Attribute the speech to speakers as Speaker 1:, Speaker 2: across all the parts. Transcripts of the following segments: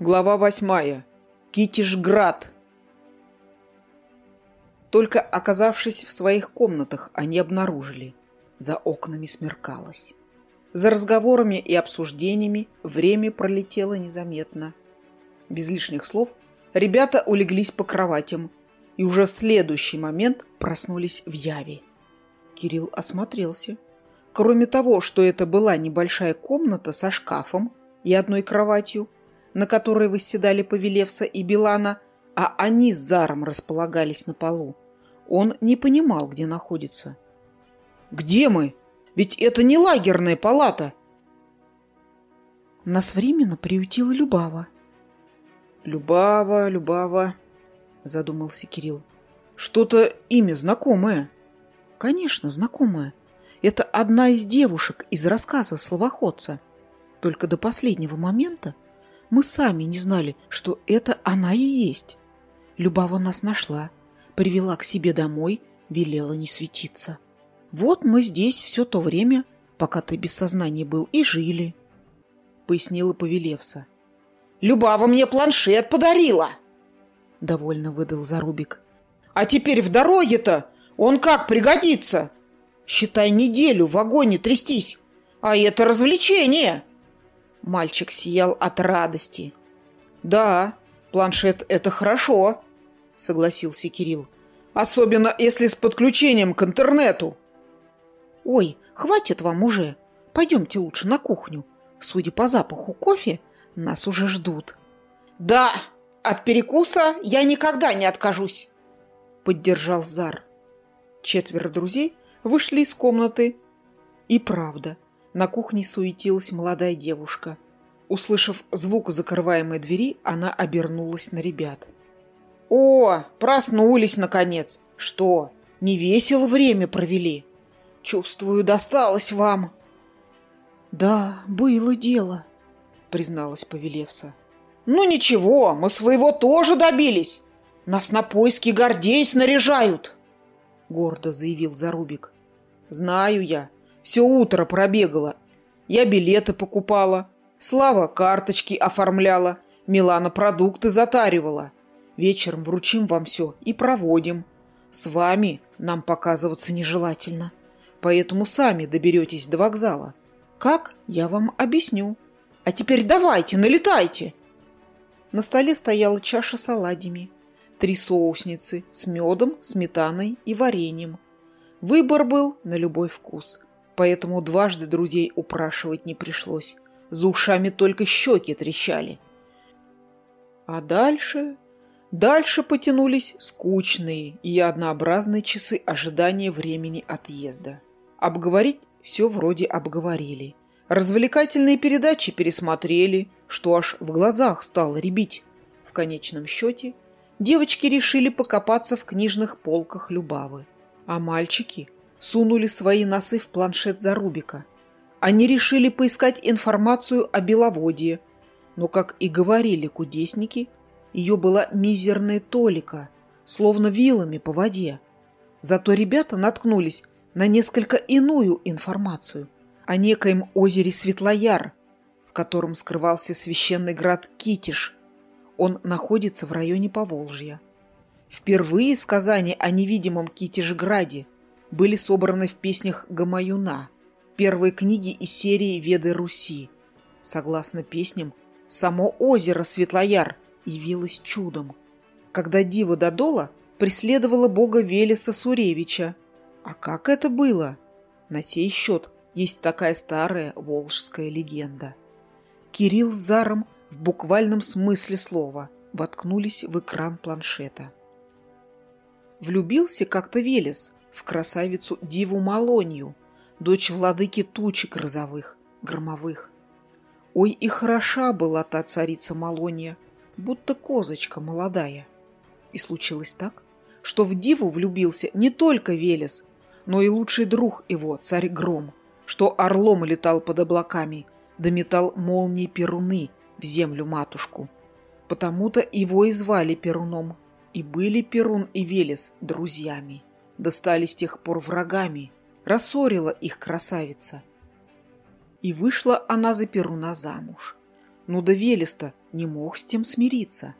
Speaker 1: Глава восьмая. Китишград. Только оказавшись в своих комнатах, они обнаружили. За окнами смеркалось. За разговорами и обсуждениями время пролетело незаметно. Без лишних слов ребята улеглись по кроватям и уже в следующий момент проснулись в яве. Кирилл осмотрелся. Кроме того, что это была небольшая комната со шкафом и одной кроватью, на которой восседали Павелевса и Билана, а они с Заром располагались на полу. Он не понимал, где находится. «Где мы? Ведь это не лагерная палата!»
Speaker 2: Нас временно приютила Любава.
Speaker 1: «Любава, Любава», — задумался Кирилл. «Что-то имя знакомое».
Speaker 2: «Конечно, знакомое. Это одна из девушек из рассказа словоходца. Только до последнего момента мы сами не знали, что это она и есть. Любава нас нашла, привела к себе домой, велела не светиться. Вот мы здесь все то время, пока ты без сознания был, и жили, — пояснила Повелевса.
Speaker 1: — Любава мне планшет подарила!
Speaker 2: — довольно выдал Зарубик.
Speaker 1: — А теперь в дороге-то он как пригодится? Считай неделю в вагоне трястись, а это развлечение! — Мальчик сиял от радости. «Да, планшет — это хорошо», — согласился Кирилл. «Особенно если с подключением к интернету».
Speaker 2: «Ой, хватит вам уже. Пойдемте лучше на кухню. Судя по запаху кофе, нас уже ждут».
Speaker 1: «Да, от перекуса я никогда не откажусь», — поддержал Зар. Четверо друзей вышли из комнаты. И правда — на кухне суетилась молодая девушка. Услышав звук закрываемой двери, она обернулась на ребят. «О, проснулись, наконец! Что, не весело время провели? Чувствую, досталось вам!»
Speaker 2: «Да, было дело», — призналась Повелевса.
Speaker 1: «Ну ничего, мы своего тоже добились. Нас на поиски гордей снаряжают», — гордо заявил Зарубик. «Знаю я, все утро пробегала. Я билеты покупала, Слава карточки оформляла, Милана продукты затаривала. Вечером вручим вам все и проводим. С вами нам показываться нежелательно, поэтому сами доберетесь до вокзала. Как, я вам объясню. А теперь давайте, налетайте!» На столе стояла чаша с оладьями, три соусницы с медом, сметаной и вареньем. Выбор был на любой вкус поэтому дважды друзей упрашивать не пришлось. За ушами только щеки трещали. А дальше... Дальше потянулись скучные и однообразные часы ожидания времени отъезда. Обговорить все вроде обговорили. Развлекательные передачи пересмотрели, что аж в глазах стало рябить. В конечном счете девочки решили покопаться в книжных полках Любавы, а мальчики сунули свои носы в планшет Зарубика. Они решили поискать информацию о Беловодье, но, как и говорили кудесники, ее была мизерная толика, словно вилами по воде. Зато ребята наткнулись на несколько иную информацию о некоем озере Светлояр, в котором скрывался священный град Китиш. Он находится в районе Поволжья. Впервые сказания о невидимом Китишграде – были собраны в песнях Гамаюна, первой книги из серии «Веды Руси». Согласно песням, само озеро Светлояр явилось чудом, когда Дива Додола преследовала бога Велеса Суревича. А как это было? На сей счет есть такая старая волжская легенда. Кирилл с Заром в буквальном смысле слова воткнулись в экран планшета. Влюбился как-то Велес – в красавицу Диву Малонью, дочь владыки тучек розовых, громовых. Ой, и хороша была та царица Малонья, будто козочка молодая. И случилось так, что в Диву влюбился не только Велес, но и лучший друг его, царь Гром, что орлом летал под облаками, да метал молнии Перуны в землю матушку. Потому-то его и звали Перуном, и были Перун и Велес друзьями да стали с тех пор врагами, рассорила их красавица. И вышла она за Перуна замуж. Ну да Велеста
Speaker 2: не мог с тем смириться.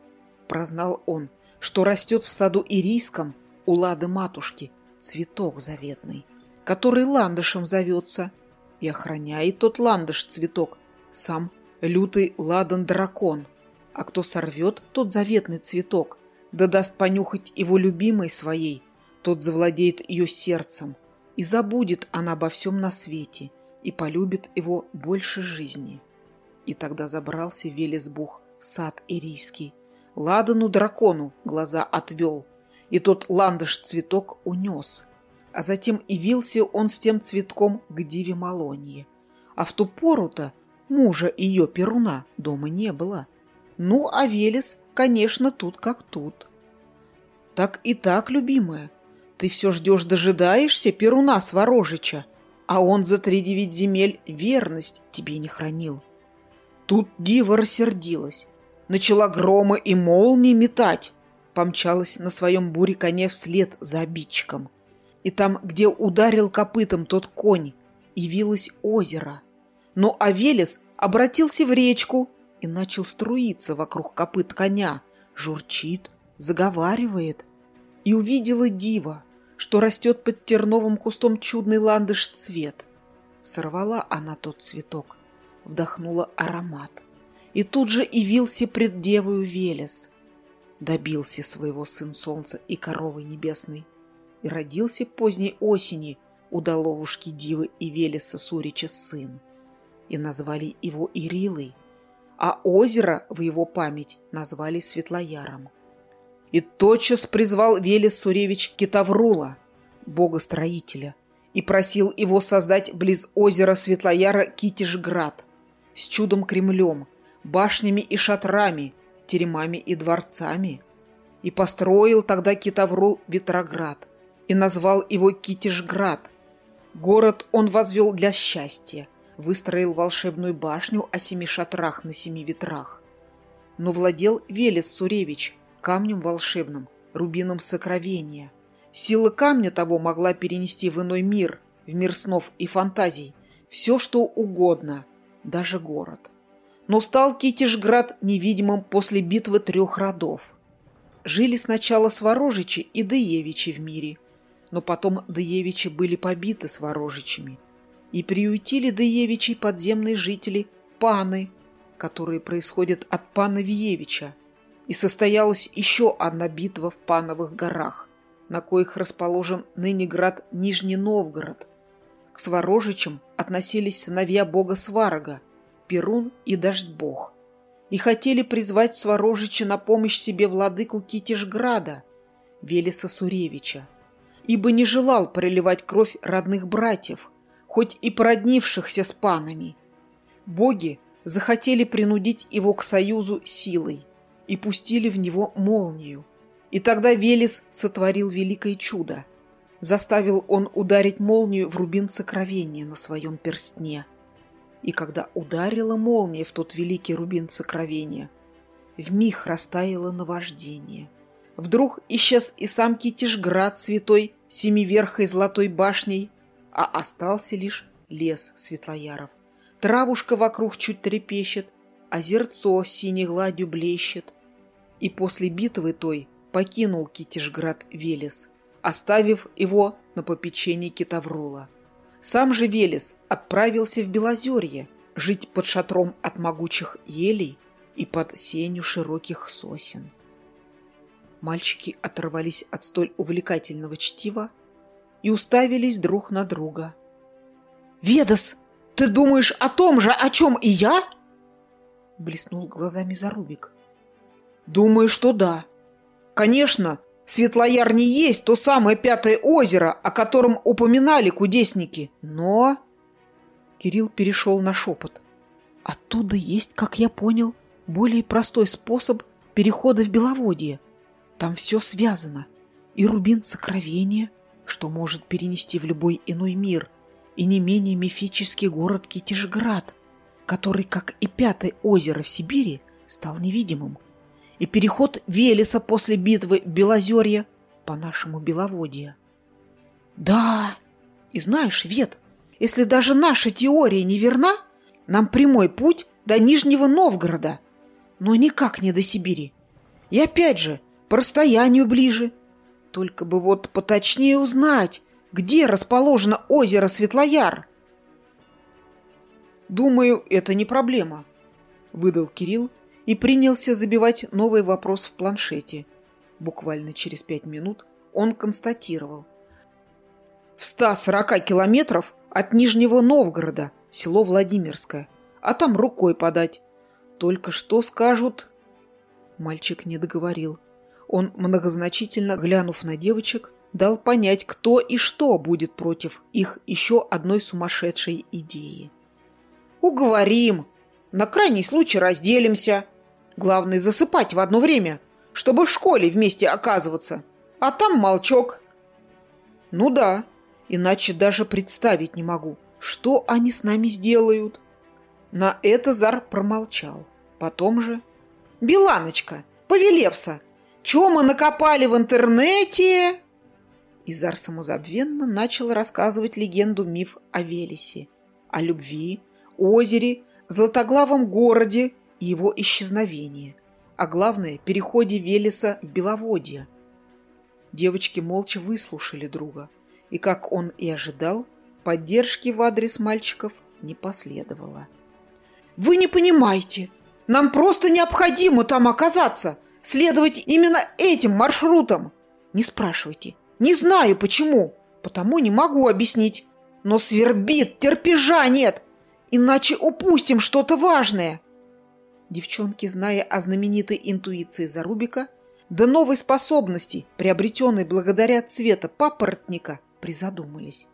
Speaker 2: Прознал он, что растет в саду Ирийском у лады матушки цветок заветный, который ландышем зовется, и охраняет тот ландыш цветок сам лютый ладан-дракон, а кто сорвет тот заветный цветок, да даст понюхать его любимой своей, тот завладеет ее сердцем, и забудет она обо всем на свете, и полюбит его больше жизни. И тогда забрался Велес Бог в сад Ирийский, Ладану дракону глаза отвел, и тот ландыш цветок унес. А затем явился он с тем цветком к Диве Малонье. А в ту пору-то мужа ее Перуна дома не было. Ну, а Велес, конечно, тут как тут. Так и так, любимая, ты все ждешь-дожидаешься Перуна Сворожича, а он за три девять земель верность тебе не хранил. Тут Дива рассердилась начала громы и молнии метать, помчалась на своем буре коне вслед за обидчиком. И там, где ударил копытом тот конь, явилось озеро. Но Авелис обратился в речку и начал струиться вокруг копыт коня, журчит, заговаривает. И увидела дива, что растет под терновым кустом чудный ландыш цвет. Сорвала она тот цветок, вдохнула аромат — и тут же явился пред девою Велес. Добился своего сын солнца и коровы небесной, и родился поздней осени у доловушки Дивы и Велеса Сурича сын, и назвали его Ирилой, а озеро в его память назвали Светлояром. И тотчас призвал Велес Суревич Китаврула, бога-строителя, и просил его создать близ озера Светлояра Китежград с чудом-кремлем, башнями и шатрами, теремами и дворцами. И построил тогда Китаврул Ветроград, и назвал его Китежград. Город он возвел для счастья, выстроил волшебную башню о семи шатрах на семи ветрах. Но владел Велес Суревич камнем волшебным, рубином сокровения. Сила камня того могла перенести в иной мир, в мир снов и фантазий, все, что угодно, даже город но стал Китежград невидимым после битвы трех родов. Жили сначала Сворожичи и Деевичи в мире, но потом Деевичи были побиты Сворожичами, и приютили Деевичей подземные жители Паны, которые происходят от Пана Виевича, и состоялась еще одна битва в Пановых горах, на коих расположен ныне град Нижний Новгород. К Сворожичам относились сыновья бога Сварога, Перун и Дождь-бог, и хотели призвать Сворожича на помощь себе владыку Китежграда, Велеса Суревича, ибо не желал проливать кровь родных братьев, хоть и породнившихся с панами. Боги захотели принудить его к союзу силой и пустили в него молнию. И тогда Велес сотворил великое чудо. Заставил он ударить молнию в рубин сокровения на своем перстне – и когда ударила молния в тот великий рубин сокровения, вмиг растаяло наваждение. Вдруг исчез и сам Китежград святой семиверхой золотой башней, а остался лишь лес Светлояров. Травушка вокруг чуть трепещет, озерцо синей гладью блещет. И после битвы той покинул Китежград Велес, оставив его на попечении Китаврула. Сам же Велес отправился в Белозерье жить под шатром от могучих елей и под сенью широких сосен. Мальчики оторвались от столь увлекательного чтива и уставились друг на друга. «Ведас, ты думаешь о том же, о чем и я?» Блеснул глазами Зарубик. «Думаю, что да. Конечно, Светлояр не есть то самое пятое озеро, о котором упоминали кудесники. Но...» Кирилл перешел на шепот. «Оттуда есть, как я понял, более простой способ перехода в Беловодье. Там все связано. И рубин сокровения, что может перенести в любой иной мир, и не менее мифический город Китежград, который, как и пятое озеро в Сибири, стал невидимым и переход Велеса после битвы Белозерья по нашему Беловодье. Да, и знаешь, Вет, если даже наша теория не верна, нам прямой путь до Нижнего Новгорода.
Speaker 1: но никак не до Сибири. И опять же, по расстоянию ближе. Только бы вот поточнее узнать, где расположено озеро Светлояр.
Speaker 2: Думаю, это не проблема, выдал Кирилл и принялся забивать новый вопрос в планшете. Буквально через пять минут он констатировал. В 140 километров от Нижнего Новгорода, село Владимирское, а там рукой подать. Только что скажут... Мальчик не договорил. Он, многозначительно глянув на девочек, дал понять, кто и что будет против их еще одной сумасшедшей идеи.
Speaker 1: «Уговорим! На крайний случай разделимся!» Главное засыпать в одно время, чтобы в школе вместе оказываться. А там молчок.
Speaker 2: Ну да, иначе даже представить не могу, что они с нами сделают. На это Зар промолчал. Потом же...
Speaker 1: Биланочка, Павелевса, чё мы накопали в интернете?
Speaker 2: Изар самозабвенно начал рассказывать легенду миф о Велесе, о любви, озере, златоглавом городе и его исчезновение, а главное – переходе Велеса в Беловодье. Девочки молча выслушали друга, и, как он и ожидал, поддержки в адрес мальчиков не последовало.
Speaker 1: «Вы не понимаете! Нам просто необходимо там оказаться, следовать именно этим маршрутом! Не спрашивайте, не знаю почему, потому не могу объяснить, но свербит, терпежа нет, иначе упустим что-то важное!»
Speaker 2: Девчонки, зная о знаменитой интуиции Зарубика, да новой способности, приобретенной благодаря цвета папоротника, призадумались.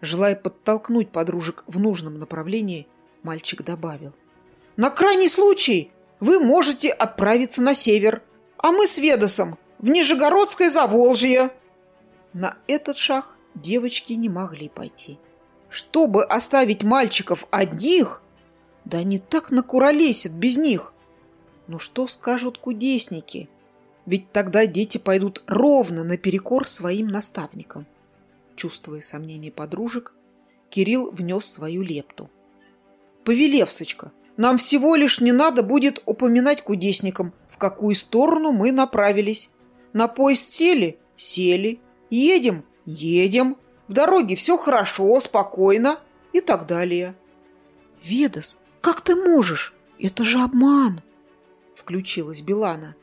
Speaker 2: Желая подтолкнуть подружек в нужном направлении, мальчик добавил.
Speaker 1: «На крайний случай вы можете отправиться на север, а мы с Ведосом в Нижегородское Заволжье».
Speaker 2: На этот шаг девочки не могли пойти. Чтобы оставить мальчиков одних, да они так накуролесят без них. Но что скажут кудесники? Ведь тогда дети пойдут ровно наперекор своим наставникам. Чувствуя сомнения подружек, Кирилл внес свою лепту.
Speaker 1: «Повелевсочка, нам всего лишь не надо будет упоминать кудесникам, в какую сторону мы направились. На поезд сели? Сели. Едем? Едем. В дороге все хорошо, спокойно и так далее».
Speaker 2: «Ведас, как ты можешь? Это же обман!» Включилась Билана.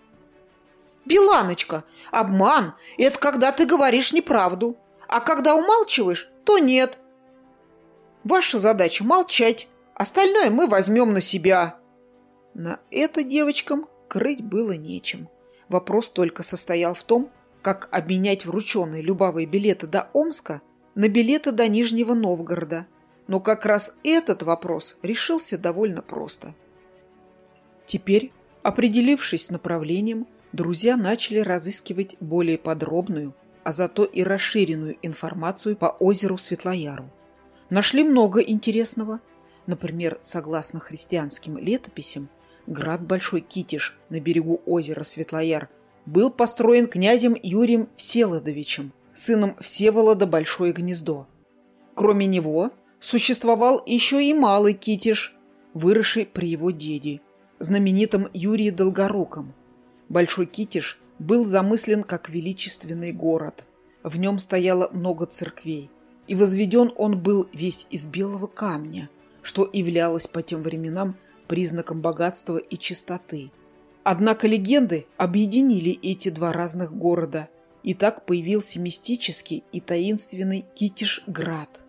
Speaker 1: «Биланочка, обман – это когда ты говоришь неправду, а когда умалчиваешь, то нет. Ваша задача – молчать, остальное мы возьмем на себя».
Speaker 2: На это девочкам крыть было нечем. Вопрос только состоял в том, как обменять врученные любовые билеты до Омска на билеты до Нижнего Новгорода – но как раз этот вопрос решился довольно просто. Теперь, определившись с направлением, друзья начали разыскивать более подробную, а зато и расширенную информацию по озеру Светлояру. Нашли много интересного. Например, согласно христианским летописям, град Большой Китиш на берегу озера Светлояр был построен князем Юрием Всеволодовичем, сыном Всеволода Большое Гнездо. Кроме него, существовал еще и малый Китиш, выросший при его деде, знаменитом Юрии Долгоруком. Большой Китиш был замыслен как величественный город. В нем стояло много церквей, и возведен он был весь из белого камня, что являлось по тем временам признаком богатства и чистоты. Однако легенды объединили эти два разных города, и так появился мистический и таинственный Китиш-град.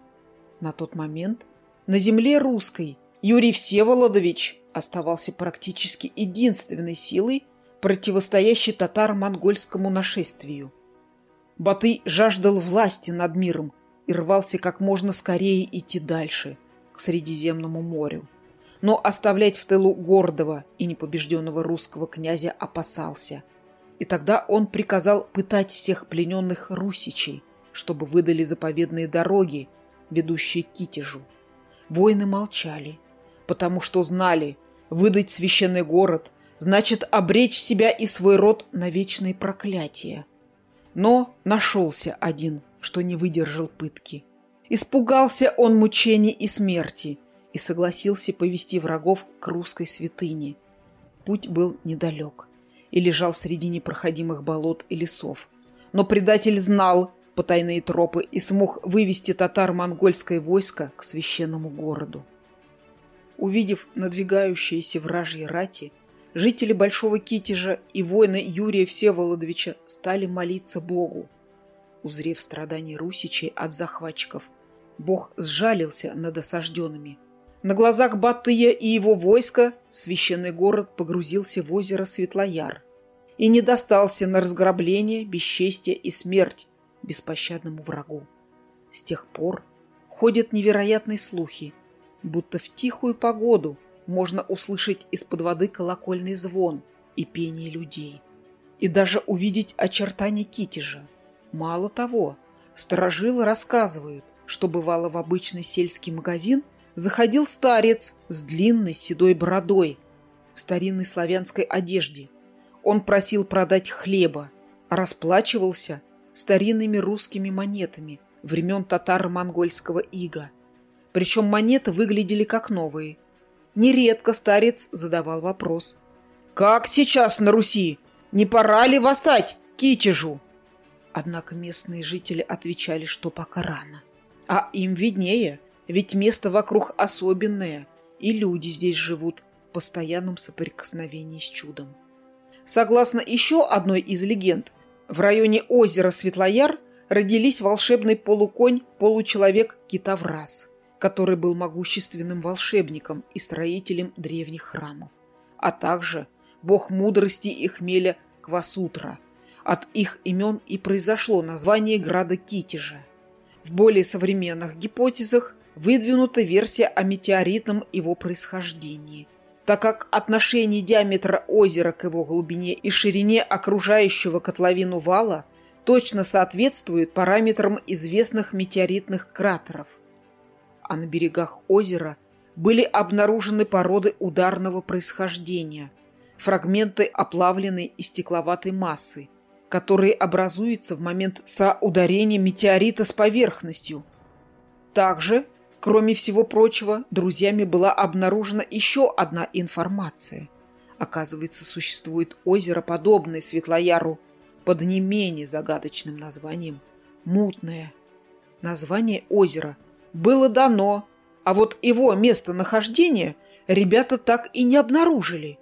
Speaker 2: На тот момент на земле русской Юрий Всеволодович оставался практически единственной силой, противостоящей татаро-монгольскому нашествию. Батый жаждал власти над миром и рвался как можно скорее идти дальше, к Средиземному морю. Но оставлять в тылу гордого и непобежденного русского князя опасался. И тогда он приказал пытать всех плененных русичей, чтобы выдали заповедные дороги ведущие к Китежу. Воины молчали, потому что знали, выдать священный город значит обречь себя и свой род на вечные проклятия. Но нашелся один, что не выдержал пытки. Испугался он мучений и смерти и согласился повести врагов к русской святыне.
Speaker 1: Путь был недалек и лежал среди непроходимых болот и лесов. Но предатель знал потайные тропы и смог вывести татар-монгольское войско к священному городу. Увидев надвигающиеся вражьи рати, жители Большого Китежа и воины Юрия Всеволодовича стали молиться Богу. Узрев страдания русичей от захватчиков, Бог сжалился над осажденными. На глазах Батыя и его войска священный город погрузился в озеро Светлояр и не достался на разграбление, бесчестие и смерть беспощадному врагу. С тех пор ходят невероятные слухи, будто в тихую погоду можно услышать из-под воды колокольный звон и пение людей, и даже увидеть очертания китежа. Мало того, сторожилы рассказывают, что бывало в обычный сельский магазин заходил старец с длинной седой бородой в старинной славянской одежде. Он просил продать хлеба, расплачивался старинными русскими монетами времен татаро-монгольского ига. Причем монеты выглядели как новые. Нередко старец задавал вопрос. «Как сейчас на Руси? Не пора ли восстать китежу?» Однако местные жители отвечали, что пока рано. А им виднее, ведь место вокруг особенное, и люди здесь живут в постоянном соприкосновении с чудом. Согласно еще одной из легенд, в районе озера Светлояр родились волшебный полуконь-получеловек Китаврас, который был могущественным волшебником и строителем древних храмов, а также бог мудрости и хмеля Квасутра. От их имен и произошло название града Китежа. В более современных гипотезах выдвинута версия о метеоритном его происхождении, так как отношение диаметра озера к его глубине и ширине окружающего котловину вала точно соответствует параметрам известных метеоритных кратеров. А на берегах озера были обнаружены породы ударного происхождения, фрагменты оплавленной и стекловатой массы, которые образуются в момент соударения метеорита с поверхностью. Также, кроме всего прочего, друзьями была обнаружена еще одна информация. Оказывается, существует озеро, подобное Светлояру, под не менее загадочным названием «Мутное». Название озера было дано, а вот его местонахождение ребята так и не обнаружили.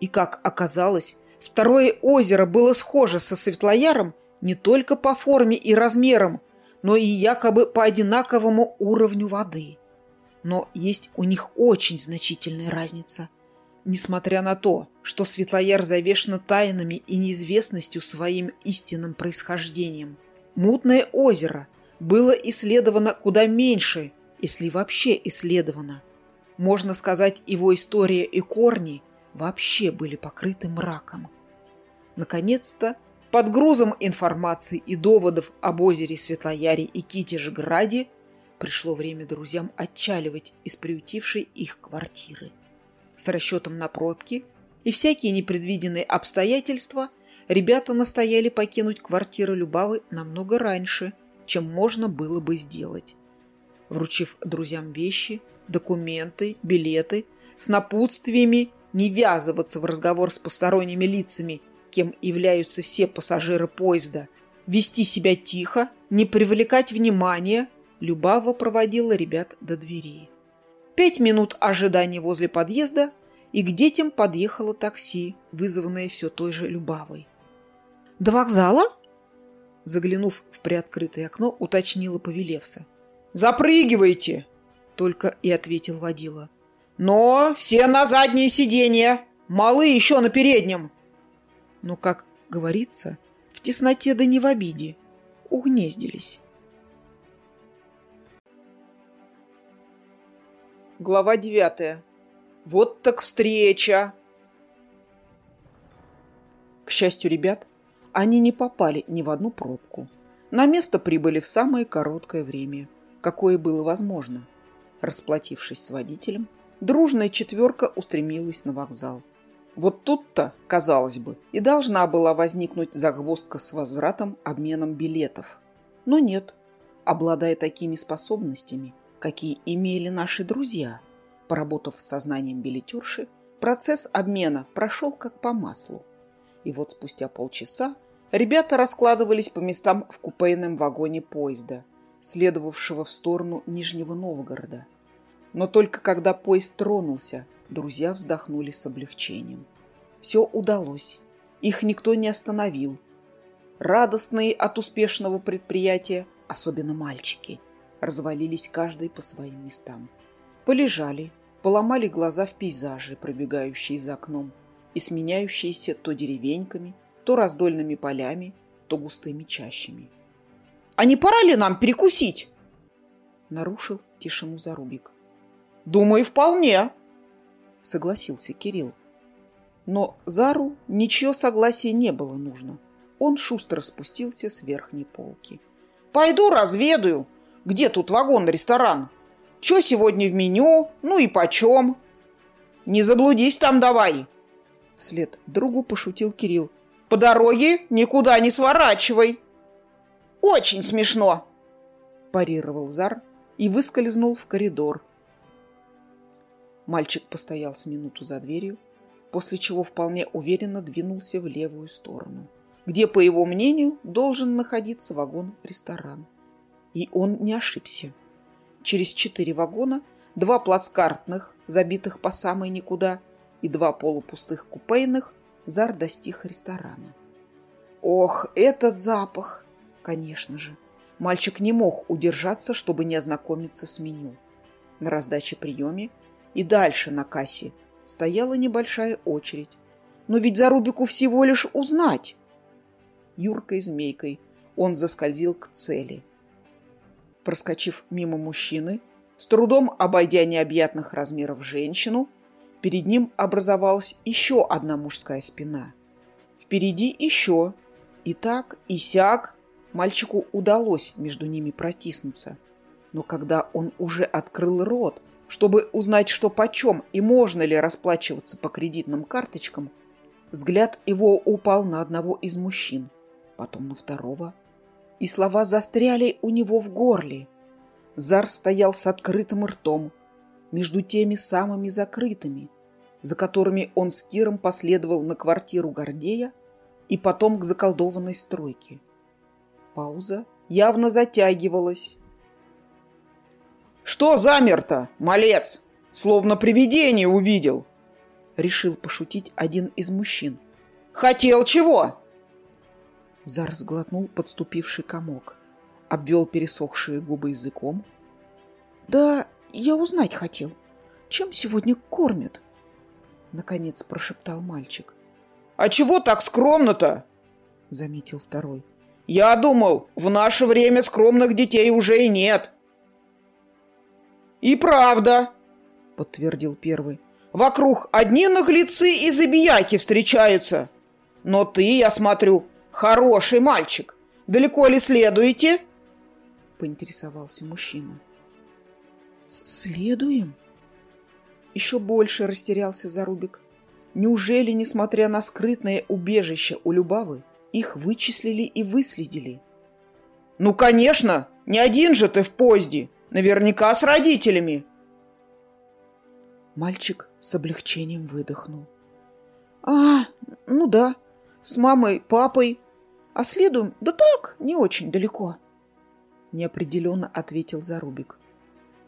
Speaker 1: И, как оказалось, Второе озеро было схоже со Светлояром не только по форме и размерам, но и якобы по одинаковому уровню воды. Но есть у них очень значительная разница. Несмотря на то, что Светлояр завешено тайнами и неизвестностью своим истинным происхождением, мутное озеро было исследовано куда меньше, если вообще исследовано. Можно сказать, его история и корни – вообще были покрыты мраком. Наконец-то, под грузом информации и доводов об озере Светлояре и Китежграде пришло время друзьям отчаливать из приютившей их квартиры. С расчетом на пробки и всякие непредвиденные обстоятельства ребята настояли покинуть квартиру Любавы намного раньше, чем можно было бы сделать. Вручив друзьям вещи, документы, билеты с напутствиями не ввязываться в разговор с посторонними лицами, кем являются все пассажиры поезда, вести себя тихо, не привлекать внимания, Любава проводила ребят до двери. Пять минут ожидания возле подъезда, и к детям подъехало такси, вызванное все той же Любавой. «До вокзала?» Заглянув в приоткрытое окно, уточнила Повелевса. «Запрыгивайте!» Только и ответил водила. Но все на заднее сиденье, малы еще на переднем. Но, как говорится, в тесноте да не в обиде, угнездились. Глава девятая. Вот так встреча! К счастью ребят, они не попали ни в одну пробку. На место прибыли в самое короткое время, какое было возможно. Расплатившись с водителем, дружная четверка устремилась на вокзал. Вот тут-то, казалось бы, и должна была возникнуть загвоздка с возвратом обменом билетов. Но нет. Обладая такими способностями, какие имели наши друзья, поработав с сознанием билетерши, Процесс обмена прошел как по маслу. И вот спустя полчаса ребята раскладывались по местам в купейном вагоне поезда, следовавшего в сторону Нижнего Новгорода. Но только когда поезд тронулся, друзья вздохнули с облегчением. Все удалось. Их никто не остановил. Радостные от успешного предприятия, особенно мальчики, развалились каждый по своим местам. Полежали, поломали глаза в пейзажи, пробегающие за окном, и сменяющиеся то деревеньками, то раздольными полями, то густыми чащами. «А не пора ли нам перекусить?» Нарушил тишину Зарубик. «Думаю, вполне», — согласился Кирилл. Но Зару ничего согласия не было нужно. Он шустро спустился с верхней полки. «Пойду разведаю, где тут вагон-ресторан. Че сегодня в меню, ну и почем. Не заблудись там давай!» Вслед другу пошутил Кирилл. «По дороге никуда не сворачивай!» «Очень смешно!» парировал Зар и выскользнул в коридор. Мальчик постоял с минуту за дверью, после чего вполне уверенно двинулся в левую сторону, где, по его мнению, должен находиться вагон-ресторан. И он не ошибся. Через четыре вагона, два плацкартных, забитых по самой никуда, и два полупустых купейных, Зар достиг ресторана. Ох, этот запах! Конечно же, мальчик не мог удержаться, чтобы не ознакомиться с меню. На раздаче приеме и дальше на кассе стояла небольшая очередь. Но ведь за Рубику всего лишь узнать. Юркой-змейкой он заскользил к цели. Проскочив мимо мужчины, с трудом обойдя необъятных размеров женщину, перед ним образовалась еще одна мужская спина. Впереди еще. И так, и сяк мальчику удалось между ними протиснуться. Но когда он уже открыл рот, чтобы узнать, что почем и можно ли расплачиваться по кредитным карточкам, взгляд его упал на одного из мужчин, потом на второго, и слова застряли у него в горле. Зар стоял с открытым ртом, между теми самыми закрытыми, за которыми он с Киром последовал на квартиру Гордея и потом к заколдованной стройке. Пауза явно затягивалась, «Что замер-то, малец? Словно привидение увидел!» Решил пошутить один из мужчин. «Хотел чего?» Зар сглотнул подступивший комок, обвел пересохшие губы языком. «Да я узнать хотел, чем сегодня кормят?» Наконец прошептал мальчик. «А чего так скромно-то?» Заметил второй. «Я думал, в наше время скромных детей уже и нет!» «И правда», — подтвердил первый. «Вокруг одни наглецы и забияки встречаются. Но ты, я смотрю, хороший мальчик. Далеко ли следуете?» — поинтересовался мужчина. «Следуем?» Еще больше растерялся Зарубик. Неужели, несмотря на скрытное убежище у Любавы, их вычислили и выследили? «Ну, конечно! Не один же ты в поезде!» Наверняка с родителями. Мальчик с облегчением выдохнул. А, ну да, с мамой, папой. А следуем, да так, не очень далеко. Неопределенно ответил Зарубик.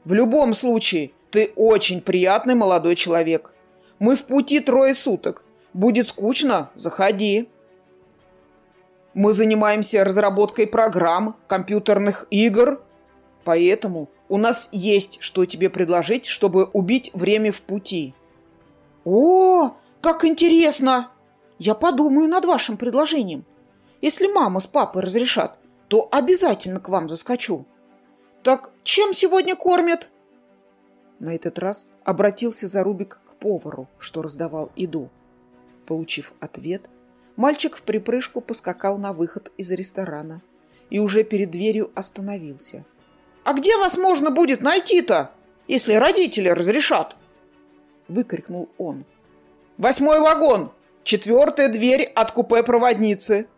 Speaker 1: В любом случае, ты очень приятный молодой человек. Мы в пути трое суток. Будет скучно, заходи. Мы занимаемся разработкой программ, компьютерных игр, Поэтому у нас есть что тебе предложить, чтобы убить время в пути. О, как интересно! Я подумаю над вашим предложением. Если мама с папой разрешат, то обязательно к вам заскочу. Так чем сегодня кормят? На этот раз обратился Зарубик к повару, что раздавал еду. Получив ответ, мальчик в припрыжку поскакал на выход из ресторана и уже перед дверью остановился – «А где вас можно будет найти-то, если родители разрешат?» Выкрикнул он. «Восьмой вагон! Четвертая дверь от купе проводницы!»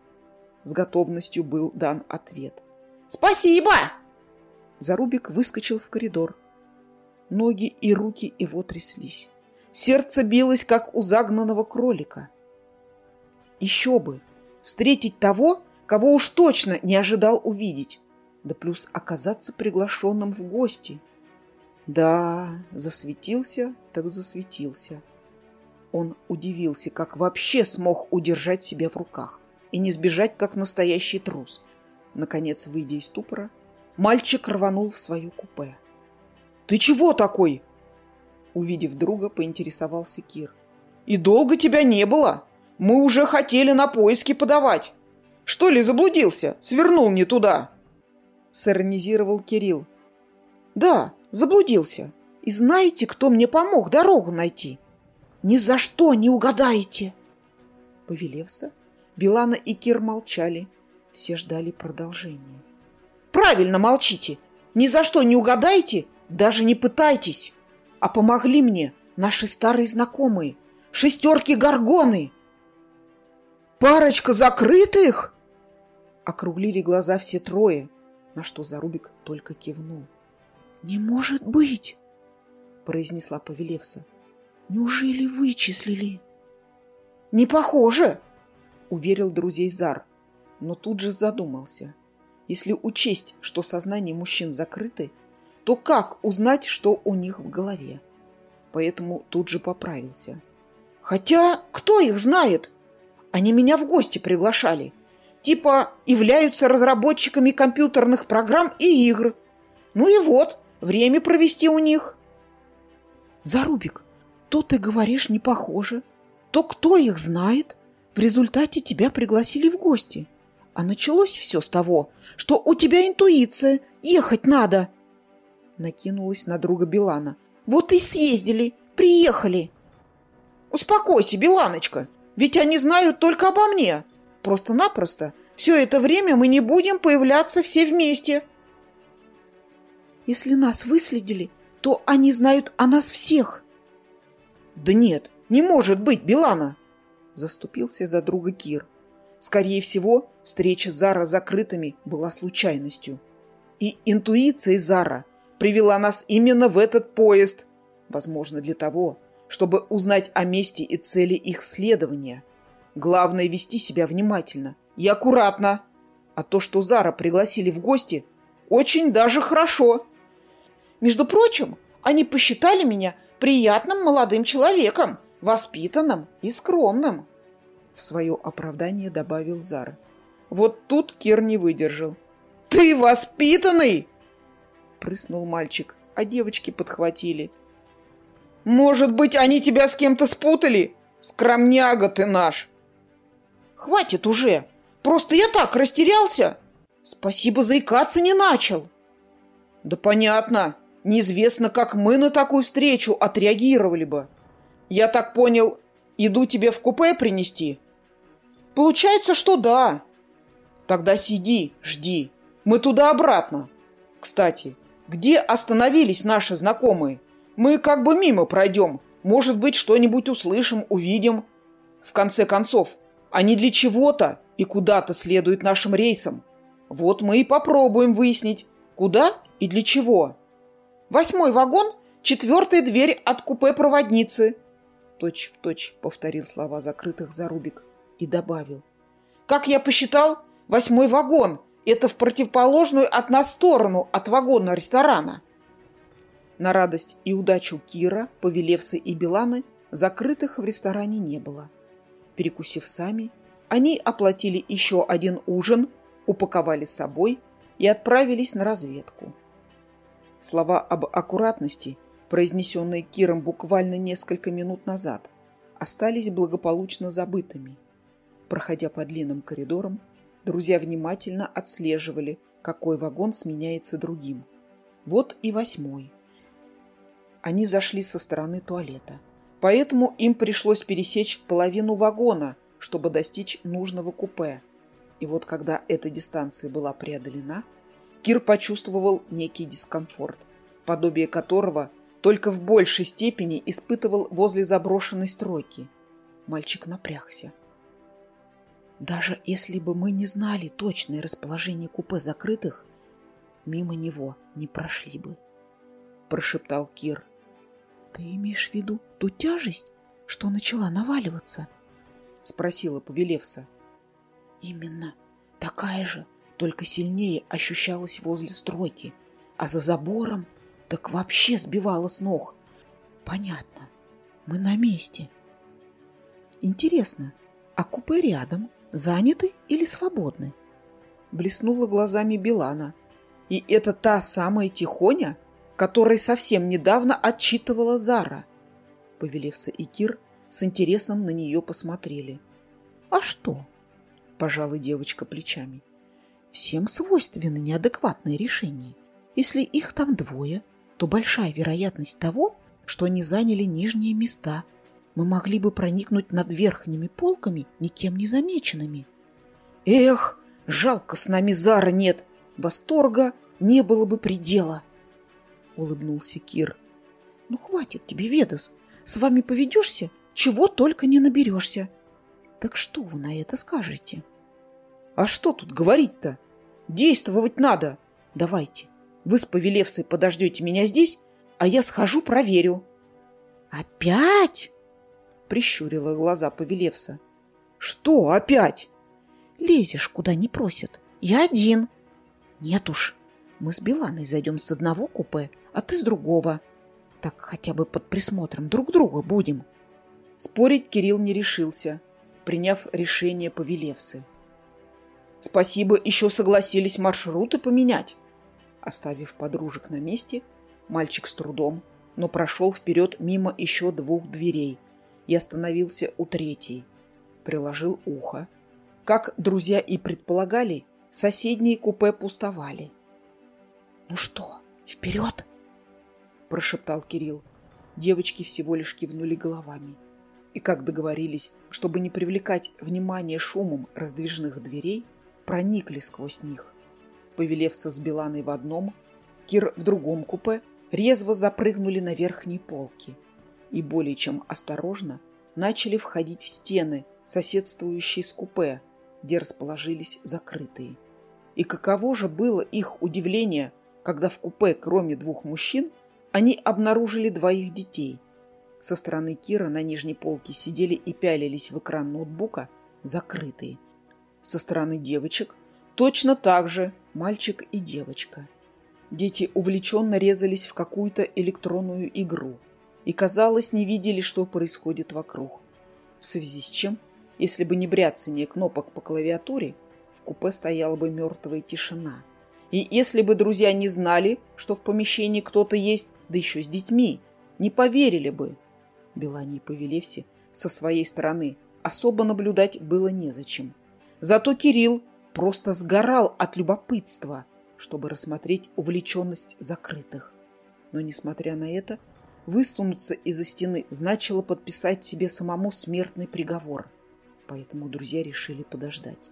Speaker 1: С готовностью был дан ответ. «Спасибо!» Зарубик выскочил в коридор. Ноги и руки его тряслись. Сердце билось, как у загнанного кролика. Еще бы! Встретить того, кого уж точно не ожидал увидеть. Да плюс оказаться приглашенным в гости. Да, засветился, так засветился. Он удивился, как вообще смог удержать себя в руках и не сбежать, как настоящий трус. Наконец, выйдя из ступора, мальчик рванул в свое купе. «Ты чего такой?» Увидев друга, поинтересовался Кир. «И долго тебя не было? Мы уже хотели на поиски подавать. Что ли заблудился? Свернул не туда?» Сиронизировал Кирилл. «Да, заблудился. И знаете, кто мне помог дорогу найти? Ни за что не угадаете!» Повелевся, Билана и Кир молчали. Все ждали продолжения. «Правильно молчите! Ни за что не угадаете, даже не пытайтесь! А помогли мне наши старые знакомые, шестерки горгоны!» «Парочка закрытых?» Округлили глаза все трое, на что Зарубик только кивнул. «Не может быть!» произнесла Повелевса. «Неужели вычислили?» «Не похоже!» уверил друзей Зар, но тут же задумался. Если учесть, что сознание мужчин закрыты, то как узнать, что у них в голове? Поэтому тут же поправился. Хотя, кто их знает? Они меня в гости приглашали. Типа, являются разработчиками компьютерных программ и игр. Ну и вот, время провести у них. Зарубик, то ты говоришь не похоже, то кто их знает? В результате тебя пригласили в гости. А началось все с того, что у тебя интуиция, ехать надо. Накинулась на друга Билана. Вот и съездили, приехали. Успокойся, Биланочка, ведь они знают только обо мне. Просто-напросто все это время мы не будем появляться все вместе. Если нас выследили, то они знают о нас всех. Да нет, не может быть, Билана. Заступился за друга Кир. Скорее всего, встреча Зара с закрытыми была случайностью. И интуиция Зара привела нас именно в этот поезд. Возможно, для того, чтобы узнать о месте и цели их следования. Главное вести себя внимательно и аккуратно. А то, что Зара пригласили в гости, очень даже хорошо. Между прочим, они посчитали меня приятным молодым человеком воспитанным и скромным. В свое оправдание добавил Зар. Вот тут Кир не выдержал. «Ты воспитанный!» Прыснул мальчик, а девочки подхватили. «Может быть, они тебя с кем-то спутали? Скромняга ты наш!» «Хватит уже! Просто я так растерялся! Спасибо, заикаться не начал!» «Да понятно! Неизвестно, как мы на такую встречу отреагировали бы!» Я так понял, иду тебе в купе принести? Получается, что да. Тогда сиди, жди. Мы туда-обратно. Кстати, где остановились наши знакомые? Мы как бы мимо пройдем. Может быть, что-нибудь услышим, увидим. В конце концов, они для чего-то и куда-то следуют нашим рейсам. Вот мы и попробуем выяснить, куда и для чего. Восьмой вагон, четвертая дверь от купе проводницы – точь в точь повторил слова закрытых зарубик и добавил. «Как я посчитал, восьмой вагон – это в противоположную от нас сторону от вагона ресторана». На радость и удачу Кира, Повелевса и Биланы закрытых в ресторане не было. Перекусив сами, они оплатили еще один ужин, упаковали с собой и отправились на разведку. Слова об аккуратности произнесенные Киром буквально несколько минут назад, остались благополучно забытыми. Проходя по длинным коридорам, друзья внимательно отслеживали, какой вагон сменяется другим. Вот и восьмой. Они зашли со стороны туалета, поэтому им пришлось пересечь половину вагона, чтобы достичь нужного купе. И вот когда эта дистанция была преодолена, Кир почувствовал некий дискомфорт, подобие которого – только в большей степени испытывал возле заброшенной стройки. Мальчик напрягся. Даже если бы мы не знали точное расположение купе закрытых, мимо него не прошли бы, прошептал Кир.
Speaker 2: Ты имеешь в виду ту тяжесть, что начала наваливаться? Спросила Повелевса. Именно такая же, только сильнее ощущалась возле стройки, а за забором так вообще сбивала с ног. Понятно, мы на месте. Интересно, а купе рядом заняты или свободны? Блеснула глазами Билана. И это та самая Тихоня, которой совсем недавно отчитывала Зара. Повелевса и Кир с интересом на нее посмотрели. «А что?» – пожала девочка плечами. «Всем свойственны неадекватные решения. Если их там двое, то большая вероятность того, что они заняли нижние места. Мы могли бы проникнуть над верхними полками никем не замеченными». «Эх, жалко, с нами Зара нет. Восторга не было бы предела». — улыбнулся Кир. «Ну, хватит тебе, Ведас. С вами поведешься, чего только не наберешься. Так что вы на это скажете?» «А что тут говорить-то? Действовать надо. Давайте, вы с Повелевсой подождете меня здесь, а я схожу проверю». «Опять?» — прищурила глаза Повелевса. «Что опять?» «Лезешь, куда не просят. Я один». «Нет уж, мы с Биланой зайдем с одного купе, а ты с другого. Так хотя бы под присмотром друг друга будем.
Speaker 1: Спорить Кирилл не решился, приняв решение Повелевсы. Спасибо, еще согласились маршруты поменять. Оставив подружек на месте, мальчик с трудом, но прошел вперед мимо еще двух дверей и остановился у третьей. Приложил ухо. Как друзья и предполагали, соседние купе пустовали.
Speaker 2: «Ну что, вперед?»
Speaker 1: Прошептал Кирилл. Девочки всего лишь кивнули головами. И как договорились, чтобы не привлекать внимание шумом раздвижных дверей, проникли сквозь них. Повелевся с Беланой в одном, Кир в другом купе, резво запрыгнули на верхние полки и более чем осторожно начали входить в стены, соседствующие с купе, где расположились закрытые. И каково же было их удивление, когда в купе, кроме двух мужчин, они обнаружили двоих детей. Со стороны Кира на нижней полке сидели и пялились в экран ноутбука, закрытые. Со стороны девочек точно так же мальчик и девочка. Дети увлеченно резались в какую-то электронную игру и, казалось, не видели, что происходит вокруг. В связи с чем, если бы не бряцание кнопок по клавиатуре, в купе стояла бы мертвая тишина – и если бы друзья не знали, что в помещении кто-то есть, да еще с детьми, не поверили бы. Белане и Павелевсе со своей стороны особо наблюдать было незачем. Зато Кирилл просто сгорал от любопытства, чтобы рассмотреть увлеченность закрытых. Но, несмотря на это, высунуться из-за стены значило подписать себе самому смертный приговор. Поэтому друзья решили подождать.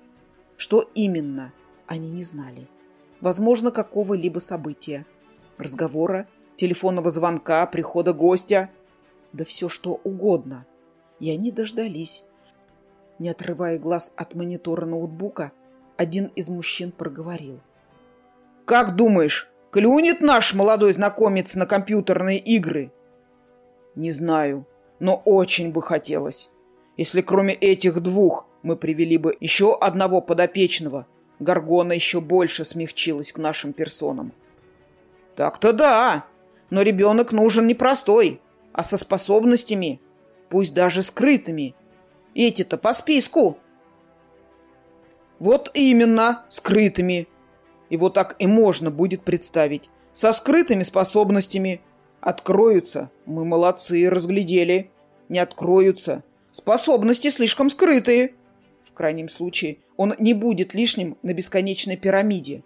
Speaker 1: Что именно, они не знали возможно, какого-либо события. Разговора, телефонного звонка, прихода гостя. Да все что угодно. И они дождались. Не отрывая глаз от монитора ноутбука, один из мужчин проговорил. «Как думаешь, клюнет наш молодой знакомец на компьютерные игры?» «Не знаю, но очень бы хотелось. Если кроме этих двух мы привели бы еще одного подопечного, Гаргона еще больше смягчилась к нашим персонам. Так-то да, но ребенок нужен не простой, а со способностями, пусть даже скрытыми. Эти-то по списку. Вот именно, скрытыми. Его так и можно будет представить. Со скрытыми способностями. Откроются, мы молодцы, разглядели. Не откроются, способности слишком скрытые. В крайнем случае, он не будет лишним на бесконечной пирамиде.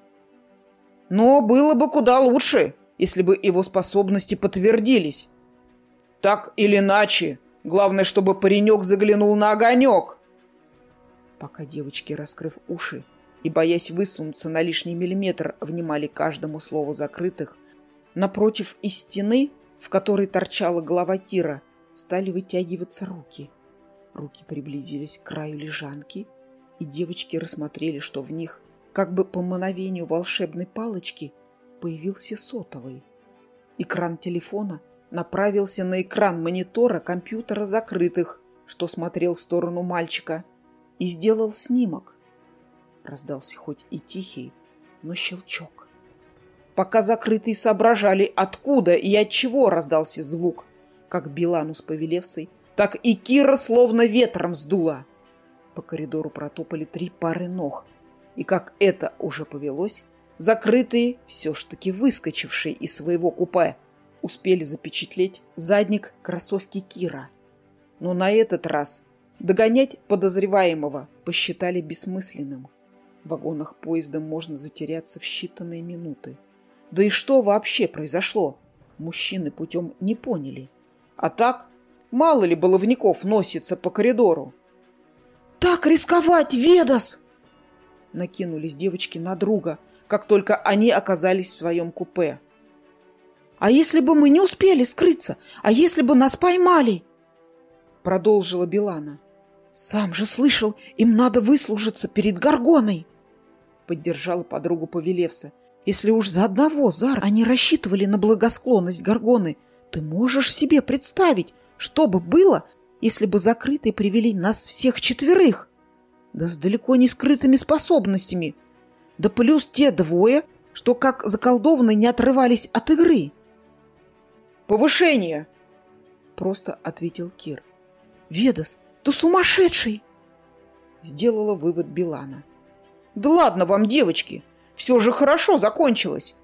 Speaker 1: Но было бы куда лучше, если бы его способности подтвердились. Так или иначе, главное, чтобы паренек заглянул на огонек. Пока девочки, раскрыв уши и боясь высунуться на лишний миллиметр, внимали каждому слову закрытых, напротив из стены, в которой торчала голова Кира, стали вытягиваться руки – Руки приблизились к краю лежанки, и девочки рассмотрели, что в них, как бы по мановению волшебной палочки, появился сотовый. Экран телефона направился на экран монитора компьютера закрытых, что смотрел в сторону мальчика, и сделал снимок. Раздался хоть и тихий, но щелчок. Пока закрытые соображали, откуда и от чего раздался звук, как Билану с Повелевсой, так и Кира словно ветром сдула. По коридору протопали три пары ног, и как это уже повелось, закрытые, все ж таки выскочившие из своего купе, успели запечатлеть задник кроссовки Кира. Но на этот раз догонять подозреваемого посчитали бессмысленным. В вагонах поезда можно затеряться в считанные минуты. Да и что вообще произошло? Мужчины путем не поняли. А так, мало ли баловников носится по коридору.
Speaker 2: «Так рисковать, Ведас!»
Speaker 1: Накинулись девочки на друга, как только они оказались в своем купе.
Speaker 2: «А если бы мы не успели скрыться? А если бы нас поймали?»
Speaker 1: Продолжила Билана.
Speaker 2: «Сам же слышал, им надо выслужиться перед Горгоной!»
Speaker 1: Поддержала подругу Повелевса.
Speaker 2: «Если уж за одного, Зар, они рассчитывали на благосклонность Горгоны, ты можешь себе представить, что бы было, если бы закрытые привели нас всех четверых? Да с далеко не скрытыми способностями. Да плюс те двое, что как заколдованные не отрывались от игры.
Speaker 1: «Повышение!» — просто ответил Кир.
Speaker 2: «Ведас, ты сумасшедший!»
Speaker 1: — сделала вывод Билана. «Да ладно вам, девочки! Все же хорошо закончилось!»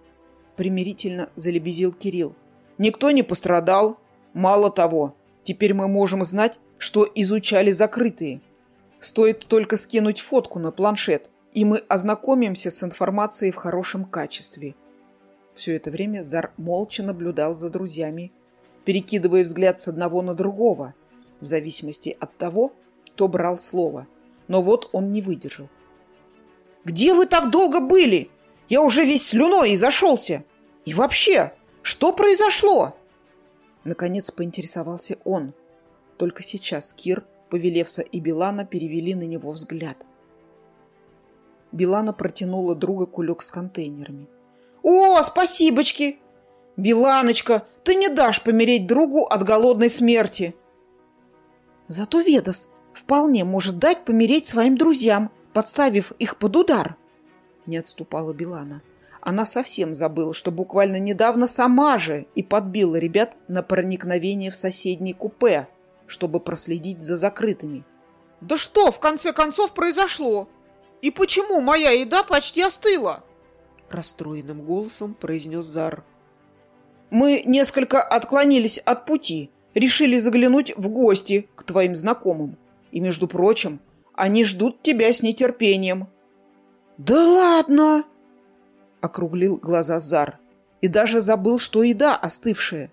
Speaker 1: Примирительно залебезил Кирилл. «Никто не пострадал. Мало того, теперь мы можем знать, что изучали закрытые. Стоит только скинуть фотку на планшет, и мы ознакомимся с информацией в хорошем качестве. Все это время Зар молча наблюдал за друзьями, перекидывая взгляд с одного на другого, в зависимости от того, кто брал слово. Но вот он не выдержал. «Где вы так долго были? Я уже весь слюной и зашелся. И вообще, что произошло?» Наконец поинтересовался он. Только сейчас Кир, Повелевса и Билана перевели на него взгляд. Билана протянула друга кулек с контейнерами. «О, спасибочки! Биланочка, ты не дашь помереть другу от голодной смерти!»
Speaker 2: Зато Ведас вполне может дать помереть своим друзьям, подставив их под удар.
Speaker 1: Не отступала Билана. Она совсем забыла, что буквально недавно сама же и подбила ребят на проникновение в соседний купе, чтобы проследить за закрытыми. «Да что, в конце концов, произошло? И почему моя еда почти остыла?» расстроенным голосом произнес Зар. «Мы несколько отклонились от пути, решили заглянуть в гости к твоим знакомым. И, между прочим, они ждут тебя с нетерпением».
Speaker 2: «Да ладно!»
Speaker 1: — округлил глаза Зар и даже забыл, что еда остывшая.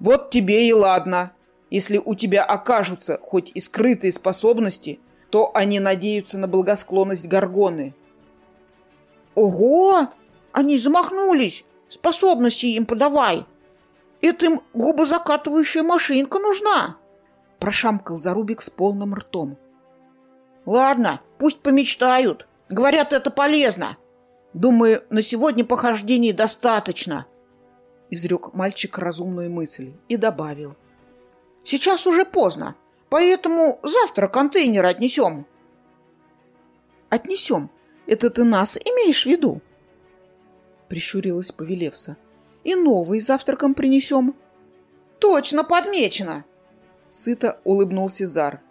Speaker 1: «Вот тебе и ладно. Если у тебя окажутся хоть и скрытые способности, то они надеются на благосклонность Гаргоны».
Speaker 2: Ого! Они замахнулись! Способности им подавай! Это им губозакатывающая машинка нужна!» Прошамкал Зарубик с полным ртом. «Ладно, пусть помечтают. Говорят, это полезно. Думаю, на сегодня похождений достаточно», — изрек мальчик разумную мысль и добавил. «Сейчас уже поздно, поэтому завтра контейнер отнесем».
Speaker 1: «Отнесем, это ты нас имеешь в виду? Прищурилась Повелевса. И новый завтраком принесем. Точно подмечено! Сыто улыбнулся Зар.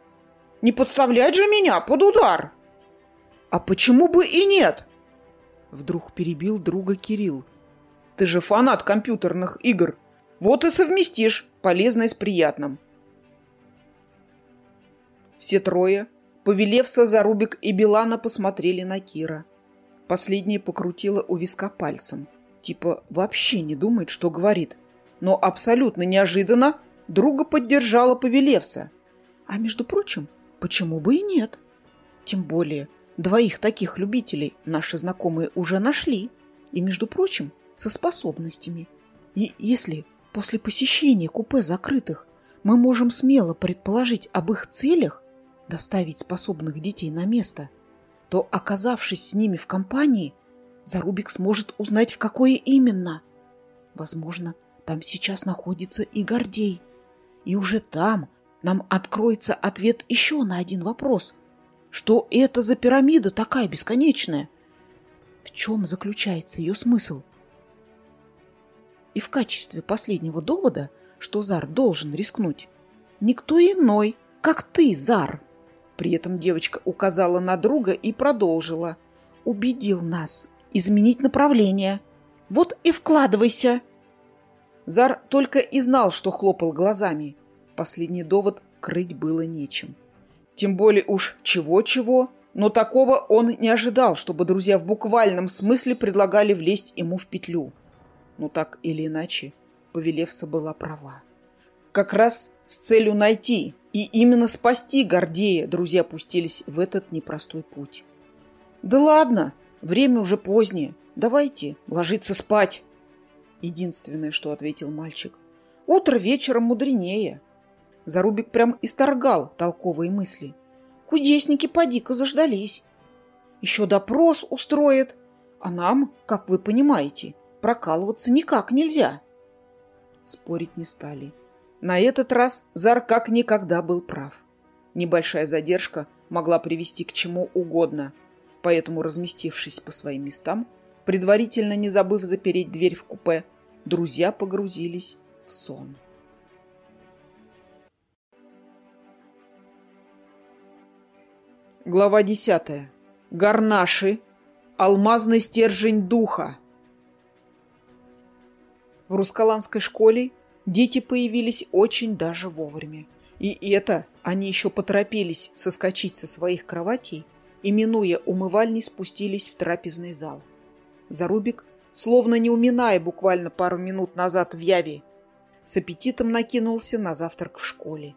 Speaker 1: Не подставлять же меня под удар! А почему бы и нет? Вдруг перебил друга Кирилл. Ты же фанат компьютерных игр. Вот и совместишь полезное с приятным. Все трое Повелевса, Зарубик и Билана посмотрели на Кира. Последняя покрутила у виска пальцем. Типа вообще не думает, что говорит. Но абсолютно неожиданно друга поддержала Повелевса. А между прочим, почему бы и нет? Тем более, двоих таких любителей наши знакомые уже нашли. И, между прочим, со способностями. И если после посещения купе закрытых мы можем смело предположить об их целях, доставить способных детей на место, то, оказавшись с ними в компании, Зарубик сможет узнать, в какое именно. Возможно,
Speaker 2: там сейчас находится и Гордей. И уже там нам откроется ответ еще на один вопрос. Что это за пирамида такая бесконечная? В чем заключается ее смысл? И в качестве последнего довода, что Зар должен рискнуть, никто иной, как ты, Зар. При этом девочка указала на друга и продолжила. Убедил нас изменить направление. Вот и вкладывайся. Зар только и знал, что хлопал глазами. Последний довод крыть было нечем. Тем более уж чего-чего, но такого он не ожидал, чтобы друзья в буквальном смысле предлагали влезть ему в петлю. Но так или иначе, Повелевса была права. Как раз с целью найти и именно спасти Гордея друзья пустились в этот непростой путь. «Да ладно, время уже позднее. Давайте ложиться спать!» Единственное, что ответил мальчик. «Утро вечером мудренее». Зарубик прям исторгал толковые мысли. «Кудесники поди-ка заждались. Еще допрос устроят, а нам, как вы понимаете, прокалываться никак нельзя». Спорить не стали. На этот раз Зар как никогда был прав. Небольшая задержка могла привести к чему угодно, поэтому, разместившись по своим местам, предварительно не забыв запереть дверь в купе, друзья погрузились в сон. Глава десятая. Гарнаши. Алмазный стержень духа. В Рускаланской школе дети появились очень даже вовремя. И это они еще поторопились соскочить со своих кроватей и, минуя умывальни, спустились в трапезный зал. Зарубик словно не уминая буквально пару минут назад в Яве, с аппетитом накинулся на завтрак в школе.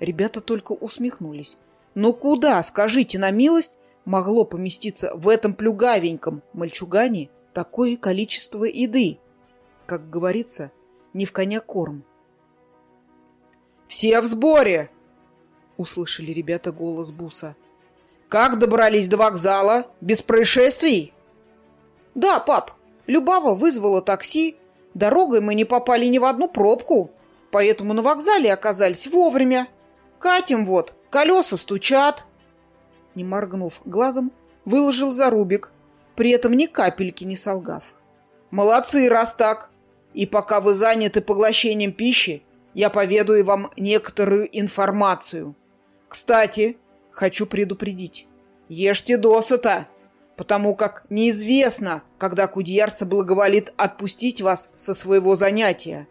Speaker 2: Ребята только усмехнулись. Но куда, скажите на милость, могло поместиться в этом плюгавеньком мальчугане такое количество еды? Как говорится, не в коня корм. «Все в сборе!» — услышали ребята голос Буса. «Как добрались до вокзала? Без происшествий?» «Да, пап, Любава вызвала такси. Дорогой мы не попали ни в одну пробку, поэтому на вокзале оказались вовремя. Катим вот, колеса стучат. Не моргнув глазом, выложил зарубик, при этом ни капельки не солгав. Молодцы, раз так. И пока вы заняты поглощением пищи, я поведаю вам некоторую информацию. Кстати, хочу предупредить. Ешьте досыта потому как неизвестно, когда Кудьярца благоволит отпустить вас со своего занятия.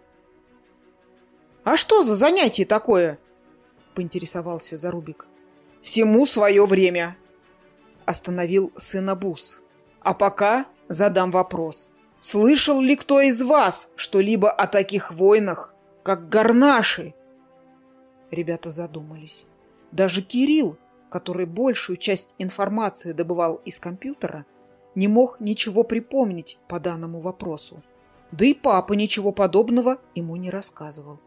Speaker 2: «А что за занятие такое?» — поинтересовался Зарубик. «Всему свое время», — остановил сына Бус. «А пока задам вопрос. Слышал ли кто из вас что-либо о таких войнах, как Гарнаши?» Ребята задумались. Даже Кирилл, который большую часть информации добывал из компьютера, не мог ничего припомнить по данному вопросу. Да и папа ничего подобного ему не рассказывал.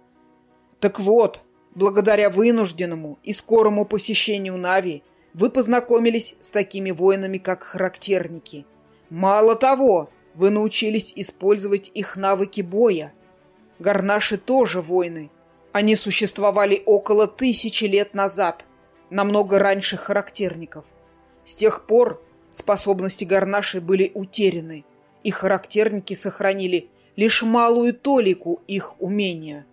Speaker 2: Так вот, благодаря вынужденному и скорому посещению Нави вы познакомились с такими воинами, как характерники. Мало того, вы научились использовать их навыки боя. Гарнаши тоже воины. Они существовали около тысячи лет назад – намного раньше характерников. С тех пор способности Гарнаши были утеряны, и характерники сохранили лишь малую толику их умения.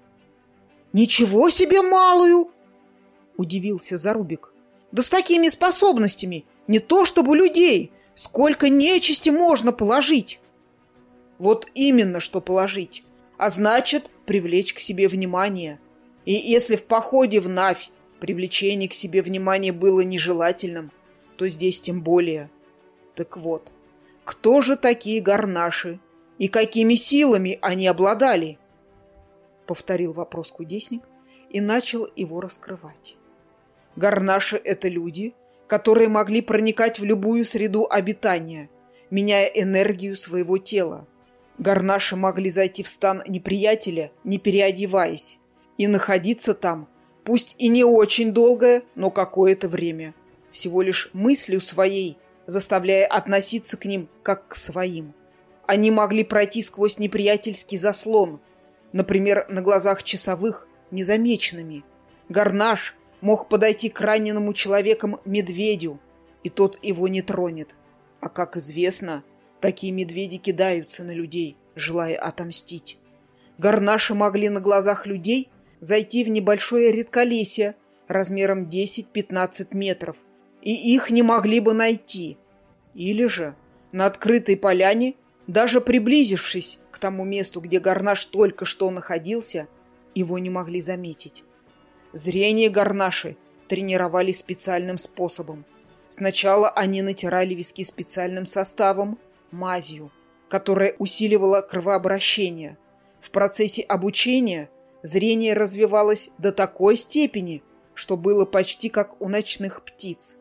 Speaker 2: «Ничего себе малую!» – удивился Зарубик. «Да с такими способностями не то чтобы людей, сколько нечисти можно положить!» «Вот именно что положить, а значит привлечь к себе внимание. И если в походе в Навь привлечение к себе внимания было нежелательным, то здесь тем более. Так вот, кто же такие гарнаши и какими силами они обладали? Повторил вопрос кудесник и начал его раскрывать. Гарнаши — это люди, которые могли проникать в любую среду обитания, меняя энергию своего тела. Гарнаши могли зайти в стан неприятеля, не переодеваясь, и находиться там Пусть и не очень долгое, но какое-то время. Всего лишь мыслью своей, заставляя относиться к ним как к своим. Они могли пройти сквозь неприятельский заслон,
Speaker 1: Например, на глазах часовых незамеченными. Гарнаш мог подойти к раненому человеком медведю, и тот его не тронет. А как известно, такие медведи кидаются на людей, желая отомстить. Гарнаши могли на глазах людей зайти в небольшое редколесье размером 10-15 метров, и их не могли бы найти. Или же на открытой поляне, даже приблизившись к тому месту, где Гарнаш только что находился, его не могли заметить. Зрение Гарнаши тренировали специальным способом. Сначала они натирали виски специальным составом, мазью, которая усиливала кровообращение. В процессе обучения зрение развивалось до такой степени, что было почти как у ночных птиц.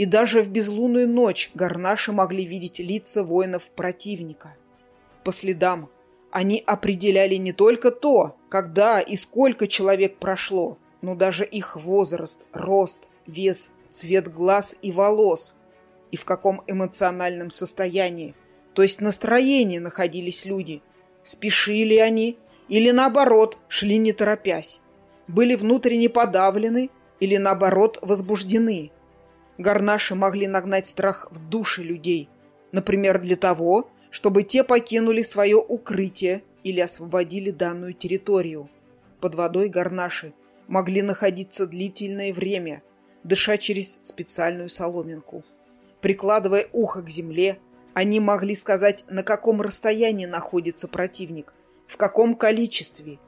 Speaker 1: И даже в безлунную ночь гарнаши могли видеть лица воинов противника. По следам они определяли не только то, когда и сколько человек прошло, но даже их возраст, рост, вес, цвет глаз и волос, и в каком эмоциональном состоянии, то есть настроении находились люди. Спешили они или, наоборот, шли не торопясь. Были внутренне подавлены или, наоборот, возбуждены. Гарнаши могли нагнать страх в души людей, например, для того, чтобы те покинули свое укрытие или освободили данную территорию. Под водой гарнаши могли находиться длительное время, дыша через специальную соломинку. Прикладывая ухо к земле, они могли сказать, на каком расстоянии находится противник, в каком количестве,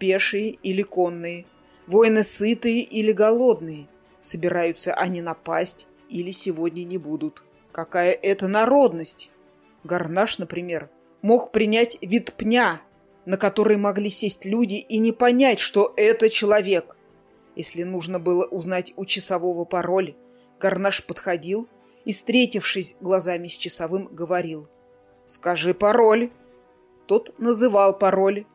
Speaker 1: пешие или конные, воины сытые или голодные, собираются они напасть или сегодня не будут. Какая это народность? Гарнаш, например, мог принять вид пня, на который могли сесть люди и не понять, что это человек. Если нужно было узнать у часового пароль, Гарнаш подходил и, встретившись глазами с часовым, говорил «Скажи пароль». Тот называл пароль.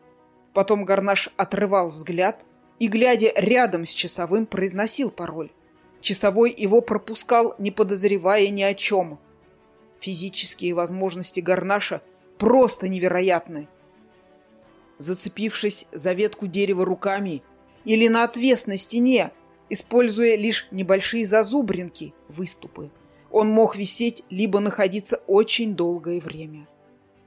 Speaker 1: Потом Гарнаш отрывал взгляд и, глядя рядом с часовым, произносил пароль. Часовой его пропускал, не подозревая ни о чем – Физические возможности Гарнаша просто невероятны. Зацепившись за ветку дерева руками или на отвесной стене, используя лишь небольшие зазубринки, выступы, он мог висеть либо находиться очень долгое время.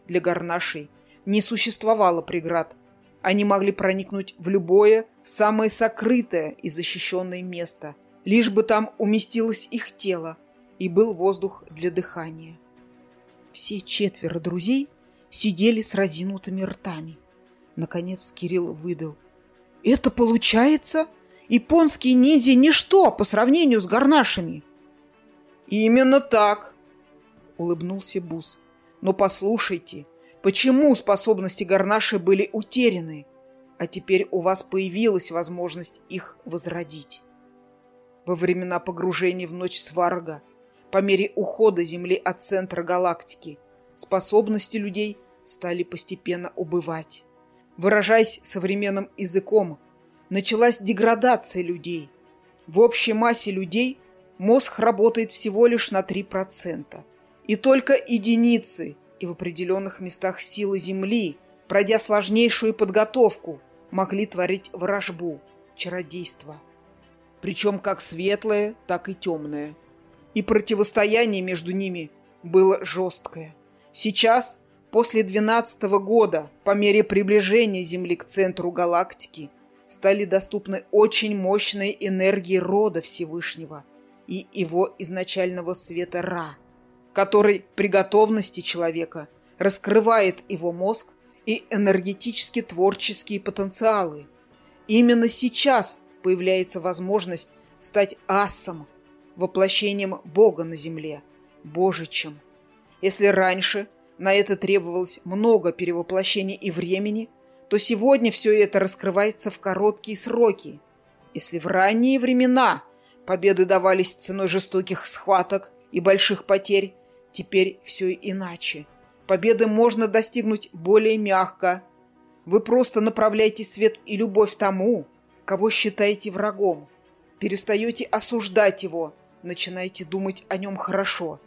Speaker 1: Для Гарнашей не существовало преград. Они могли проникнуть в любое, в самое сокрытое и защищенное место, лишь бы там уместилось их тело и был воздух для дыхания. Все четверо друзей сидели с разинутыми ртами. Наконец Кирилл выдал. «Это получается? Японские ниндзя ничто по сравнению с гарнашами!» «Именно так!» — улыбнулся Бус. «Но послушайте, почему способности гарнаши были утеряны, а теперь у вас появилась возможность их возродить?» Во времена погружения в ночь сварга — по мере ухода Земли от центра галактики, способности людей стали постепенно убывать. Выражаясь современным языком, началась деградация людей. В общей массе людей мозг работает всего лишь на 3%. И только единицы и в определенных местах силы Земли, пройдя сложнейшую подготовку, могли творить вражбу, чародейство. Причем как светлое, так и темное – и противостояние между ними было жесткое. Сейчас, после 12 -го года, по мере приближения Земли к центру галактики, стали доступны очень мощные энергии рода Всевышнего и его изначального света Ра, который при готовности человека раскрывает его мозг и энергетически творческие потенциалы. Именно сейчас появляется возможность стать асом, воплощением Бога на земле, Божичем. Если раньше на это требовалось много перевоплощений и времени, то сегодня все это раскрывается в короткие сроки. Если в ранние времена победы давались ценой жестоких схваток и больших потерь, теперь все иначе. Победы можно достигнуть более мягко. Вы просто направляете свет и любовь тому, кого считаете врагом. Перестаете осуждать его, начинаете думать о нем хорошо.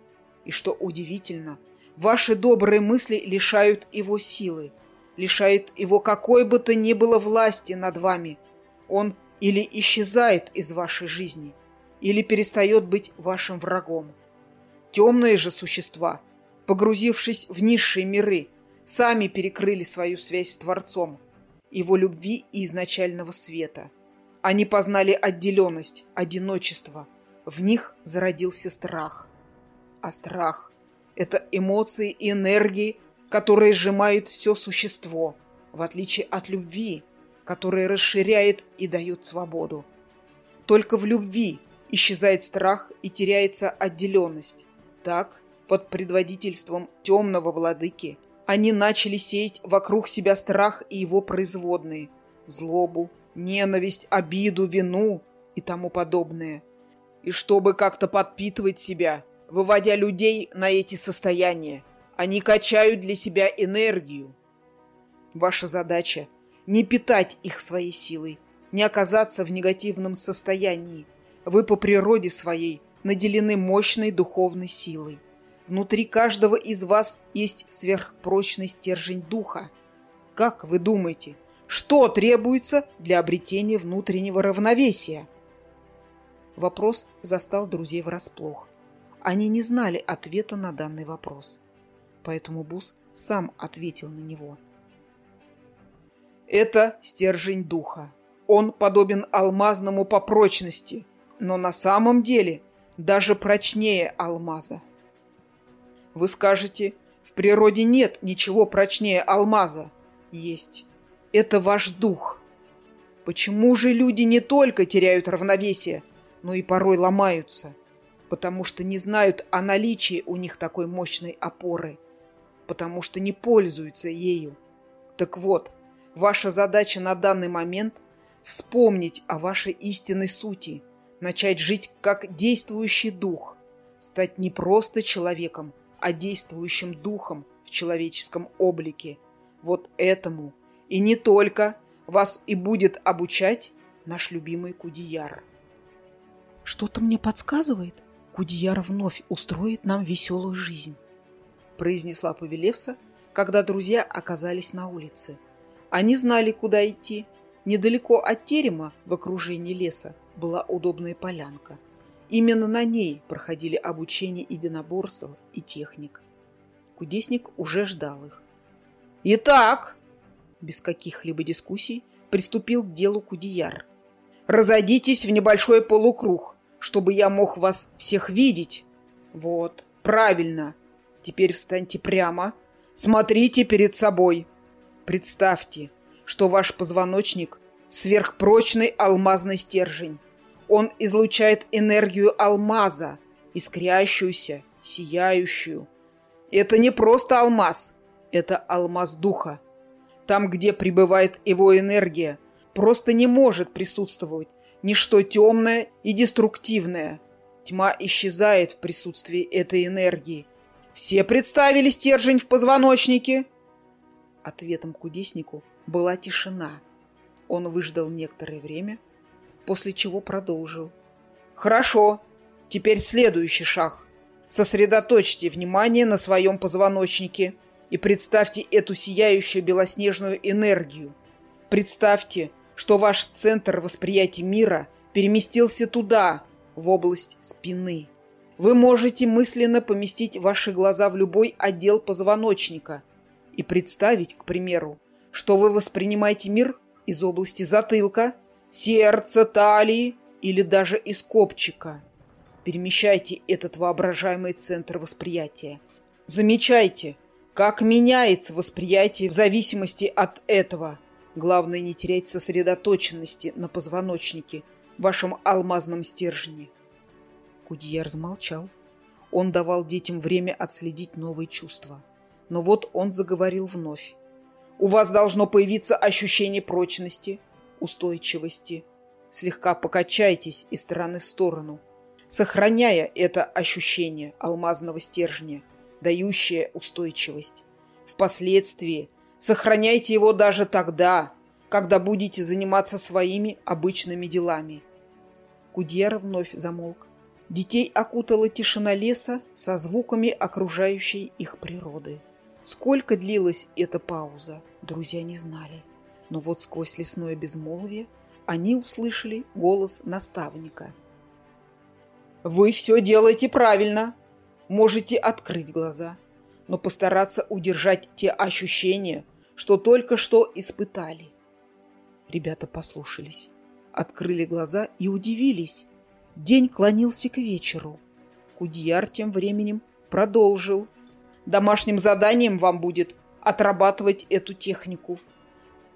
Speaker 1: И что удивительно, ваши добрые мысли лишают его силы. лишают его какой бы то ни было власти над вами. Он или исчезает из вашей жизни, или перестает быть вашим врагом. Темные же существа, погрузившись в низшие миры, сами перекрыли свою связь с Творцом, его любви и изначального света. Они познали отделенность, одиночество. В них зародился страх. А страх – это эмоции и энергии, которые сжимают все существо, в отличие от любви, которая расширяет и дает свободу. Только в любви исчезает страх и теряется отделенность. Так, под предводительством темного владыки, они начали сеять вокруг себя страх и его производные – злобу, ненависть, обиду, вину и тому подобное. И чтобы как-то подпитывать себя, выводя людей на эти состояния, они качают для себя энергию. Ваша задача – не питать их своей силой, не оказаться в негативном состоянии. Вы по природе своей наделены мощной духовной силой. Внутри каждого из вас есть сверхпрочный стержень духа. Как вы думаете, что требуется для обретения внутреннего равновесия? Вопрос застал друзей врасплох. Они не знали ответа на данный вопрос поэтому Бус сам ответил на него. Это стержень духа. Он подобен алмазному по прочности, но на самом деле даже прочнее алмаза. Вы скажете, в природе нет ничего прочнее алмаза. Есть. Это ваш дух. Почему же люди не только теряют равновесие, но и порой ломаются? Потому что не знают о наличии у них такой мощной опоры – потому что не пользуются ею. Так вот, ваша задача на данный момент – вспомнить о вашей истинной сути, начать жить как действующий дух, стать не просто человеком, а действующим духом в человеческом облике. Вот этому и не только вас и будет обучать наш любимый Кудияр.
Speaker 2: Что-то мне подсказывает, Кудияр вновь устроит нам веселую жизнь произнесла Павелевса, когда друзья оказались на улице. Они знали, куда идти. Недалеко от терема, в окружении леса, была удобная полянка. Именно на ней проходили обучение единоборства и техник. Кудесник уже ждал их.
Speaker 1: «Итак!» Без каких-либо дискуссий приступил к делу Кудияр. «Разойдитесь в небольшой полукруг, чтобы я мог вас всех видеть. Вот, правильно!» Теперь встаньте прямо. Смотрите перед собой. Представьте, что ваш позвоночник – сверхпрочный алмазный стержень. Он излучает энергию алмаза, искрящуюся, сияющую. Это не просто алмаз, это алмаз духа. Там, где пребывает его энергия, просто не может присутствовать ничто темное и деструктивное. Тьма исчезает в присутствии этой энергии – все представили стержень в позвоночнике?» Ответом кудеснику была тишина. Он выждал некоторое время, после чего продолжил. «Хорошо, теперь следующий шаг. Сосредоточьте внимание на своем позвоночнике и представьте эту сияющую белоснежную энергию. Представьте, что ваш центр восприятия мира переместился туда, в область спины. Вы можете мысленно поместить ваши глаза в любой отдел позвоночника и представить, к примеру, что вы воспринимаете мир из области затылка, сердца, талии или даже из копчика. Перемещайте этот воображаемый центр восприятия. Замечайте, как меняется восприятие в зависимости от этого. Главное не терять сосредоточенности на позвоночнике, вашем алмазном стержне.
Speaker 2: Кудьяр замолчал. Он давал детям время отследить новые чувства. Но вот он заговорил вновь.
Speaker 1: «У вас должно появиться ощущение прочности, устойчивости. Слегка покачайтесь из стороны в сторону, сохраняя это ощущение алмазного стержня, дающее устойчивость. Впоследствии сохраняйте его даже тогда, когда будете заниматься своими обычными делами».
Speaker 2: Кудьяр вновь замолк. Детей окутала тишина леса со звуками окружающей их природы. Сколько длилась эта пауза, друзья не знали. Но вот сквозь лесное безмолвие они услышали голос наставника.
Speaker 1: «Вы все делаете правильно. Можете открыть глаза, но постараться удержать те ощущения, что только что испытали».
Speaker 2: Ребята послушались, открыли глаза и удивились. День клонился к вечеру. Кудьяр тем временем продолжил.
Speaker 1: Домашним заданием вам будет отрабатывать эту технику.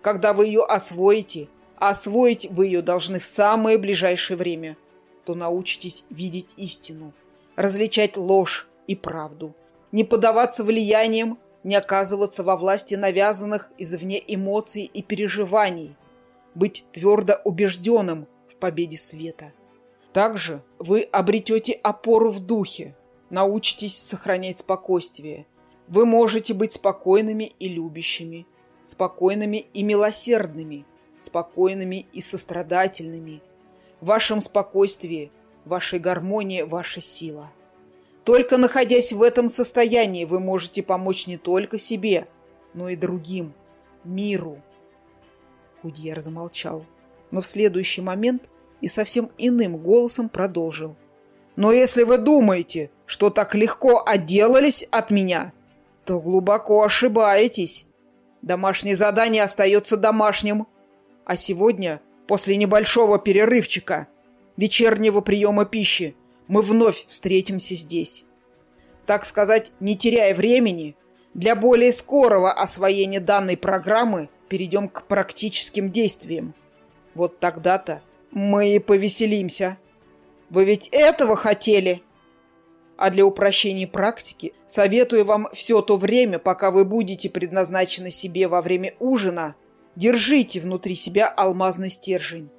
Speaker 1: Когда вы ее освоите, а освоить вы ее должны в самое ближайшее время, то научитесь видеть истину, различать ложь и правду, не поддаваться влияниям, не оказываться во власти навязанных извне эмоций и переживаний, быть твердо убежденным в победе света. Также вы обретете опору в духе, научитесь сохранять спокойствие. Вы можете быть спокойными и любящими, спокойными и милосердными, спокойными и сострадательными. В вашем спокойствии, вашей гармонии, ваша сила. Только находясь в этом состоянии, вы можете помочь не только себе, но и другим, миру.
Speaker 2: Кудьер замолчал, но в следующий момент и совсем иным голосом продолжил.
Speaker 1: Но если вы думаете, что так легко отделались от меня, то глубоко ошибаетесь. Домашнее задание остается домашним. А сегодня, после небольшого перерывчика, вечернего приема пищи, мы вновь встретимся здесь. Так сказать, не теряя времени, для более скорого освоения данной программы перейдем к практическим действиям. Вот тогда-то мы и повеселимся. Вы ведь этого хотели? А для упрощения практики советую вам все то время, пока вы будете предназначены себе во время ужина, держите внутри себя алмазный стержень.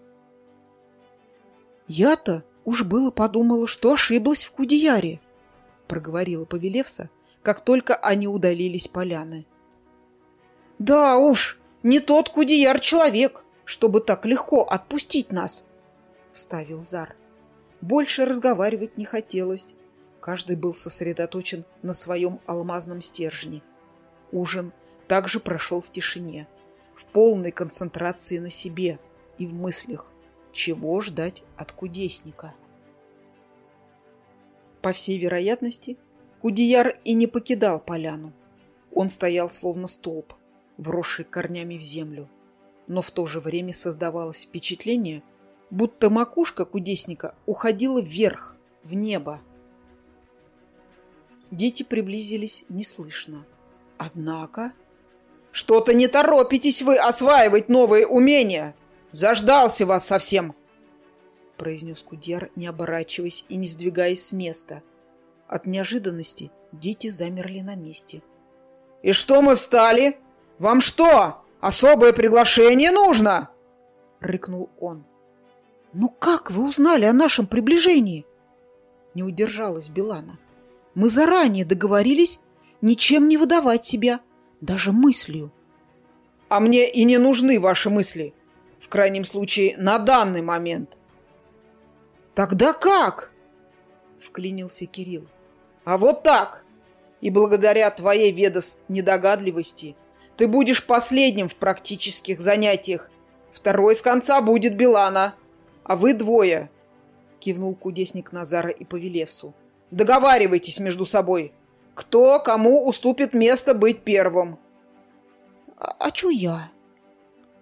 Speaker 2: Я-то уж было подумала, что ошиблась в Кудияре, проговорила Повелевса, как только они удалились поляны.
Speaker 1: Да уж, не тот Кудияр человек, чтобы так легко отпустить нас, вставил Зар.
Speaker 2: Больше разговаривать не хотелось. Каждый был сосредоточен на своем алмазном стержне. Ужин также прошел в тишине, в полной концентрации на себе и в мыслях, чего ждать от кудесника. По всей вероятности, Кудияр и не покидал поляну. Он стоял словно столб, вросший корнями в землю. Но в то же время создавалось впечатление, будто макушка кудесника уходила вверх, в небо. Дети приблизились неслышно. Однако...
Speaker 1: «Что-то не торопитесь вы осваивать новые умения! Заждался вас совсем!»
Speaker 2: произнес Кудьяр, не оборачиваясь и не сдвигаясь с места. От неожиданности дети замерли на месте.
Speaker 1: «И что мы встали? Вам что, особое приглашение нужно?»
Speaker 2: рыкнул он. «Ну как вы узнали о нашем приближении?» Не удержалась Белана. «Мы заранее договорились ничем не выдавать себя, даже мыслью».
Speaker 1: «А мне и не нужны ваши мысли. В крайнем случае, на данный момент». «Тогда как?» — вклинился Кирилл. «А вот так. И благодаря твоей, Ведос, недогадливости ты будешь последним в практических занятиях. Второй с конца будет Белана» а вы двое, кивнул кудесник Назара и Повелевсу. Договаривайтесь между собой. Кто кому уступит место быть первым?
Speaker 2: А, а чё я?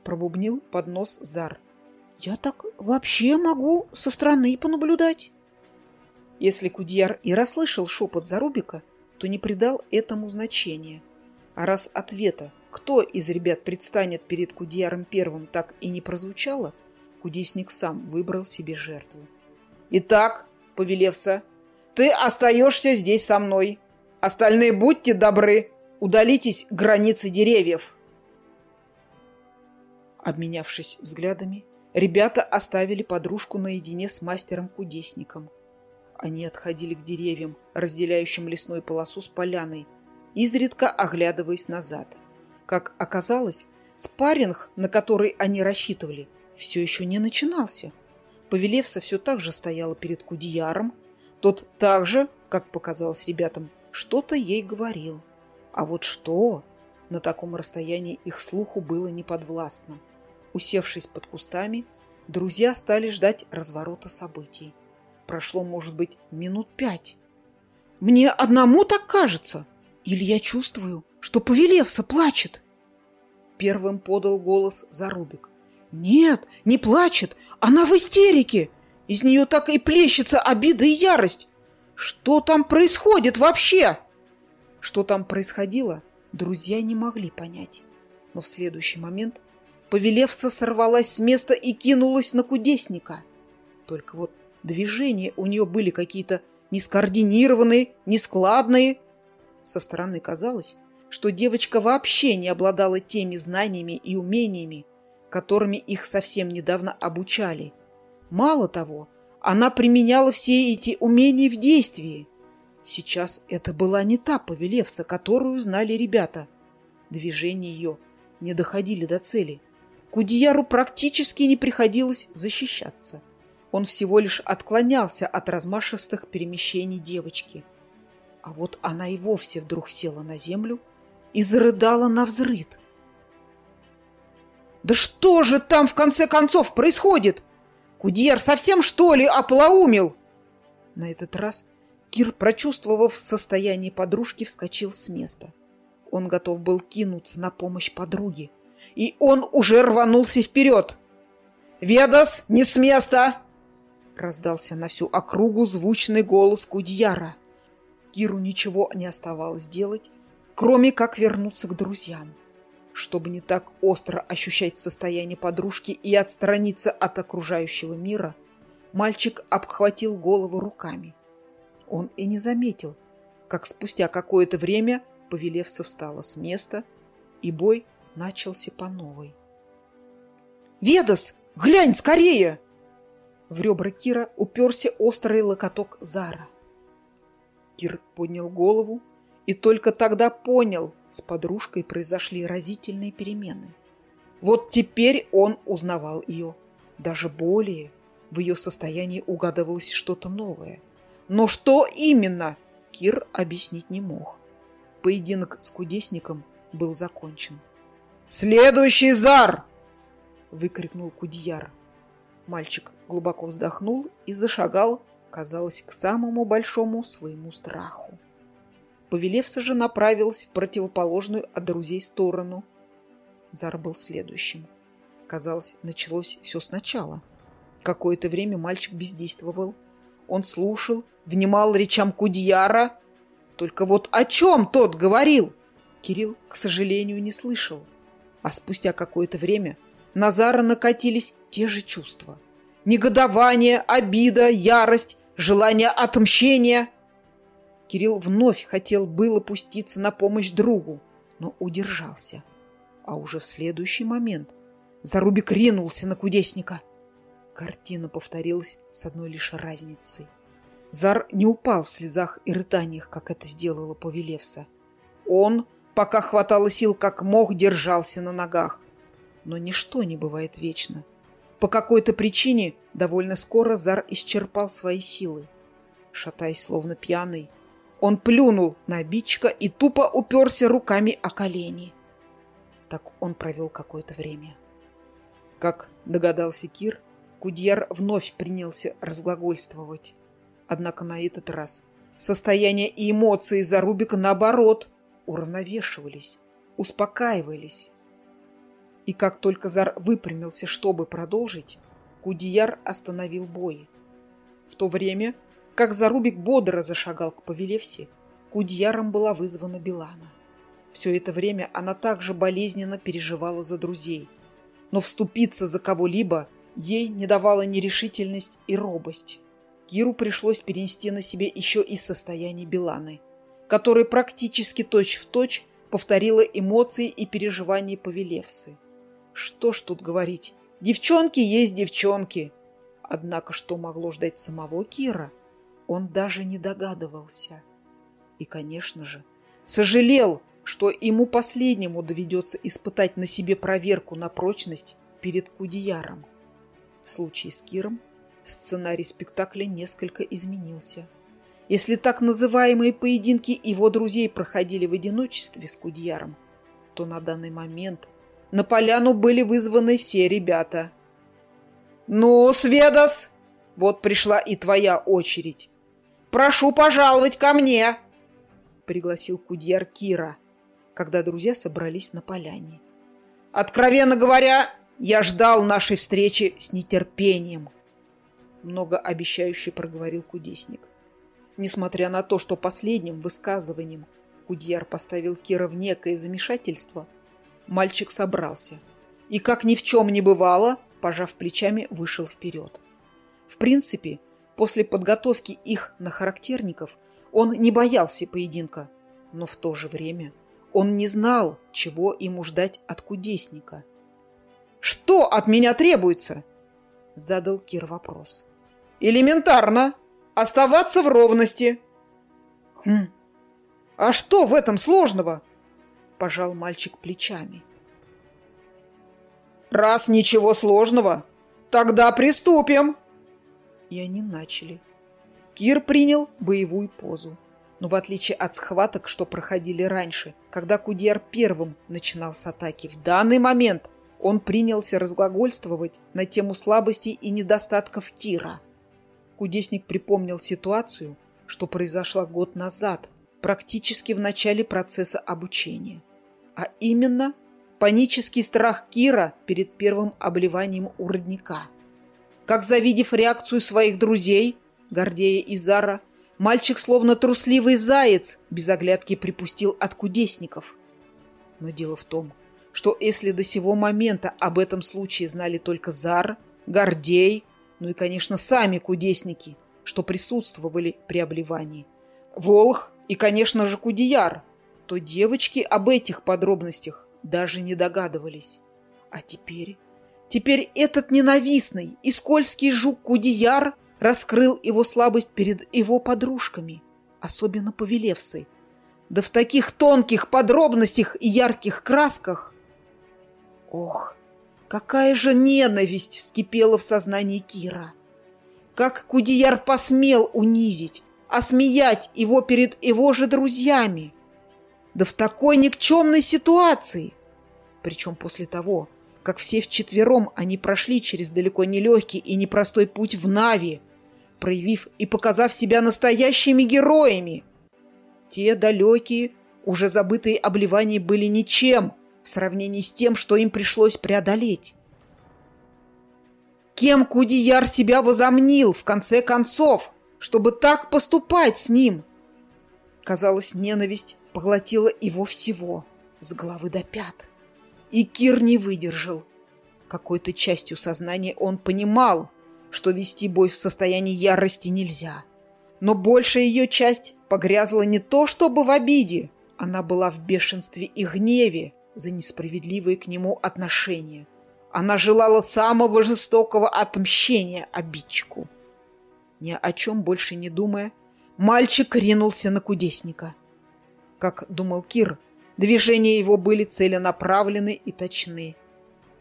Speaker 2: Пробубнил под нос Зар. Я так вообще могу со стороны понаблюдать. Если Кудьяр и расслышал шепот Зарубика, то не придал этому значения. А раз ответа, кто из ребят предстанет перед Кудьяром первым, так и не прозвучало, Кудесник сам выбрал себе жертву.
Speaker 1: «Итак, Повелевса, ты остаешься здесь со мной. Остальные будьте добры, удалитесь к границе деревьев».
Speaker 2: Обменявшись взглядами, ребята оставили подружку наедине с мастером-кудесником. Они отходили к деревьям, разделяющим лесную полосу с поляной, изредка оглядываясь назад. Как оказалось, спарринг, на который они рассчитывали – все еще не начинался. Повелевса все так же стояла перед Кудияром. Тот так же, как показалось ребятам, что-то ей говорил.
Speaker 1: А вот что? На таком расстоянии их слуху было неподвластно. Усевшись под кустами, друзья стали ждать разворота событий. Прошло, может быть, минут пять. «Мне одному так кажется? Или я чувствую, что Повелевса плачет?» Первым подал голос Зарубик. «Нет, не плачет, она в истерике. Из нее так и плещется обида и ярость. Что там происходит вообще?» Что там происходило, друзья не могли понять. Но в следующий момент Повелевса сорвалась с места и кинулась на кудесника. Только вот движения у нее были какие-то нескоординированные, нескладные. Со стороны казалось, что девочка вообще не обладала теми знаниями и умениями, которыми их совсем недавно обучали. Мало того, она применяла все эти умения в действии. Сейчас это была не та Павелевса, которую знали ребята. Движения ее не доходили до цели. Кудияру практически не приходилось защищаться. Он всего лишь отклонялся от размашистых перемещений девочки. А вот она и вовсе вдруг села на землю и зарыдала на взрыд. «Да что же там в конце концов происходит? Кудьер совсем что ли оплоумил?» На этот раз Кир, прочувствовав состояние подружки, вскочил с места. Он готов был кинуться на помощь подруге. И он уже рванулся вперед. «Ведас, не с места!» Раздался на всю округу звучный голос Кудьяра. Киру ничего не оставалось делать, кроме как вернуться к друзьям. Чтобы не так остро ощущать состояние подружки и отстраниться от окружающего мира, мальчик обхватил голову руками. Он и не заметил, как спустя какое-то время Повелевса встала с места, и бой начался по новой. «Ведас, глянь скорее!» В ребра Кира уперся острый локоток Зара. Кир поднял голову и только тогда понял, с подружкой произошли разительные перемены. Вот теперь он узнавал ее. Даже более, в ее состоянии угадывалось что-то новое. Но что именно, Кир объяснить не мог. Поединок с кудесником был закончен. «Следующий зар!» — выкрикнул Кудьяр. Мальчик глубоко вздохнул и зашагал, казалось, к самому большому своему страху. Повелевса же направилась в противоположную от друзей сторону. Зар был следующим. Казалось, началось все сначала. Какое-то время мальчик бездействовал. Он слушал, внимал речам Кудьяра. Только вот о чем тот говорил? Кирилл, к сожалению, не слышал. А спустя какое-то время на Зара накатились те же чувства. Негодование, обида, ярость, желание отмщения – Кирилл вновь хотел было пуститься на помощь другу, но удержался. А уже в следующий момент Зарубик ринулся на кудесника. Картина повторилась с одной лишь разницей. Зар не упал в слезах и рыданиях, как это сделала Повелевса. Он, пока хватало сил, как мог, держался на ногах. Но ничто не бывает вечно. По какой-то причине довольно скоро Зар исчерпал свои силы. Шатаясь, словно пьяный, он плюнул на обидчика и тупо уперся руками о колени. Так он провел какое-то время. Как догадался Кир, Кудьяр вновь принялся разглагольствовать. Однако на этот раз состояние и эмоции Зарубика, наоборот, уравновешивались, успокаивались. И как только Зар выпрямился, чтобы продолжить, Кудияр остановил бой. В то время как Зарубик бодро зашагал к Павелевсе, Кудьяром была вызвана Билана. Все это время она также болезненно переживала за друзей. Но вступиться за кого-либо ей не давала нерешительность и робость. Киру пришлось перенести на себе еще и состояние Биланы, которое практически точь-в-точь точь повторило эмоции и переживания Павелевсы. Что ж тут говорить, девчонки есть девчонки. Однако что могло ждать самого Кира – он даже не догадывался. И, конечно же, сожалел, что ему последнему доведется испытать на себе проверку на прочность перед Кудияром. В случае с Киром сценарий спектакля несколько изменился.
Speaker 2: Если так называемые поединки его друзей проходили в одиночестве с Кудьяром, то на данный момент на поляну были вызваны все ребята.
Speaker 1: «Ну, Сведос, вот пришла и твоя очередь. Прошу пожаловать ко мне!» пригласил Кудьяр Кира, когда друзья собрались на поляне. «Откровенно говоря, я ждал нашей встречи с нетерпением», многообещающе проговорил кудесник. Несмотря на то, что последним высказыванием Кудьяр поставил Кира в некое замешательство, мальчик собрался и, как ни в чем не бывало, пожав плечами, вышел вперед. В принципе, после подготовки их на характерников – он не боялся поединка, но в то же время он не знал, чего ему ждать от кудесника. «Что от меня требуется?» – задал Кир вопрос. «Элементарно. Оставаться в ровности». «Хм. А что в этом сложного?» – пожал мальчик плечами. «Раз ничего сложного, тогда приступим!» И они начали. Кир принял боевую позу. Но в отличие от схваток, что проходили раньше, когда Кудьяр первым начинал с атаки, в данный момент он принялся разглагольствовать на тему слабостей и недостатков Кира. Кудесник припомнил ситуацию, что произошла год назад, практически в начале процесса обучения. А именно панический страх Кира перед первым обливанием у родника. Как завидев реакцию своих друзей – Гордея и Зара, мальчик, словно трусливый заяц, без оглядки припустил от кудесников. Но дело в том, что если до сего момента об этом случае знали только Зар, Гордей, ну и, конечно, сами кудесники, что присутствовали при обливании, Волх и, конечно же, Кудияр, то девочки об этих подробностях даже не догадывались. А теперь... Теперь этот ненавистный и скользкий жук Кудияр раскрыл его слабость перед его подружками, особенно Повелевсой. Да в таких тонких подробностях и ярких красках. Ох, какая же ненависть вскипела в сознании Кира! Как Кудияр посмел унизить, осмеять его перед его же друзьями! Да в такой никчемной ситуации! Причем после того, как все вчетвером они прошли через далеко не легкий и непростой путь в Нави, проявив и показав себя настоящими героями. Те далекие, уже забытые обливания были ничем в сравнении с тем, что им пришлось преодолеть. Кем Кудияр себя возомнил, в конце концов, чтобы так поступать с ним? Казалось, ненависть поглотила его всего, с головы до пят. И Кир не выдержал. Какой-то частью сознания он понимал, что вести бой в состоянии ярости нельзя. Но большая ее часть погрязла не то чтобы в обиде, она была в бешенстве и гневе за несправедливые к нему отношения. Она желала самого жестокого отмщения обидчику. Ни о чем больше не думая, мальчик ринулся на кудесника. Как думал Кир, движения его были целенаправлены и точны.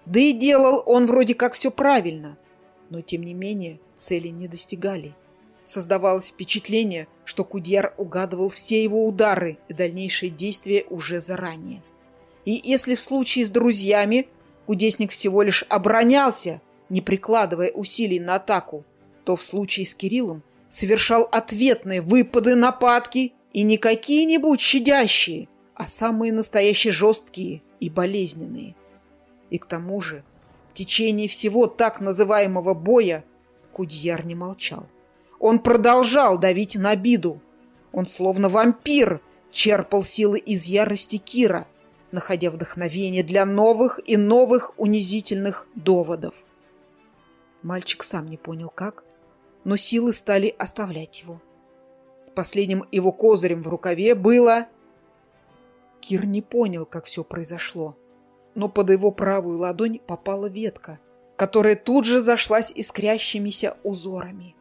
Speaker 1: Да и делал он вроде как все правильно – но тем не менее цели не достигали. Создавалось впечатление, что Кудьяр угадывал все его удары и дальнейшие действия уже заранее. И если в случае с друзьями кудесник всего лишь оборонялся, не прикладывая усилий на атаку, то в случае с Кириллом совершал ответные выпады, нападки и не какие-нибудь щадящие, а самые настоящие жесткие и болезненные. И к тому же в течение всего так называемого боя Кудьяр не молчал. Он продолжал давить на обиду. Он словно вампир черпал силы из ярости Кира, находя вдохновение для новых и новых унизительных доводов. Мальчик сам не понял как, но силы стали оставлять его. Последним его козырем в рукаве было... Кир не понял, как все произошло но под его правую ладонь попала ветка, которая тут же зашлась искрящимися узорами.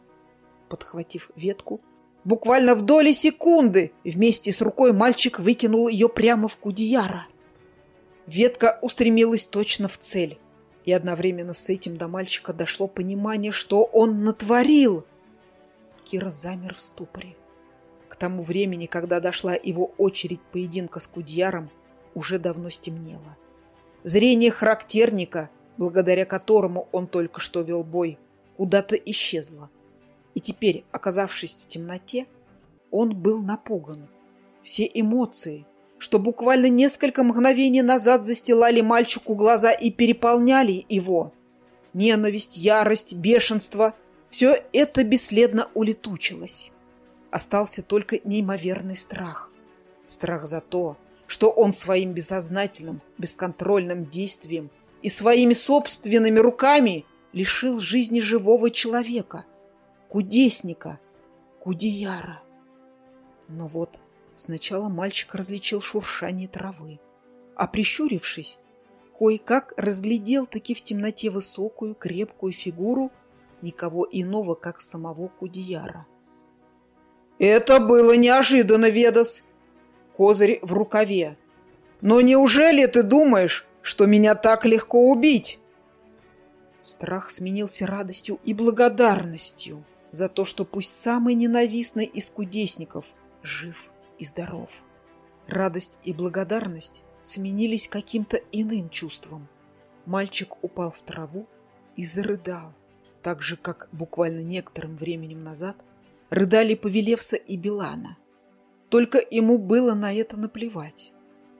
Speaker 1: Подхватив ветку, буквально в доли секунды вместе с рукой мальчик выкинул ее прямо в Кудияра. Ветка устремилась точно в цель, и одновременно с этим до мальчика дошло понимание, что он натворил. Кира замер в ступоре. Тому времени, когда дошла его очередь поединка с Кудьяром, уже давно стемнело. Зрение характерника, благодаря которому он только что вел бой, куда-то исчезло. И теперь, оказавшись в темноте, он был напуган. Все эмоции, что буквально несколько мгновений назад застилали мальчику глаза и переполняли его. Ненависть, ярость, бешенство – все это бесследно улетучилось. Остался только неимоверный страх. Страх за то, что он своим бессознательным, бесконтрольным действием и своими собственными руками лишил жизни живого человека, кудесника, кудеяра. Но вот сначала мальчик различил шуршание травы, а прищурившись, кое-как разглядел таки в темноте высокую крепкую фигуру никого иного, как самого Кудияра. «Это было неожиданно, Ведас!» Козырь в рукаве. «Но неужели ты думаешь, что меня так легко убить?» Страх сменился радостью и благодарностью за то, что пусть самый ненавистный из кудесников жив и здоров. Радость и благодарность сменились каким-то иным чувством. Мальчик упал в траву и зарыдал, так же, как буквально некоторым временем назад рыдали Повелевса и Билана. Только ему было на это наплевать.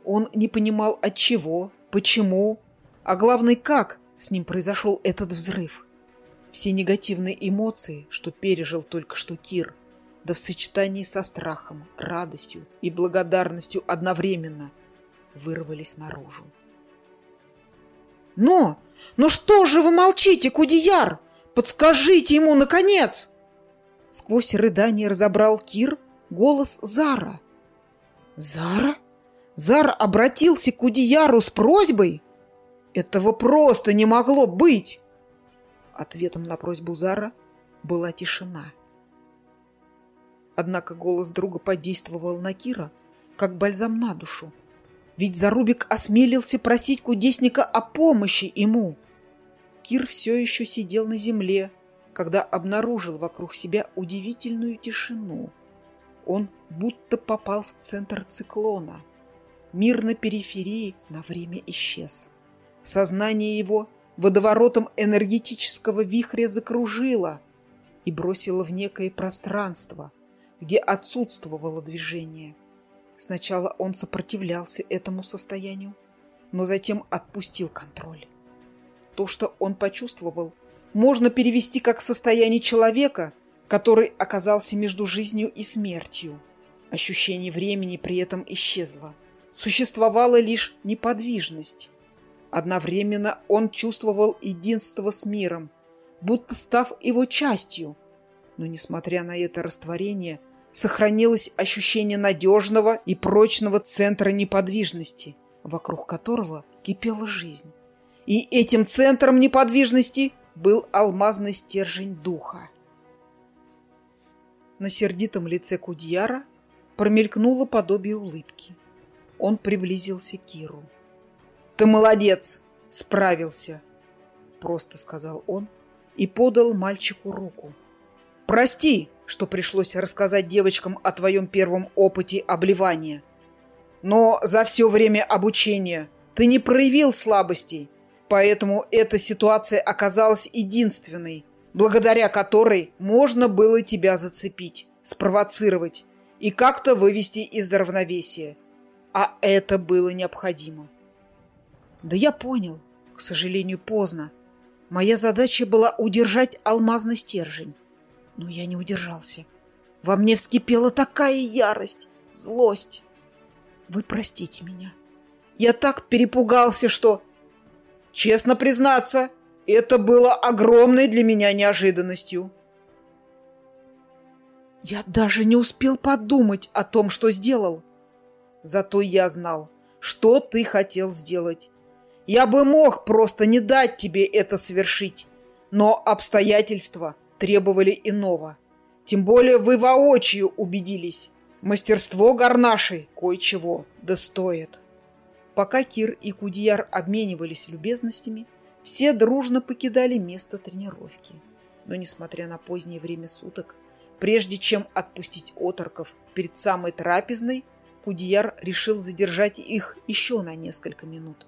Speaker 1: Он не понимал от чего, почему, а главное, как с ним произошел этот взрыв. Все негативные эмоции, что пережил только что Кир, да в сочетании со страхом, радостью и благодарностью одновременно, вырвались наружу. «Но! Но что же вы молчите, Кудияр?» Подскажите ему, наконец!» Сквозь рыдание разобрал Кир голос Зара. «Зара? Зар обратился к Удияру с просьбой? Этого просто не могло быть!» Ответом на просьбу Зара была тишина. Однако голос друга подействовал на Кира, как бальзам на душу. Ведь Зарубик осмелился просить кудесника о помощи ему — Кир все еще сидел на земле, когда обнаружил вокруг себя удивительную тишину. Он будто попал в центр циклона. Мир на периферии на время исчез. Сознание его водоворотом энергетического вихря закружило и бросило в некое пространство, где отсутствовало движение. Сначала он сопротивлялся этому состоянию, но затем отпустил контроль. То, что он почувствовал, можно перевести как состояние человека, который оказался между жизнью и смертью. Ощущение времени при этом исчезло. Существовала лишь неподвижность. Одновременно он чувствовал единство с миром, будто став его частью. Но, несмотря на это растворение, сохранилось ощущение надежного и прочного центра неподвижности, вокруг которого кипела жизнь. И этим центром неподвижности был алмазный стержень духа. На сердитом лице Кудьяра промелькнуло подобие улыбки. Он приблизился к Киру. «Ты молодец! Справился!» Просто сказал он и подал мальчику руку. «Прости, что пришлось рассказать девочкам о твоем первом опыте обливания. Но за все время обучения ты не проявил слабостей Поэтому эта ситуация оказалась единственной, благодаря которой можно было тебя зацепить, спровоцировать и как-то вывести из равновесия. А это было необходимо. Да я понял. К сожалению, поздно. Моя задача была удержать алмазный стержень. Но я не удержался. Во мне вскипела такая ярость, злость. Вы простите меня. Я так перепугался, что Честно признаться, это было огромной для меня неожиданностью. Я даже не успел подумать о том, что сделал. Зато я знал, что ты хотел сделать. Я бы мог просто не дать тебе это совершить, но обстоятельства требовали иного. Тем более вы воочию убедились. Мастерство горнашей кое-чего достоит. Пока Кир и Кудияр обменивались любезностями, все дружно покидали место тренировки. Но, несмотря на позднее время суток, Прежде чем отпустить оторков перед самой трапезной, Кудияр решил задержать их еще на несколько минут.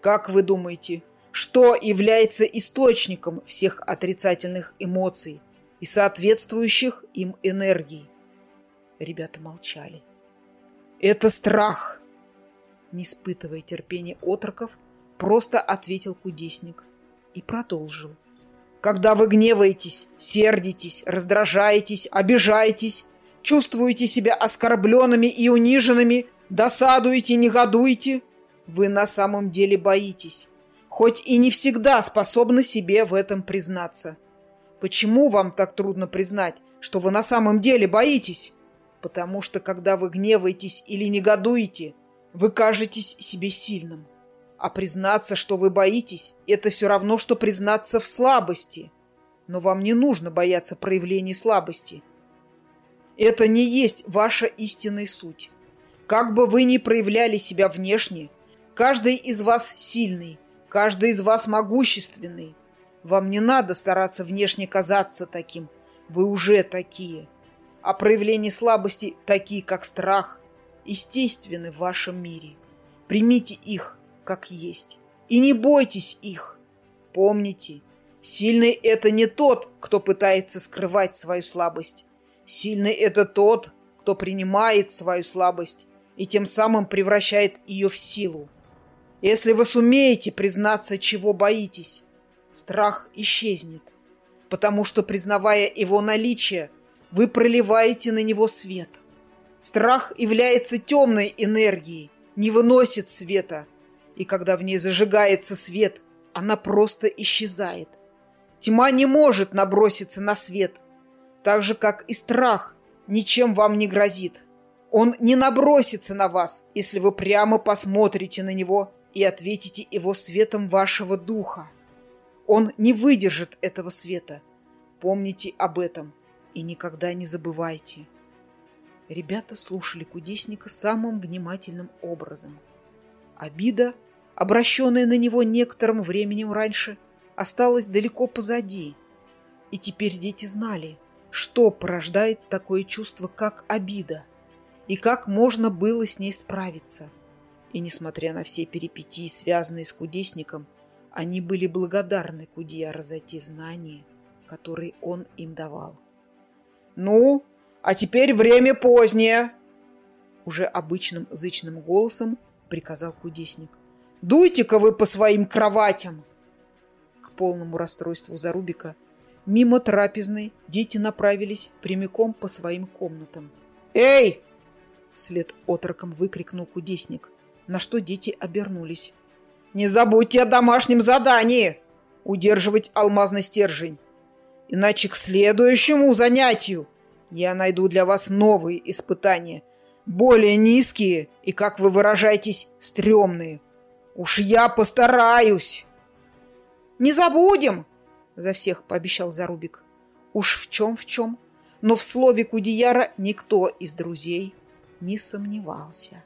Speaker 1: «Как вы думаете, что является источником всех отрицательных эмоций и соответствующих им энергий?» Ребята молчали. «Это страх!» Не испытывая терпения отроков, просто ответил кудесник и продолжил. Когда вы гневаетесь, сердитесь, раздражаетесь, обижаетесь, чувствуете себя оскорбленными и униженными, досадуете, негодуете, вы на самом деле боитесь, хоть и не всегда способны себе в этом признаться. Почему вам так трудно признать, что вы на самом деле боитесь? Потому что, когда вы гневаетесь или негодуете, вы кажетесь себе сильным. А признаться, что вы боитесь, это все равно, что признаться в слабости. Но вам не нужно бояться проявлений слабости. Это не есть ваша истинная суть. Как бы вы ни проявляли себя внешне, каждый из вас сильный, каждый из вас могущественный. Вам не надо стараться внешне казаться таким. Вы уже такие. А проявления слабости, такие как страх, естественны в вашем мире. Примите их – как есть. И не бойтесь их. Помните, сильный – это не тот, кто пытается скрывать свою слабость. Сильный – это тот, кто принимает свою слабость и тем самым превращает ее в силу. Если вы сумеете признаться, чего боитесь, страх исчезнет, потому что, признавая его наличие, вы проливаете на него свет. Страх является темной энергией, не выносит света – и когда в ней зажигается свет, она просто исчезает. Тьма не может наброситься на свет, так же, как и страх ничем вам не грозит. Он не набросится на вас, если вы прямо посмотрите на него и ответите его светом вашего духа. Он не выдержит этого света. Помните об этом и никогда не забывайте. Ребята слушали кудесника самым внимательным образом. Обида обращенная на него некоторым временем раньше, осталась далеко позади. И теперь дети знали, что порождает такое чувство, как обида, и как можно было с ней справиться. И, несмотря на все перипетии, связанные с кудесником, они были благодарны Кудияра за те знания, которые он им давал. «Ну, а теперь время позднее!» Уже обычным зычным голосом приказал кудесник. Дуйте-ка вы по своим кроватям!» К полному расстройству Зарубика мимо трапезной дети направились прямиком по своим комнатам. «Эй!» — вслед отроком выкрикнул кудесник, на что дети обернулись. «Не забудьте о домашнем задании! Удерживать алмазный стержень! Иначе к следующему занятию я найду для вас новые испытания, более низкие и, как вы выражаетесь, стрёмные. Уж я постараюсь. Не забудем, за всех пообещал Зарубик. Уж в чем в чем, но в слове Кудияра никто из друзей не сомневался.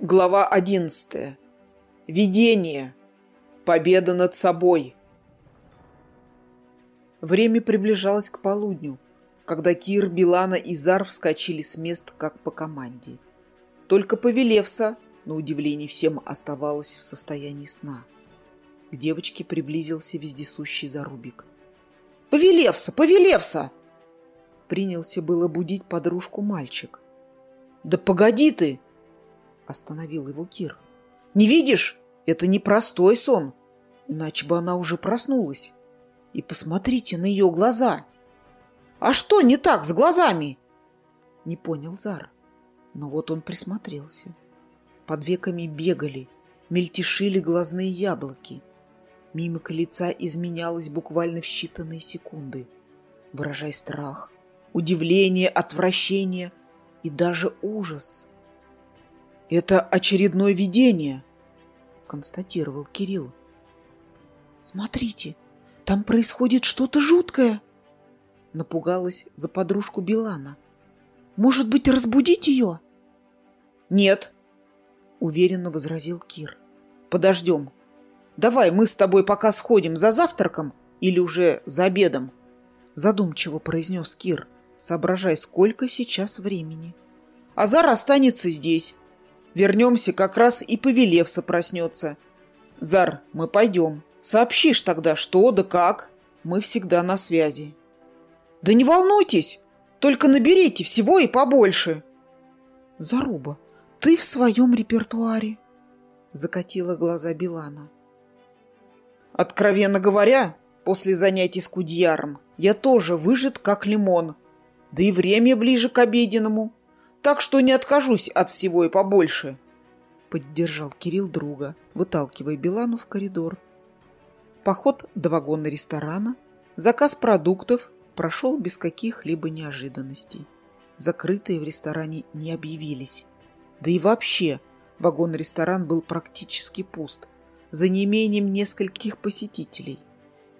Speaker 1: Глава одиннадцатая. Видение. Победа над собой. Время приближалось к полудню, когда Кир, Билана и Зар вскочили с мест, как по команде. Только Повелевса, на удивление всем, оставалась в состоянии сна. К девочке приблизился вездесущий Зарубик. «Повелевса! Повелевса!» Принялся было будить подружку мальчик. «Да погоди ты!» Остановил его Кир. «Не видишь? Это не простой сон, иначе бы она уже проснулась. И посмотрите на ее глаза!» «А что не так с глазами?» Не понял Зар. Но вот он присмотрелся. Под веками бегали, мельтешили глазные яблоки. Мимика лица изменялась буквально в считанные секунды, выражая страх, удивление, отвращение и даже ужас. «Это очередное видение», — констатировал Кирилл. «Смотрите, там происходит что-то жуткое», — напугалась за подружку Билана. «Может быть, разбудить ее?» «Нет», — уверенно возразил Кир. «Подождем. Давай мы с тобой пока сходим за завтраком, Или уже за обедом? Задумчиво произнес Кир, соображая, сколько сейчас времени. Азар останется здесь. Вернемся, как раз и Повелевса проснется. Зар, мы пойдем. Сообщишь тогда, что да как. Мы всегда на связи. Да не волнуйтесь, только наберите всего и побольше.
Speaker 2: Заруба, ты в своем репертуаре. Закатила глаза Билана.
Speaker 1: Откровенно говоря, после занятий с Кудьяром я тоже выжат как лимон. Да и время ближе к обеденному. Так что не откажусь от всего и побольше.
Speaker 2: Поддержал Кирилл друга, выталкивая Билану в коридор. Поход до вагона ресторана, заказ продуктов прошел без каких-либо неожиданностей. Закрытые в ресторане не объявились. Да и вообще, вагон-ресторан был практически пуст, за неимением нескольких посетителей.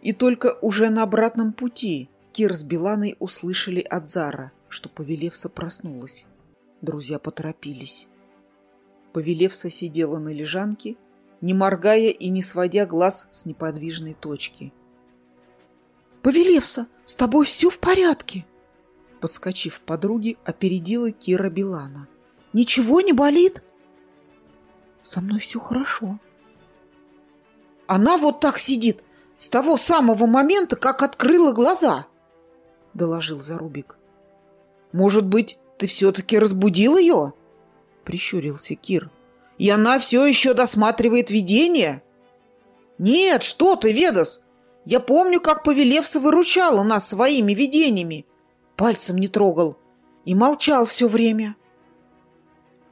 Speaker 2: И только уже на обратном пути Кир с Биланой услышали от Зара, что Повелевса проснулась. Друзья поторопились. Повелевса сидела на лежанке, не моргая и не сводя глаз с неподвижной точки – «Повелевса, с тобой все в порядке?» Подскочив подруги, опередила Кира Билана. «Ничего не болит?» «Со мной все хорошо». «Она вот так сидит с того самого момента, как открыла глаза», — доложил Зарубик. «Может быть, ты все-таки разбудил ее?» — прищурился Кир. «И она все еще досматривает видение?» «Нет, что ты, Ведас! Я помню, как Повелевса выручала нас своими видениями. Пальцем не трогал и молчал все время.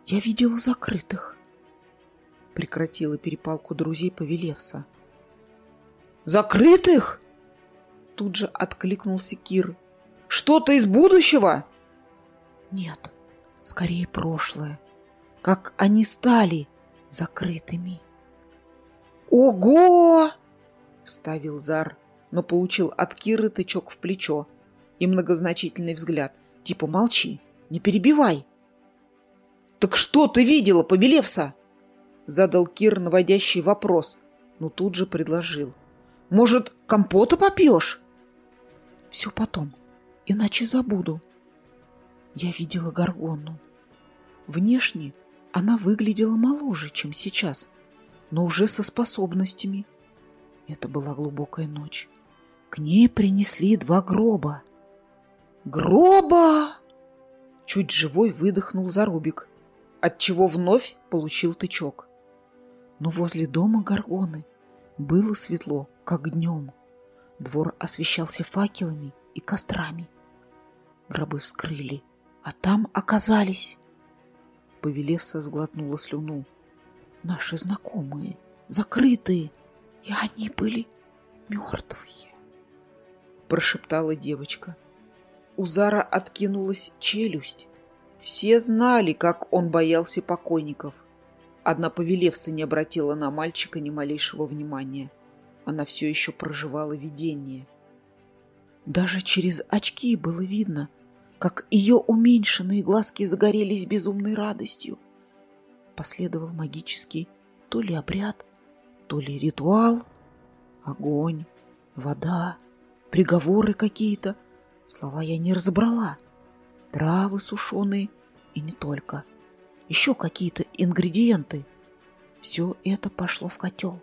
Speaker 2: Я видела закрытых. Прекратила перепалку друзей Повелевса. Закрытых? Тут же откликнулся Кир. Что-то из будущего? Нет, скорее прошлое. Как они стали закрытыми. Ого! — вставил Зар, но получил от Киры тычок в плечо и многозначительный взгляд. Типа «молчи, не перебивай». «Так что ты видела, Побелевса?» Задал Кир наводящий вопрос, но тут же предложил. «Может, компота попьешь?» «Все потом, иначе забуду». Я видела Гаргонну. Внешне она выглядела моложе, чем сейчас, но уже со способностями. Это была глубокая ночь. К ней принесли два гроба. «Гроба!» Чуть живой выдохнул Зарубик, отчего вновь получил тычок. Но возле дома Гаргоны было светло, как днем. Двор освещался факелами и кострами. Гробы вскрыли, а там оказались... Повелевса сглотнула слюну. Наши знакомые, закрытые, и они были мертвые, прошептала девочка. У Зара откинулась челюсть. Все знали, как он боялся покойников. Одна повелевса не обратила на мальчика ни малейшего внимания. Она все еще проживала видение. Даже через очки было видно, как ее уменьшенные глазки загорелись безумной радостью. Последовал магический то ли обряд, то ли ритуал, огонь, вода, приговоры какие-то. Слова я не разобрала. Травы сушеные и не только. Еще какие-то ингредиенты. Все это пошло в котел.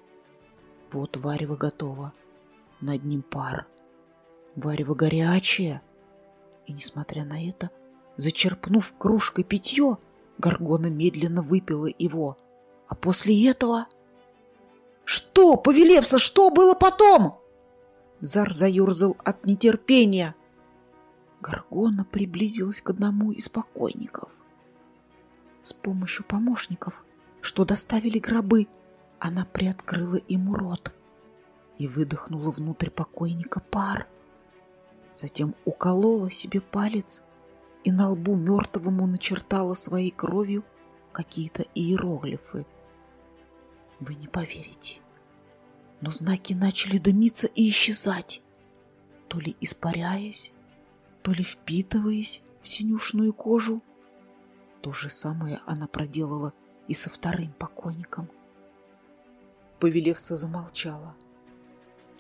Speaker 2: Вот варево готово. Над ним пар. Варево горячее. И, несмотря на это, зачерпнув кружкой питье, Горгона медленно выпила его. А после этого... «Что, Повелевса, что было потом?» Зар заерзал от нетерпения. Гаргона приблизилась к одному из покойников. С помощью помощников, что доставили гробы, она приоткрыла ему рот и выдохнула внутрь покойника пар. Затем уколола себе палец и на лбу мертвому начертала своей кровью какие-то иероглифы. Вы не поверите. Но знаки начали дымиться и исчезать, то ли испаряясь, то ли впитываясь в синюшную кожу. То же самое она проделала и со вторым покойником. Повелевса замолчала.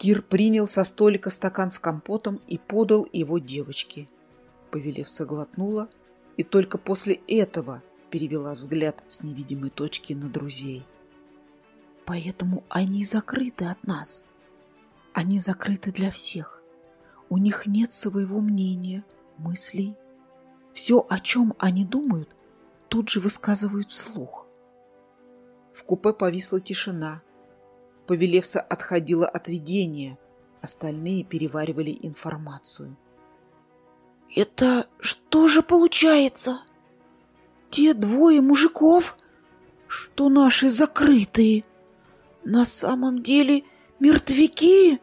Speaker 2: Кир принял со столика стакан с компотом и подал его девочке. Повелев соглотнула и только после этого перевела взгляд с невидимой точки на друзей. Поэтому они закрыты от нас. Они закрыты для всех. У них нет своего мнения, мыслей. Все, о чем они думают, тут же высказывают вслух. В купе повисла тишина. Повелевса отходила от видения, остальные переваривали информацию. «Это что же получается? Те двое мужиков, что наши закрытые, на самом деле мертвяки?»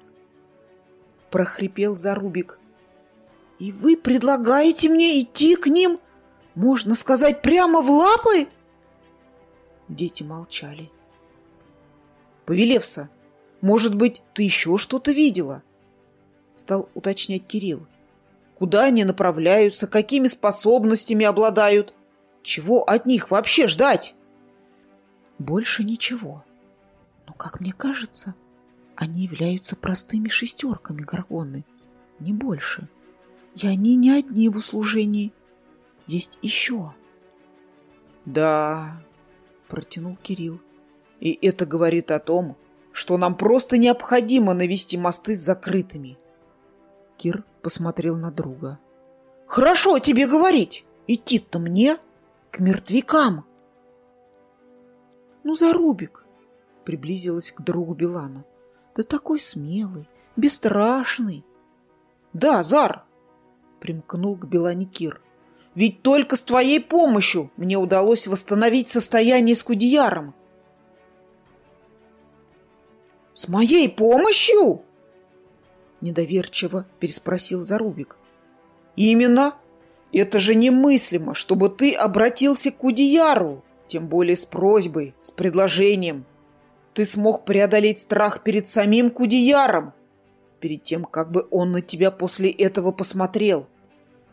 Speaker 2: прохрипел Зарубик. «И вы предлагаете мне идти к ним, можно сказать, прямо в лапы?» Дети молчали. «Повелевса, может быть, ты еще что-то видела?» Стал уточнять Кирилл. «Куда они направляются, какими способностями обладают? Чего от них вообще ждать?» «Больше ничего. Но, как мне кажется, они являются простыми шестерками Гаргоны, не больше. И они не одни в услужении. Есть еще».
Speaker 1: «Да», — протянул Кирилл. И это говорит о том, что нам просто необходимо навести мосты с закрытыми.
Speaker 2: Кир посмотрел на друга.
Speaker 1: Хорошо тебе говорить. Идти-то мне к мертвякам.
Speaker 2: Ну, Зарубик, приблизилась к другу Билана. Ты такой смелый, бесстрашный.
Speaker 1: Да, Зар, примкнул к Белане Кир. Ведь только с твоей помощью мне удалось восстановить состояние с Кудеяром. «С моей помощью?» Недоверчиво переспросил Зарубик. «Именно. Это же немыслимо, чтобы ты обратился к Кудеяру, тем более с просьбой, с предложением. Ты смог преодолеть страх перед самим Кудеяром, перед тем, как бы он на тебя после этого посмотрел.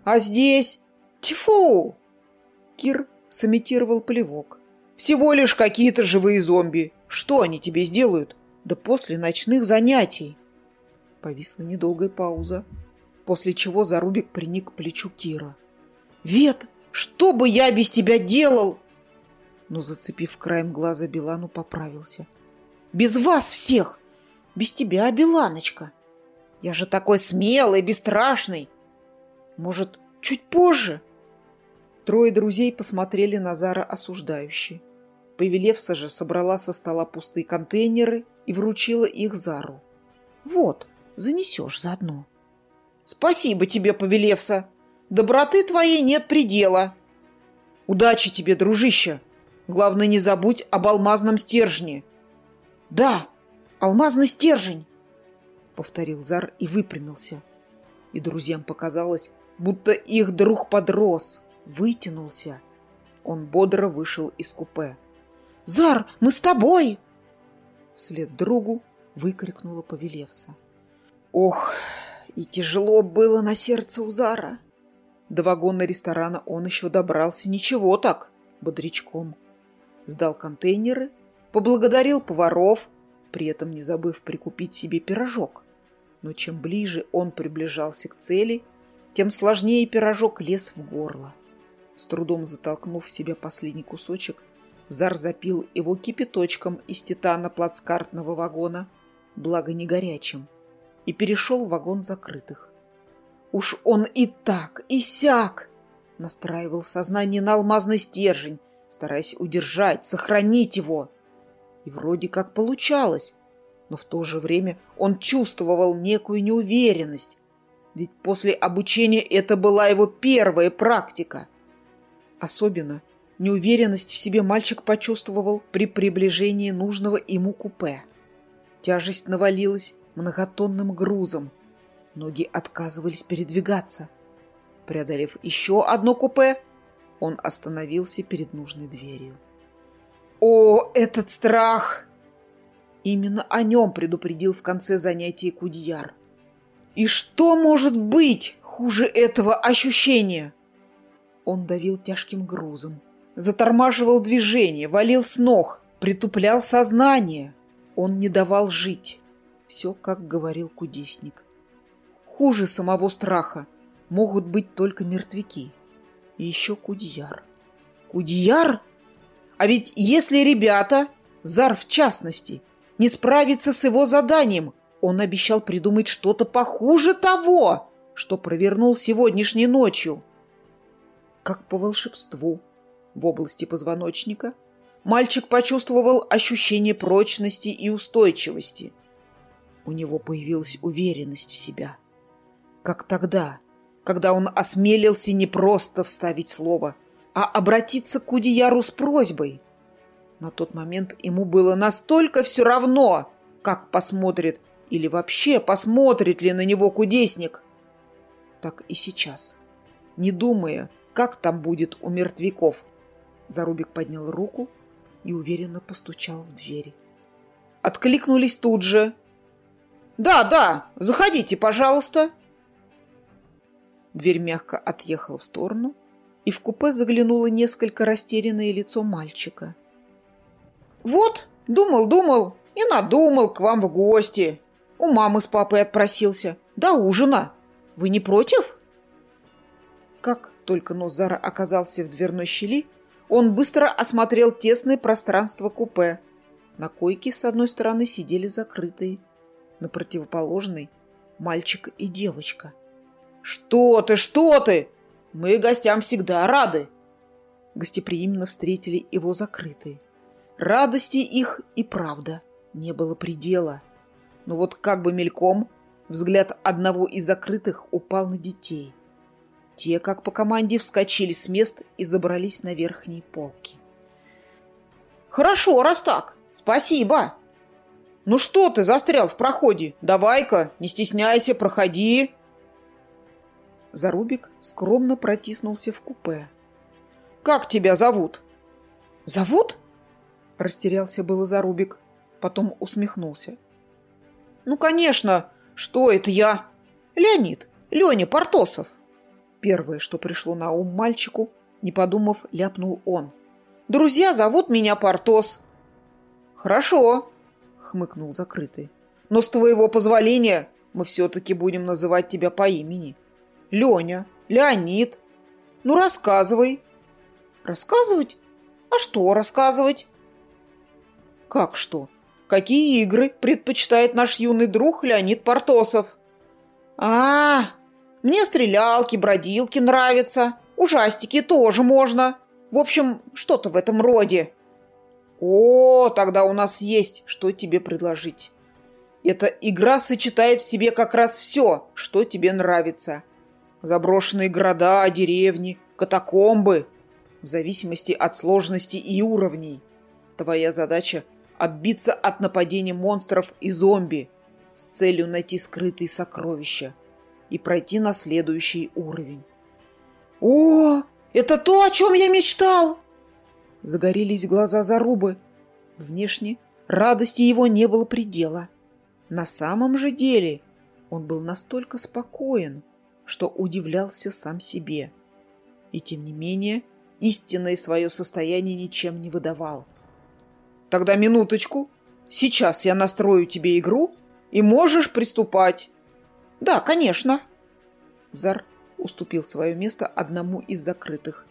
Speaker 1: А здесь... Тьфу!» Кир сымитировал плевок. «Всего лишь какие-то живые зомби. Что они тебе сделают?» Да после ночных занятий. Повисла недолгая пауза, после чего Зарубик приник к плечу Кира. «Вет, что бы я без тебя делал?» Но, зацепив краем глаза Белану, поправился. «Без вас всех! Без тебя, Беланочка! Я же такой смелый, бесстрашный! Может, чуть позже?» Трое друзей посмотрели на Зара осуждающе. Повелевса же собрала со стола пустые контейнеры и вручила их Зару. «Вот, занесешь заодно». «Спасибо тебе, Повелевса! Доброты твоей нет предела!» «Удачи тебе, дружище! Главное, не забудь об алмазном стержне!» «Да, алмазный стержень!» — повторил Зар и выпрямился. И друзьям показалось, будто их друг подрос, вытянулся. Он бодро вышел из купе. «Зар, мы с тобой!» Вслед другу выкрикнула Повелевса. Ох, и тяжело было на сердце у Зара. До вагона ресторана он еще добрался ничего так, бодрячком. Сдал контейнеры, поблагодарил поваров, при этом не забыв прикупить себе пирожок. Но чем ближе он приближался к цели, тем сложнее пирожок лез в горло. С трудом затолкнув в себя последний кусочек, Зар запил его кипяточком из титана плацкартного вагона, благо не горячим, и перешел в вагон закрытых. Уж он и так, и сяк! Настраивал сознание на алмазный стержень, стараясь удержать, сохранить его. И вроде как получалось, но в то же время он чувствовал некую неуверенность, ведь после обучения это была его первая практика. Особенно – Неуверенность в себе мальчик почувствовал при приближении нужного ему купе. Тяжесть навалилась многотонным грузом. Ноги отказывались передвигаться. Преодолев еще одно купе, он остановился перед нужной дверью. О, этот страх! Именно о нем предупредил в конце занятия Кудьяр. И что может быть хуже этого ощущения? Он давил тяжким грузом, затормаживал движение, валил с ног, притуплял сознание. Он не давал жить.
Speaker 2: Все, как говорил кудесник. Хуже самого страха могут быть только мертвяки. И еще Кудияр. Кудияр? А ведь если ребята, Зар в частности, не справится с его заданием, он обещал придумать что-то похуже того, что провернул сегодняшней ночью. Как по волшебству в области позвоночника мальчик почувствовал ощущение прочности и устойчивости. У него появилась уверенность в себя. Как тогда, когда он осмелился не просто вставить слово, а обратиться к Удияру с просьбой. На тот момент ему было настолько все равно, как посмотрит или вообще посмотрит ли на него кудесник. Так и сейчас, не думая, как там будет у мертвяков, Зарубик поднял руку и уверенно постучал в двери. Откликнулись тут же. «Да, да, заходите, пожалуйста!» Дверь мягко отъехала в сторону, и в купе заглянуло несколько растерянное лицо мальчика. «Вот, думал-думал и надумал к вам в гости. У мамы с папой отпросился. До ужина. Вы не против?» Как только Нозара оказался в дверной щели, он быстро осмотрел тесное пространство купе. На койке с одной стороны сидели закрытые, на противоположной – мальчик и девочка. «Что ты, что ты? Мы гостям всегда рады!» Гостеприимно встретили его закрытые. Радости их и правда не было предела. Но вот как бы мельком взгляд одного из закрытых упал на детей – те, как по команде, вскочили с мест и забрались на верхние полки. «Хорошо, раз так. Спасибо!» «Ну что ты застрял в проходе? Давай-ка, не стесняйся, проходи!» Зарубик скромно протиснулся в купе. «Как тебя зовут?» «Зовут?» Растерялся было Зарубик, потом усмехнулся. «Ну, конечно! Что это я? Леонид, Леня Портосов!» Первое, что пришло на ум мальчику, не подумав, ляпнул он. «Друзья зовут меня Портос». «Хорошо», — хмыкнул закрытый. «Но с твоего позволения мы все-таки будем называть тебя по имени. Леня, Леонид. Ну, рассказывай». «Рассказывать? А что рассказывать?» «Как что? Какие игры предпочитает наш юный друг Леонид Портосов?» «А, -а, -а мне стрелялки, бродилки нравятся. Ужастики тоже можно. В общем, что-то в этом роде. О, тогда у нас есть, что тебе предложить. Эта игра сочетает в себе как раз все, что тебе нравится. Заброшенные города, деревни, катакомбы. В зависимости от сложности и уровней. Твоя задача – отбиться от нападения монстров и зомби с целью найти скрытые сокровища – и пройти на следующий уровень. «О, это то, о чем я мечтал!» Загорелись глаза Зарубы. Внешне радости его не было предела. На самом же деле он был настолько спокоен, что удивлялся сам себе. И тем не менее истинное свое состояние ничем не выдавал. «Тогда минуточку. Сейчас я настрою тебе игру, и можешь приступать». «Да, конечно». Зар уступил свое место одному из закрытых.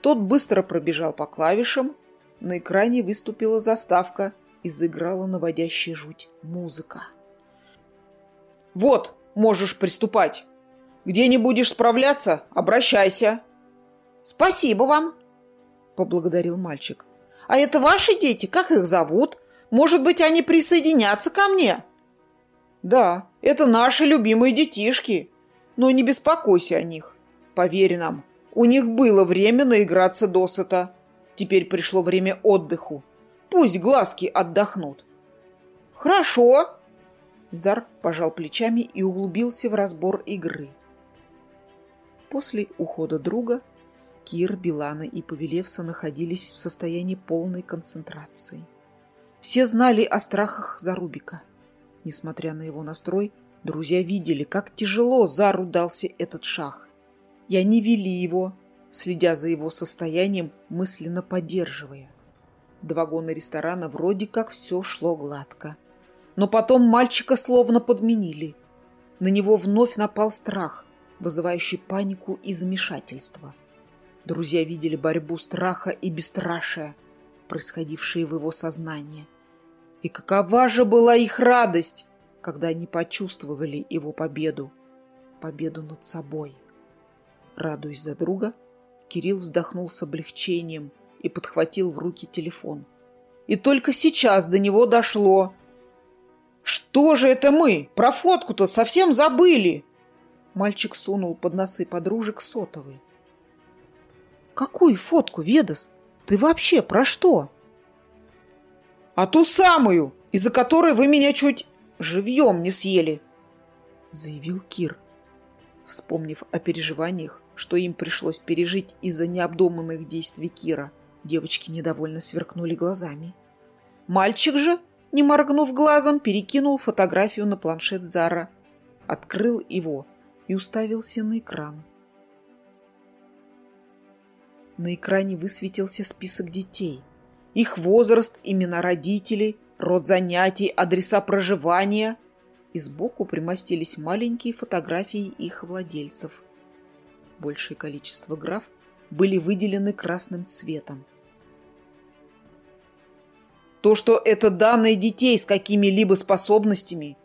Speaker 2: Тот быстро пробежал по клавишам. На экране выступила заставка и заиграла наводящая жуть музыка. «Вот, можешь приступать. Где не будешь справляться, обращайся». «Спасибо вам», — поблагодарил мальчик. «А это ваши дети? Как их зовут? Может быть, они присоединятся ко мне?» «Да, это наши любимые детишки. Но не беспокойся о них. Поверь нам, у них было время наиграться досыта. Теперь пришло время отдыху. Пусть глазки отдохнут». «Хорошо!» Зар пожал плечами и углубился в разбор игры. После ухода друга Кир, Билана и Повелевса находились в состоянии полной концентрации. Все знали о страхах Зарубика. Несмотря на его настрой, друзья видели, как тяжело Зару дался этот шаг. И они вели его, следя за его состоянием, мысленно поддерживая. До вагона ресторана вроде как все шло гладко.
Speaker 1: но потом мальчика словно подменили. На него вновь напал страх, вызывающий панику и замешательство. Друзья видели борьбу страха и бесстрашия, происходившие в его сознании. И какова же была их радость, когда они почувствовали его победу, победу над собой. Радуясь за друга, Кирилл вздохнул с облегчением и подхватил в руки телефон. И только сейчас до него дошло. «Что же это мы? Про фотку-то совсем забыли!» Мальчик сунул под носы подружек сотовый.
Speaker 2: «Какую фотку, Ведас? Ты вообще про что?»
Speaker 1: «А ту самую, из-за которой вы меня чуть живьем не съели!» заявил Кир, вспомнив о переживаниях, что им пришлось пережить из-за необдуманных действий Кира. Девочки недовольно сверкнули глазами. Мальчик же, не моргнув глазом, перекинул фотографию на планшет Зара, открыл его и уставился на экран. На экране высветился список детей. Их возраст, имена родителей, род занятий, адреса проживания. И сбоку примостились маленькие фотографии их владельцев. Большее количество граф были выделены красным цветом. То, что это данные детей с какими-либо способностями,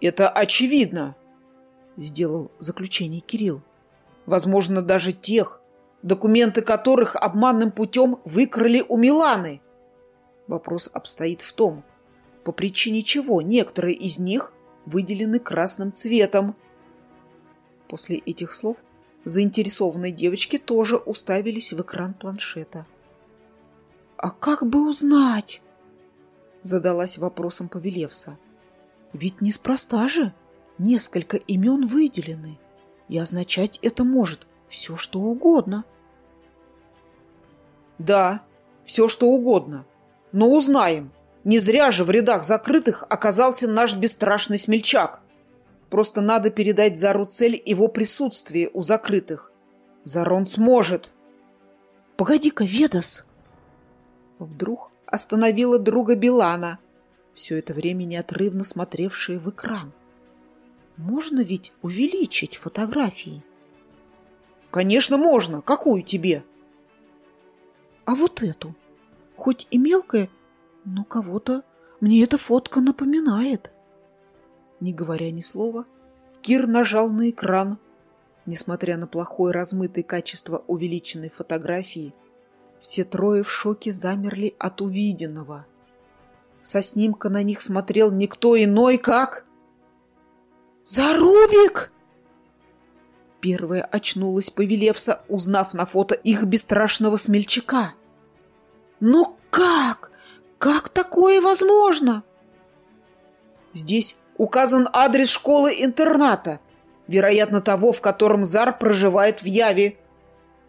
Speaker 1: это очевидно, сделал заключение Кирилл. Возможно, даже тех, документы которых обманным путем выкрали у Миланы. Вопрос обстоит в том, по причине чего некоторые из них выделены красным цветом. После этих слов заинтересованные девочки тоже уставились в экран планшета.
Speaker 2: «А как бы узнать?» задалась вопросом Повелевса. Ведь неспроста же несколько имен выделены, и означать это может все, что угодно.
Speaker 1: Да, все, что угодно. Но узнаем. Не зря же в рядах закрытых оказался наш бесстрашный смельчак. Просто надо передать Зару цель его присутствия у закрытых. Зарон сможет.
Speaker 2: Погоди-ка, Ведас! Вдруг остановила друга Билана, все это время неотрывно смотревшая в экран. Можно ведь увеличить фотографии?
Speaker 1: Конечно, можно. Какую тебе?
Speaker 2: А вот эту. Хоть и мелкая, но кого-то мне эта фотка напоминает. Не говоря ни слова, Кир нажал на экран. Несмотря на плохое размытое качество увеличенной фотографии, все трое в шоке замерли от увиденного. Со снимка на них смотрел никто иной, как... «Зарубик!» Первая очнулась Повелевса, узнав на фото их бесстрашного смельчака. «Ну как? Как такое возможно?»
Speaker 1: «Здесь указан адрес школы-интерната, вероятно, того, в котором Зар проживает в Яве»,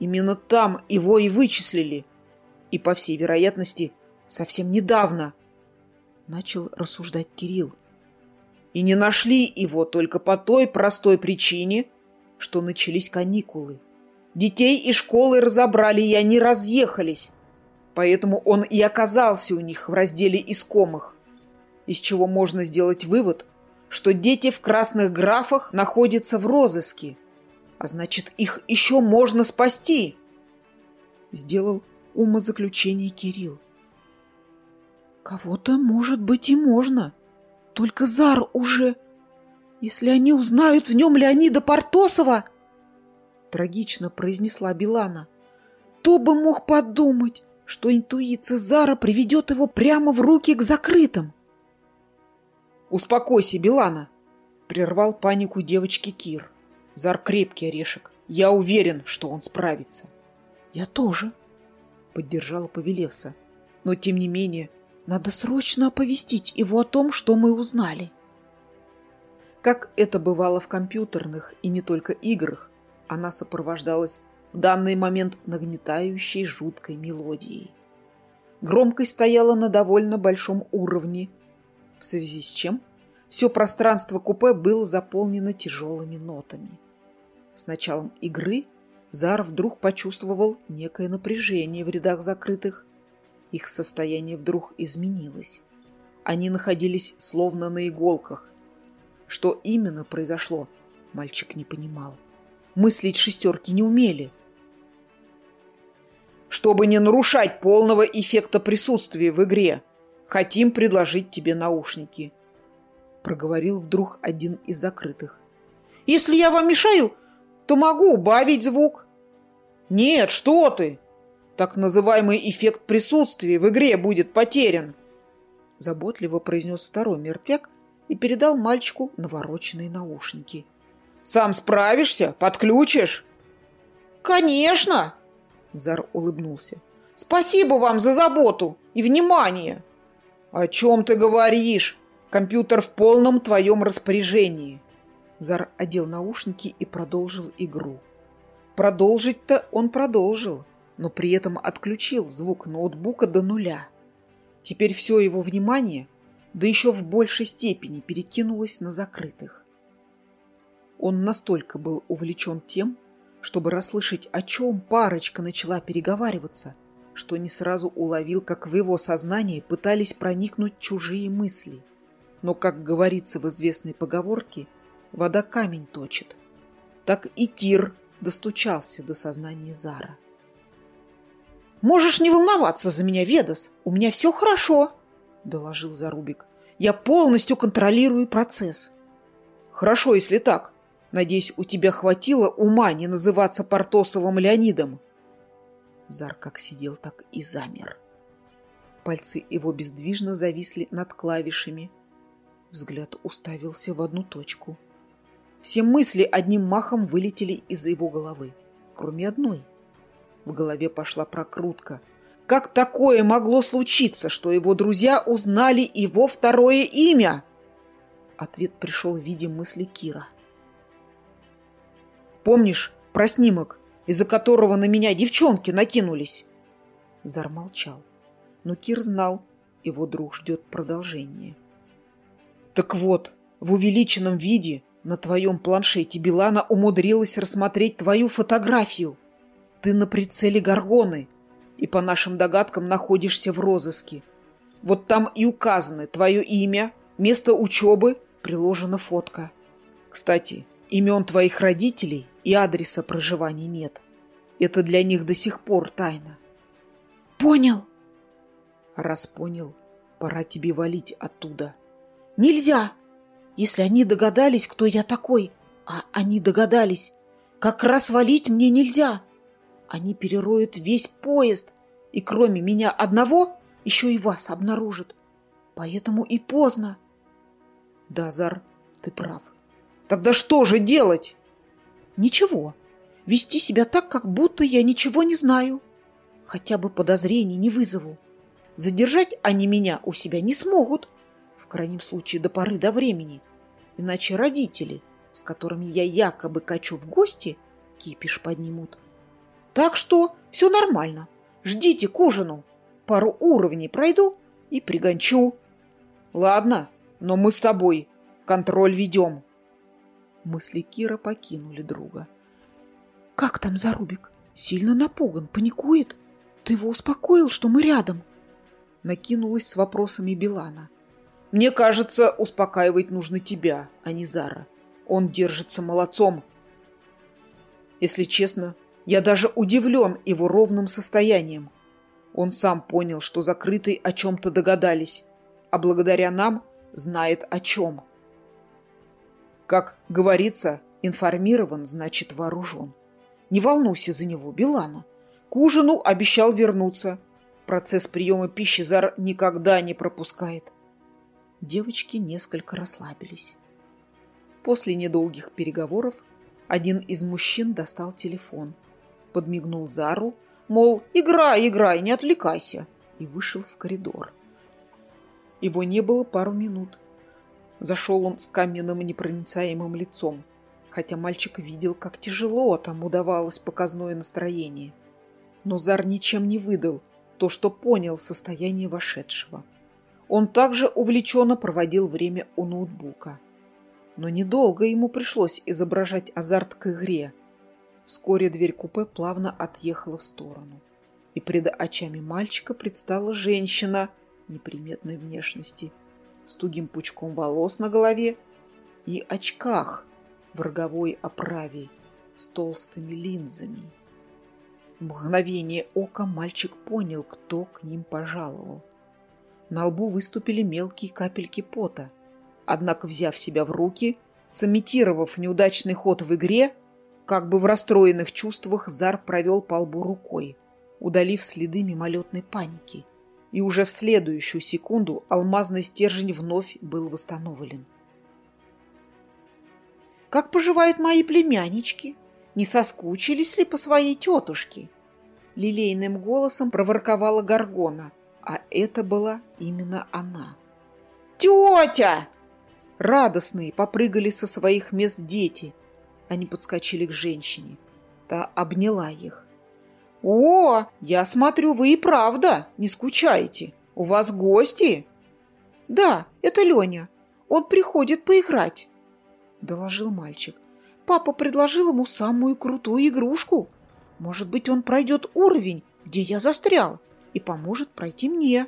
Speaker 1: Именно там его и вычислили. И, по всей вероятности, совсем недавно. Начал рассуждать Кирилл. И не нашли его только по той простой причине, что начались каникулы. Детей и школы разобрали, и они разъехались. Поэтому он и оказался у них в разделе искомых. Из чего можно сделать вывод, что дети в красных графах находятся в розыске – а значит, их еще можно спасти!» Сделал умозаключение Кирилл.
Speaker 2: «Кого-то, может быть, и можно. Только Зар уже... Если они узнают, в нем Леонида Портосова...» Трагично произнесла Билана. «То бы мог подумать, что интуиция Зара приведет его прямо в руки к закрытым».
Speaker 1: «Успокойся, Билана!» — прервал панику девочки Кир. Зар крепкий орешек. Я уверен, что он справится.
Speaker 2: Я тоже, поддержала Повелевса. Но, тем не менее, надо срочно оповестить его о том, что мы узнали.
Speaker 1: Как это бывало в компьютерных и не только играх, она сопровождалась в данный момент нагнетающей жуткой мелодией. Громкость стояла на довольно большом уровне, в связи с чем все пространство купе было заполнено тяжелыми нотами. С началом игры Зар вдруг почувствовал некое напряжение в рядах закрытых. Их состояние вдруг изменилось.
Speaker 2: Они находились словно на иголках. Что именно произошло, мальчик не понимал. Мыслить шестерки не умели.
Speaker 1: Чтобы не нарушать полного эффекта присутствия в игре, хотим предложить тебе наушники. Проговорил вдруг один из закрытых. Если я вам мешаю, то могу убавить звук. Нет, что ты! Так называемый эффект присутствия в игре будет потерян. Заботливо произнес второй мертвяк и передал мальчику навороченные наушники. Сам справишься? Подключишь? Конечно! Зар улыбнулся. Спасибо вам за заботу и внимание. О чем ты говоришь? Компьютер в полном твоем распоряжении. Зар одел наушники и продолжил игру. Продолжить-то он продолжил, но при этом отключил звук ноутбука до нуля. Теперь все его внимание, да еще в большей степени, перекинулось на закрытых. Он настолько был увлечен тем, чтобы расслышать, о чем парочка начала переговариваться, что не сразу уловил, как в его сознание пытались проникнуть чужие мысли. Но, как говорится в известной поговорке, вода камень точит. Так и Кир достучался до сознания Зара. «Можешь не волноваться за меня, Ведас, у меня все хорошо», — доложил Зарубик. «Я полностью контролирую процесс». «Хорошо, если так. Надеюсь, у тебя хватило ума не называться Портосовым Леонидом». Зар как сидел, так и замер. Пальцы его бездвижно зависли над клавишами. Взгляд уставился в одну точку — все мысли одним махом вылетели из его головы, кроме одной. В голове пошла прокрутка. Как такое могло случиться, что его друзья узнали его второе имя? Ответ пришел в виде мысли Кира. «Помнишь про снимок, из-за которого на меня девчонки накинулись?» Зар молчал, но Кир знал, его друг ждет продолжения. «Так вот, в увеличенном виде на твоем планшете Билана умудрилась рассмотреть твою фотографию. Ты на прицеле Горгоны и, по нашим догадкам, находишься в розыске. Вот там и указаны твое имя, место учебы, приложена фотка. Кстати, имен твоих родителей и адреса проживания нет. Это для них до сих пор тайна.
Speaker 2: Понял.
Speaker 1: Раз понял, пора тебе валить оттуда.
Speaker 2: Нельзя! Если они догадались, кто я такой, а они догадались, как раз валить мне нельзя. Они перероют весь поезд, и кроме меня одного еще и вас обнаружат. Поэтому и поздно.
Speaker 1: Да, Зар, ты прав. Тогда что же делать?
Speaker 2: Ничего. Вести себя так, как будто я ничего не знаю. Хотя бы подозрений не вызову. Задержать они меня у себя не смогут в крайнем случае до поры до времени. Иначе родители, с которыми я якобы качу в гости, кипиш поднимут. Так что все нормально. Ждите к ужину. Пару уровней пройду и пригончу.
Speaker 1: Ладно, но мы с тобой контроль ведем.
Speaker 2: Мысли Кира покинули друга. Как там Зарубик? Сильно напуган, паникует? Ты его успокоил, что мы рядом? Накинулась с вопросами Билана.
Speaker 1: Мне кажется, успокаивать нужно тебя, а не Зара. Он держится молодцом. Если честно, я даже удивлен его ровным состоянием. Он сам понял, что закрытые о чем-то догадались, а благодаря нам знает о чем. Как говорится, информирован, значит вооружен. Не волнуйся за него, Билана. К ужину обещал вернуться. Процесс приема пищи Зар никогда не пропускает
Speaker 2: девочки несколько расслабились. После недолгих переговоров один из мужчин достал телефон, подмигнул Зару, мол, играй, играй, не отвлекайся, и вышел в коридор. Его не было пару минут. Зашел он с каменным непроницаемым лицом, хотя мальчик видел, как тяжело там удавалось показное настроение. Но Зар ничем не выдал то, что понял состояние вошедшего. Он также увлеченно проводил время у ноутбука. Но недолго ему пришлось изображать азарт к игре. Вскоре дверь купе плавно отъехала в сторону. И пред очами мальчика предстала женщина неприметной внешности
Speaker 1: с тугим пучком волос на голове и очках в роговой оправе с толстыми линзами. В мгновение ока мальчик понял, кто к ним пожаловал. На лбу выступили мелкие капельки пота. Однако, взяв себя в руки, сымитировав неудачный ход в игре, как бы в расстроенных чувствах Зар провел по лбу рукой, удалив следы мимолетной паники. И уже в следующую секунду алмазный стержень вновь был восстановлен. «Как поживают мои племяннички? Не соскучились ли по своей тетушке?» Лилейным голосом проворковала Гаргона, а это была именно она. «Тетя!» Радостные попрыгали со своих мест дети. Они подскочили к женщине. Та обняла их. «О, я смотрю, вы и правда не скучаете. У вас гости?» «Да, это Леня. Он приходит поиграть», — доложил мальчик. «Папа предложил ему самую крутую игрушку. Может быть, он пройдет уровень, где я застрял, и поможет пройти мне».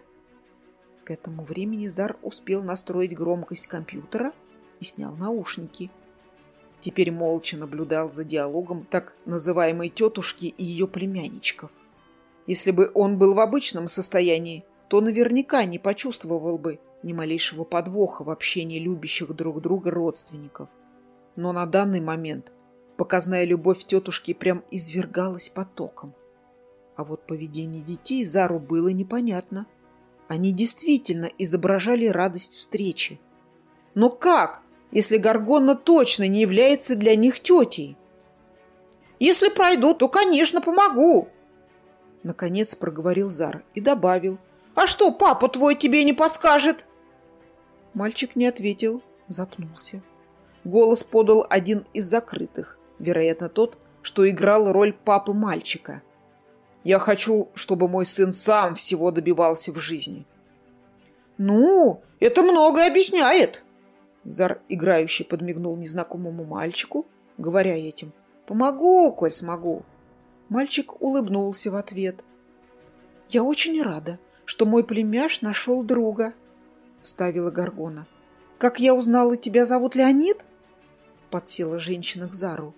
Speaker 1: К этому времени Зар успел настроить громкость компьютера и снял наушники. Теперь молча наблюдал за диалогом так называемой тетушки и ее племянничков. Если бы он был в обычном состоянии, то наверняка не почувствовал бы ни малейшего подвоха в общении любящих друг друга родственников. Но на данный момент показная любовь тетушки прям извергалась потоком. А вот поведение детей Зару было непонятно. Они действительно изображали радость встречи. Но как, если Гаргонна точно не является для них тетей? «Если пройду, то, конечно, помогу!» Наконец проговорил Зар и добавил. «А что, папа твой тебе не подскажет?» Мальчик не ответил, запнулся. Голос подал один из закрытых, вероятно, тот, что играл роль папы мальчика. Я хочу, чтобы мой сын сам всего добивался в жизни. Ну, это многое объясняет. Зар, играющий, подмигнул незнакомому мальчику, говоря этим. Помогу, коль смогу. Мальчик улыбнулся в ответ. Я очень рада, что мой племяш нашел друга, вставила Гаргона. Как я узнала, тебя зовут Леонид? Подсела женщина к Зару.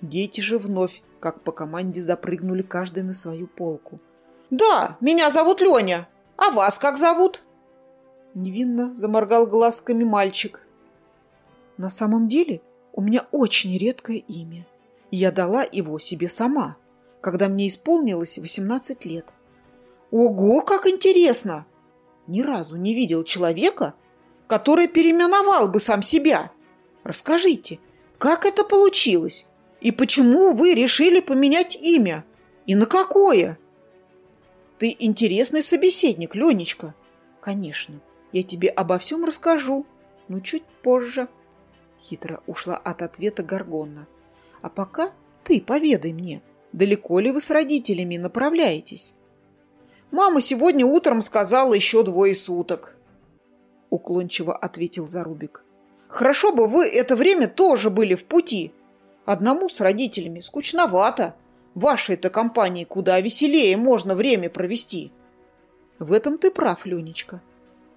Speaker 1: Дети же вновь как по команде запрыгнули каждый на свою полку. «Да, меня зовут Леня. А вас как зовут?» Невинно заморгал глазками мальчик. «На самом деле у меня очень редкое имя. Я дала его себе сама, когда мне исполнилось 18 лет. Ого, как интересно! Ни разу не видел человека, который переименовал бы сам себя. Расскажите, как это получилось? И почему вы решили поменять имя? И на какое? Ты интересный собеседник, Ленечка. Конечно, я тебе обо всем расскажу, но чуть позже. Хитро ушла от ответа Гаргонна. А пока ты поведай мне, далеко ли вы с родителями направляетесь? Мама сегодня утром сказала еще двое суток. Уклончиво ответил Зарубик. Хорошо бы вы это время тоже были в пути. Одному с родителями скучновато. Вашей-то компании куда веселее можно время провести. В этом ты прав, Ленечка,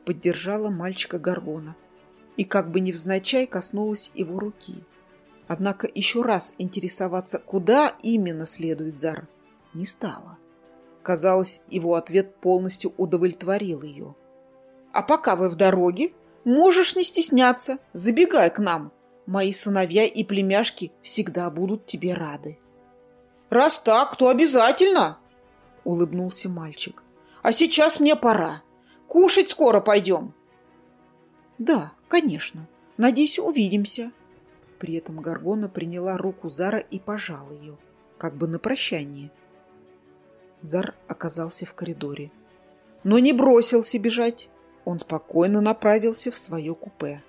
Speaker 1: поддержала мальчика Гаргона. И как бы невзначай коснулась его руки. Однако еще раз интересоваться, куда именно следует Зар, не стала. Казалось, его ответ полностью удовлетворил ее. «А пока вы в дороге, можешь не стесняться, забегай к нам», Мои сыновья и племяшки всегда будут тебе рады. Раз так, то обязательно, улыбнулся мальчик. А сейчас мне пора. Кушать скоро пойдем. Да, конечно. Надеюсь, увидимся. При этом Гаргона приняла руку Зара и пожала ее, как бы на прощание. Зар оказался в коридоре. Но не бросился бежать. Он спокойно направился в свое купе.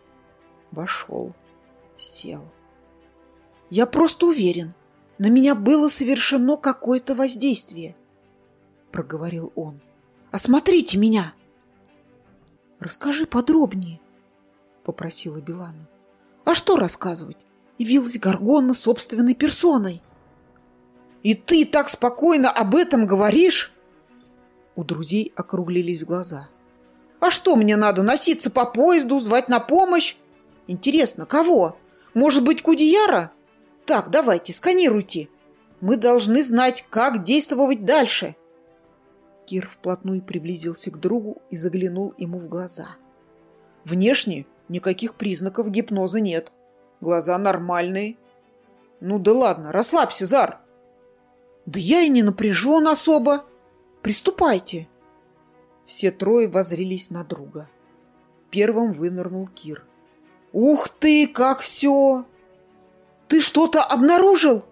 Speaker 1: Вошел сел. Я просто уверен, на меня было совершено какое-то воздействие, проговорил он. Осмотрите меня. Расскажи подробнее, попросила Белана. А что рассказывать? Явилась Гаргона собственной персоной. И ты так спокойно об этом говоришь? У друзей округлились глаза. А что мне надо, носиться по поезду, звать на помощь? Интересно, кого? Может быть, Кудияра? Так, давайте, сканируйте. Мы должны знать, как действовать дальше.
Speaker 2: Кир вплотную приблизился к другу и заглянул ему в глаза.
Speaker 1: Внешне никаких признаков гипноза нет. Глаза нормальные. Ну да ладно, расслабься, Зар.
Speaker 2: Да я и не напряжен особо. Приступайте. Все трое возрились на друга. Первым вынырнул Кир.
Speaker 1: «Ух ты, как все! Ты что-то обнаружил?»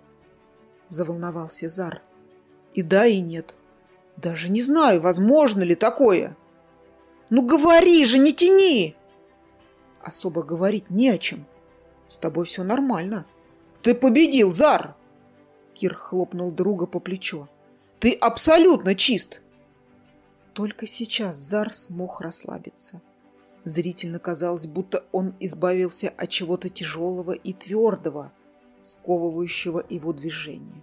Speaker 2: Заволновался Зар.
Speaker 1: «И да, и нет. Даже не знаю, возможно ли такое. Ну говори же, не тяни!»
Speaker 2: «Особо говорить не о чем. С тобой все нормально».
Speaker 1: «Ты победил, Зар!»
Speaker 2: Кир хлопнул друга по плечу.
Speaker 1: «Ты абсолютно чист!»
Speaker 2: Только сейчас Зар смог расслабиться. Зрительно казалось, будто он избавился от чего-то тяжелого и твердого, сковывающего его движение.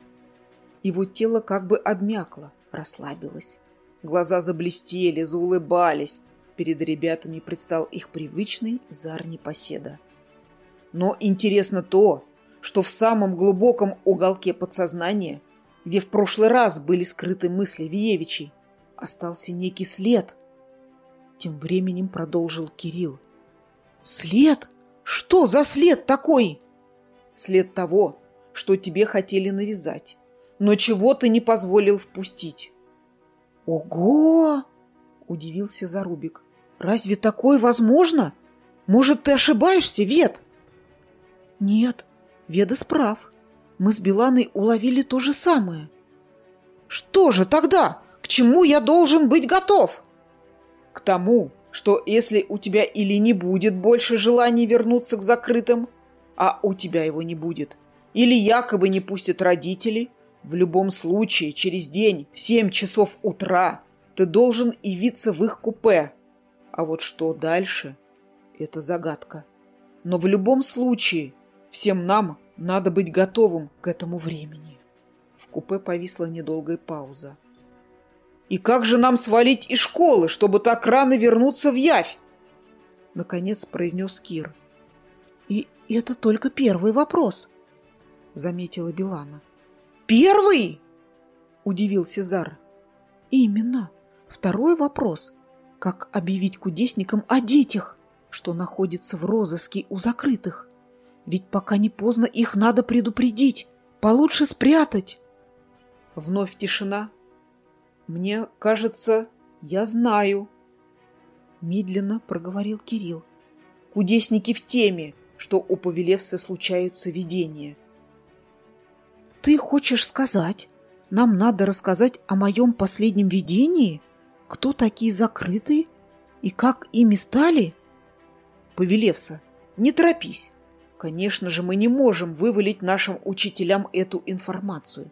Speaker 2: Его тело как бы обмякло, расслабилось. Глаза заблестели, заулыбались. Перед ребятами предстал их привычный Зар Непоседа.
Speaker 1: Но интересно то, что в самом глубоком уголке подсознания, где в прошлый раз были скрыты мысли Виевичей, остался некий след.
Speaker 2: Тем временем продолжил Кирилл.
Speaker 1: «След? Что за след такой?»
Speaker 2: «След того, что тебе хотели навязать, но чего ты не позволил впустить».
Speaker 1: «Ого!» – удивился Зарубик. «Разве такое возможно? Может, ты ошибаешься, Вет?»
Speaker 2: «Нет, Ведас прав. Мы с Биланой уловили то же самое».
Speaker 1: «Что же тогда? чему я должен быть готов? К тому, что если у тебя или не будет больше желания вернуться к закрытым, а у тебя его не будет, или якобы не пустят родители, в любом случае через день в семь часов утра ты должен явиться в их купе. А вот что дальше – это загадка. Но в любом случае всем нам надо быть готовым к этому времени. В купе повисла недолгая пауза. И как же нам свалить из школы, чтобы так рано вернуться в Явь?
Speaker 2: Наконец произнес Кир. И это только первый вопрос, заметила Билана.
Speaker 1: Первый?
Speaker 2: Удивился Зар. Именно. Второй вопрос. Как объявить кудесникам о детях, что находятся в розыске у закрытых? Ведь пока не поздно их надо предупредить, получше спрятать.
Speaker 1: Вновь тишина, мне кажется, я знаю. Медленно проговорил Кирилл. Кудесники в теме, что у Повелевса случаются видения.
Speaker 2: Ты хочешь сказать, нам надо рассказать о моем последнем видении? Кто такие закрытые и как ими стали?
Speaker 1: Повелевса, не торопись. Конечно же, мы не можем вывалить нашим учителям эту информацию.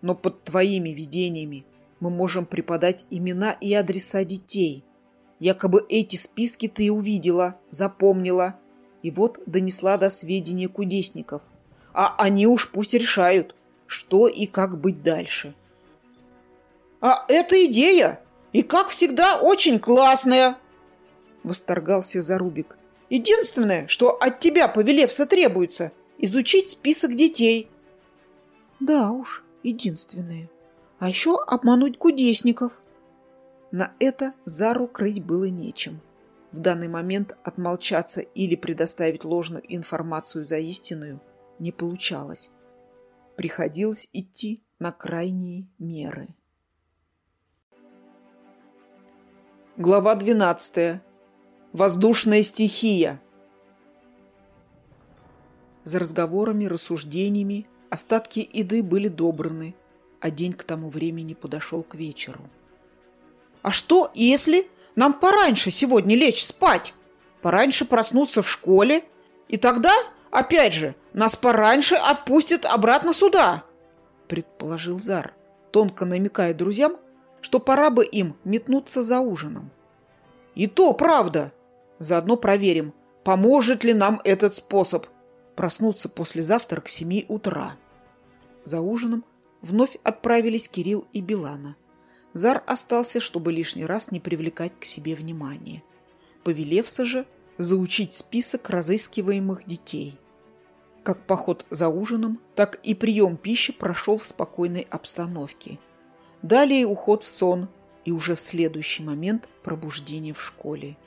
Speaker 1: Но под твоими видениями мы можем преподать имена и адреса детей. Якобы эти списки ты увидела, запомнила, и вот донесла до сведения кудесников. А они уж пусть решают, что и как быть дальше. «А эта идея! И, как всегда, очень классная!» Восторгался Зарубик. «Единственное, что от тебя, Повелевса, требуется – изучить список детей».
Speaker 2: «Да уж, единственное», а еще обмануть кудесников.
Speaker 1: На это Зару крыть было нечем. В данный момент отмолчаться или предоставить ложную информацию за истинную не получалось. Приходилось идти на крайние меры. Глава 12. Воздушная стихия. За разговорами, рассуждениями остатки еды были добраны, а день к тому времени подошел к вечеру. «А что, если нам пораньше сегодня лечь спать? Пораньше проснуться в школе? И тогда, опять же, нас пораньше отпустят обратно сюда?» предположил Зар, тонко намекая друзьям, что пора бы им метнуться за ужином. «И то правда! Заодно проверим, поможет ли нам этот способ проснуться послезавтра к семи утра». За ужином вновь отправились Кирилл и Билана.
Speaker 2: Зар остался, чтобы лишний раз не привлекать к себе внимания. Повелевся же заучить список разыскиваемых детей. Как поход за ужином, так и прием пищи прошел в спокойной обстановке. Далее уход в сон и уже в следующий момент пробуждение в школе.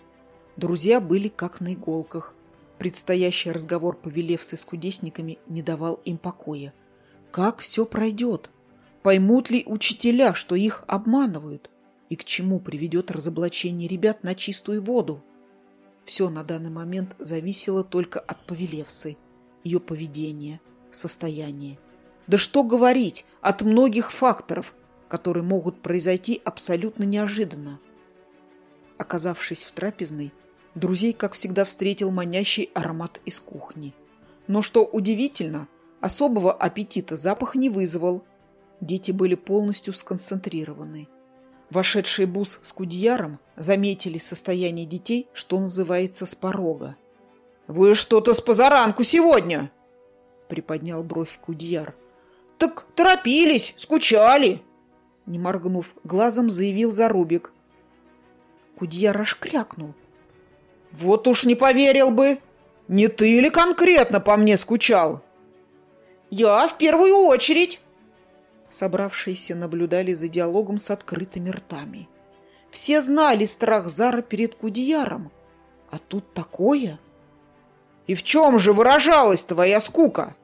Speaker 2: Друзья были как на иголках. Предстоящий разговор Повелевсы с кудесниками не давал им покоя. Как все пройдет? Поймут ли учителя, что их обманывают? И к чему приведет разоблачение ребят на чистую воду? Все на данный момент зависело только от Повелевсы, ее поведения, состояния. Да что говорить, от многих факторов, которые могут произойти абсолютно неожиданно. Оказавшись в трапезной, друзей, как всегда, встретил манящий аромат из кухни. Но что удивительно, особого аппетита запах не вызвал. Дети были полностью сконцентрированы. Вошедшие Бус с Кудьяром заметили состояние детей, что называется, с порога. «Вы что-то с позаранку сегодня!» приподнял бровь Кудьяр. «Так торопились, скучали!» Не моргнув глазом, заявил Зарубик. Кудьяр аж крякнул. «Вот уж не поверил бы! Не ты ли конкретно по мне скучал?» «Я в первую очередь!» Собравшиеся наблюдали за диалогом с открытыми ртами. Все знали страх Зара перед Кудияром. А тут такое. «И в чем же выражалась твоя скука?»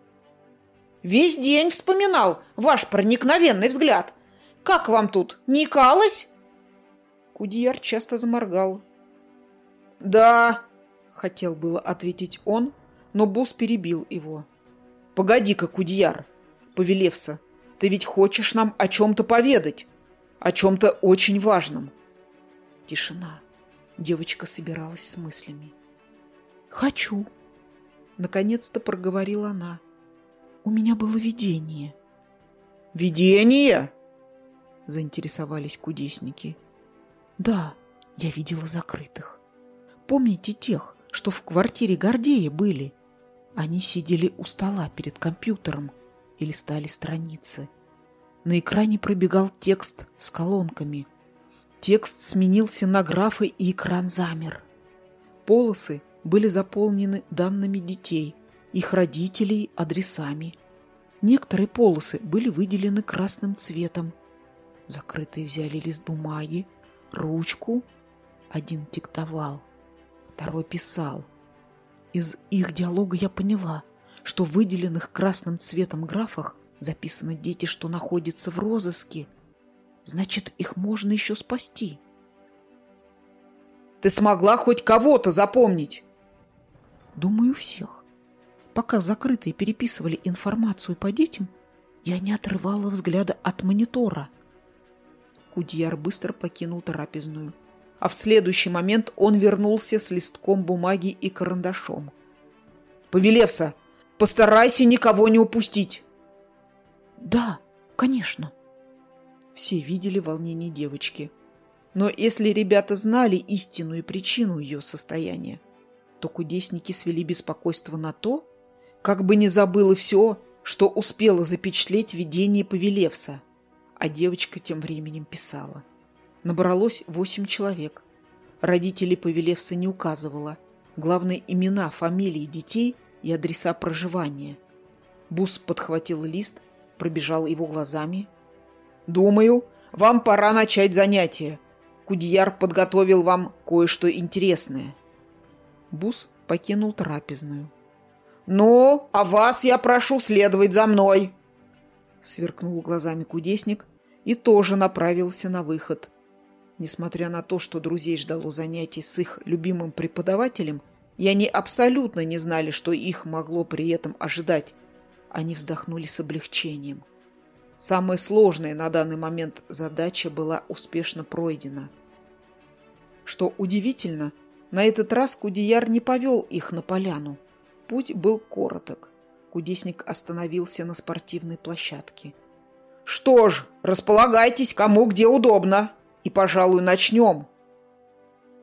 Speaker 2: «Весь день вспоминал ваш проникновенный взгляд. Как вам тут, не калось?» Кудияр часто заморгал. «Да», — хотел было ответить он, но Бус перебил его. «Погоди-ка, Кудияр, повелевся, ты ведь хочешь нам о чем-то поведать, о чем-то очень важном. Тишина. Девочка собиралась с мыслями. «Хочу», — наконец-то проговорила она. «У меня было видение». «Видение?» — заинтересовались кудесники. «Да, я видела закрытых. Помните тех, что в квартире Гордея были? Они сидели у стола перед компьютером, и листали страницы. На экране пробегал текст с колонками. Текст сменился на графы, и экран замер. Полосы были заполнены данными детей, их родителей, адресами. Некоторые полосы были выделены красным цветом. Закрытые взяли лист бумаги, ручку. Один диктовал, второй писал. Из их диалога я поняла – что в выделенных красным цветом графах записаны дети, что находятся в розыске. Значит, их можно еще спасти. Ты смогла хоть кого-то запомнить? Думаю, всех. Пока закрытые переписывали информацию по детям, я не отрывала взгляда от монитора. Кудьяр быстро покинул трапезную, а в следующий момент он вернулся с листком бумаги и карандашом. «Повелевса, Постарайся никого не упустить. Да, конечно. Все видели волнение девочки. Но если ребята знали истинную причину ее состояния, то кудесники свели беспокойство на то, как бы не забыла все, что успела запечатлеть видение Повелевса. А девочка тем временем писала. Набралось восемь человек. Родителей Повелевса не указывала. Главные имена, фамилии детей и адреса проживания. Бус подхватил лист, пробежал его глазами. «Думаю, вам пора начать занятие. Кудьяр подготовил вам кое-что интересное». Бус покинул трапезную. «Ну, а вас я прошу следовать за мной!» Сверкнул глазами кудесник и тоже направился на выход. Несмотря на то, что друзей ждало занятий с их любимым преподавателем – и они абсолютно не знали, что их могло при этом ожидать. Они вздохнули с облегчением. Самая сложная на данный момент задача была успешно пройдена. Что удивительно, на этот раз Кудияр не повел их на поляну. Путь был короток. Кудесник остановился на спортивной площадке. «Что ж, располагайтесь кому где удобно, и, пожалуй, начнем».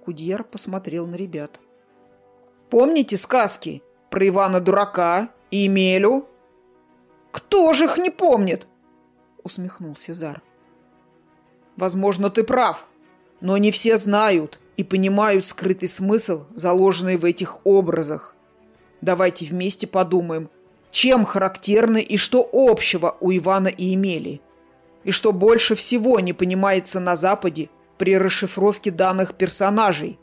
Speaker 2: Кудьяр посмотрел на ребят. Помните сказки про Ивана-дурака и Емелю? Кто же их не помнит? Усмехнулся Зар.
Speaker 1: возможно, ты прав, но не все знают и понимают скрытый смысл, заложенный в этих образах. Давайте вместе подумаем, чем характерны и что общего у Ивана и Емели, и что больше всего не понимается на Западе при расшифровке данных персонажей.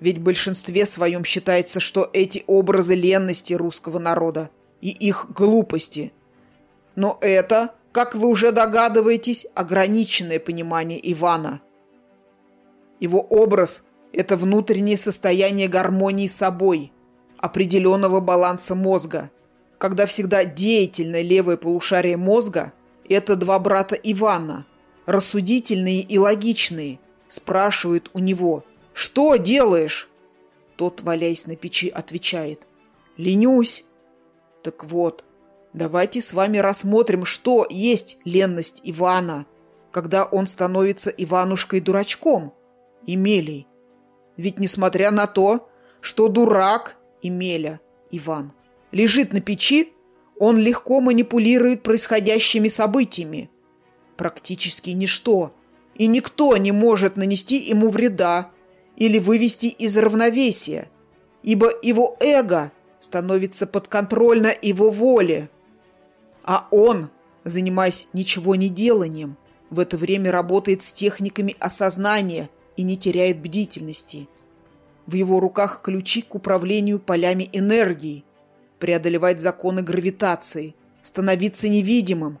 Speaker 1: Ведь в большинстве своем считается, что эти образы ленности русского народа и их глупости. Но это, как вы уже догадываетесь, ограниченное понимание Ивана. Его образ – это внутреннее состояние гармонии с собой, определенного баланса мозга – когда всегда деятельное левое полушарие мозга – это два брата Ивана, рассудительные и логичные, спрашивают у него «Что делаешь?» Тот, валяясь на печи, отвечает «Ленюсь». Так вот, давайте с вами рассмотрим, что есть ленность Ивана, когда он становится Иванушкой-дурачком, Емелей. Ведь несмотря на то, что дурак Емеля Иван – лежит на печи, он легко манипулирует происходящими событиями. Практически ничто и никто не может нанести ему вреда или вывести из равновесия, ибо его эго становится подконтрольно его воле. А он, занимаясь ничего не деланием, в это время работает с техниками осознания и не теряет бдительности. В его руках ключи к управлению полями энергии, преодолевать законы гравитации, становиться невидимым.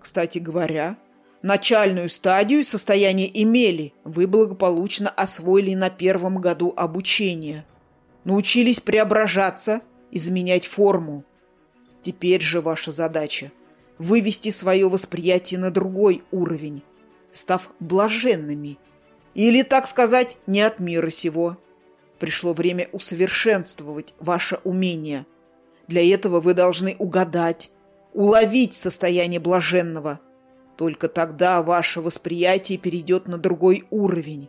Speaker 1: Кстати говоря, начальную стадию состояния имели, вы благополучно освоили на первом году обучения. Научились преображаться, изменять форму. Теперь же ваша задача – вывести свое восприятие на другой уровень, став блаженными. Или, так сказать, не от мира сего. Пришло время усовершенствовать ваше умение – для этого вы должны угадать, уловить состояние блаженного. Только тогда ваше восприятие перейдет на другой уровень.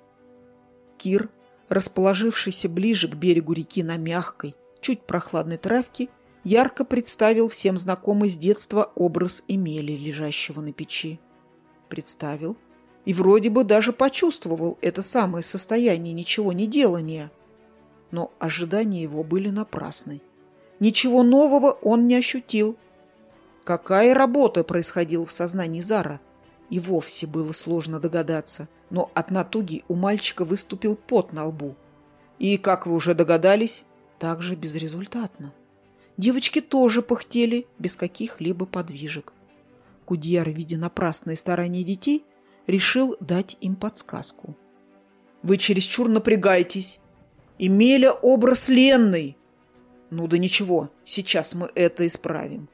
Speaker 1: Кир, расположившийся ближе к берегу реки на мягкой, чуть прохладной травке, ярко представил всем знакомый с детства образ Эмели, лежащего на печи. Представил и вроде бы даже почувствовал это самое состояние ничего не делания. Но ожидания его были напрасны. Ничего нового он не ощутил. Какая работа происходила в сознании Зара? И вовсе было сложно догадаться, но от натуги у мальчика выступил пот на лбу. И, как вы уже догадались, также безрезультатно. Девочки тоже пыхтели без каких-либо подвижек. Кудьяр, видя напрасные старания детей, решил дать им подсказку. «Вы чересчур напрягаетесь. Имеля образ ленный, ну да ничего, сейчас мы это исправим.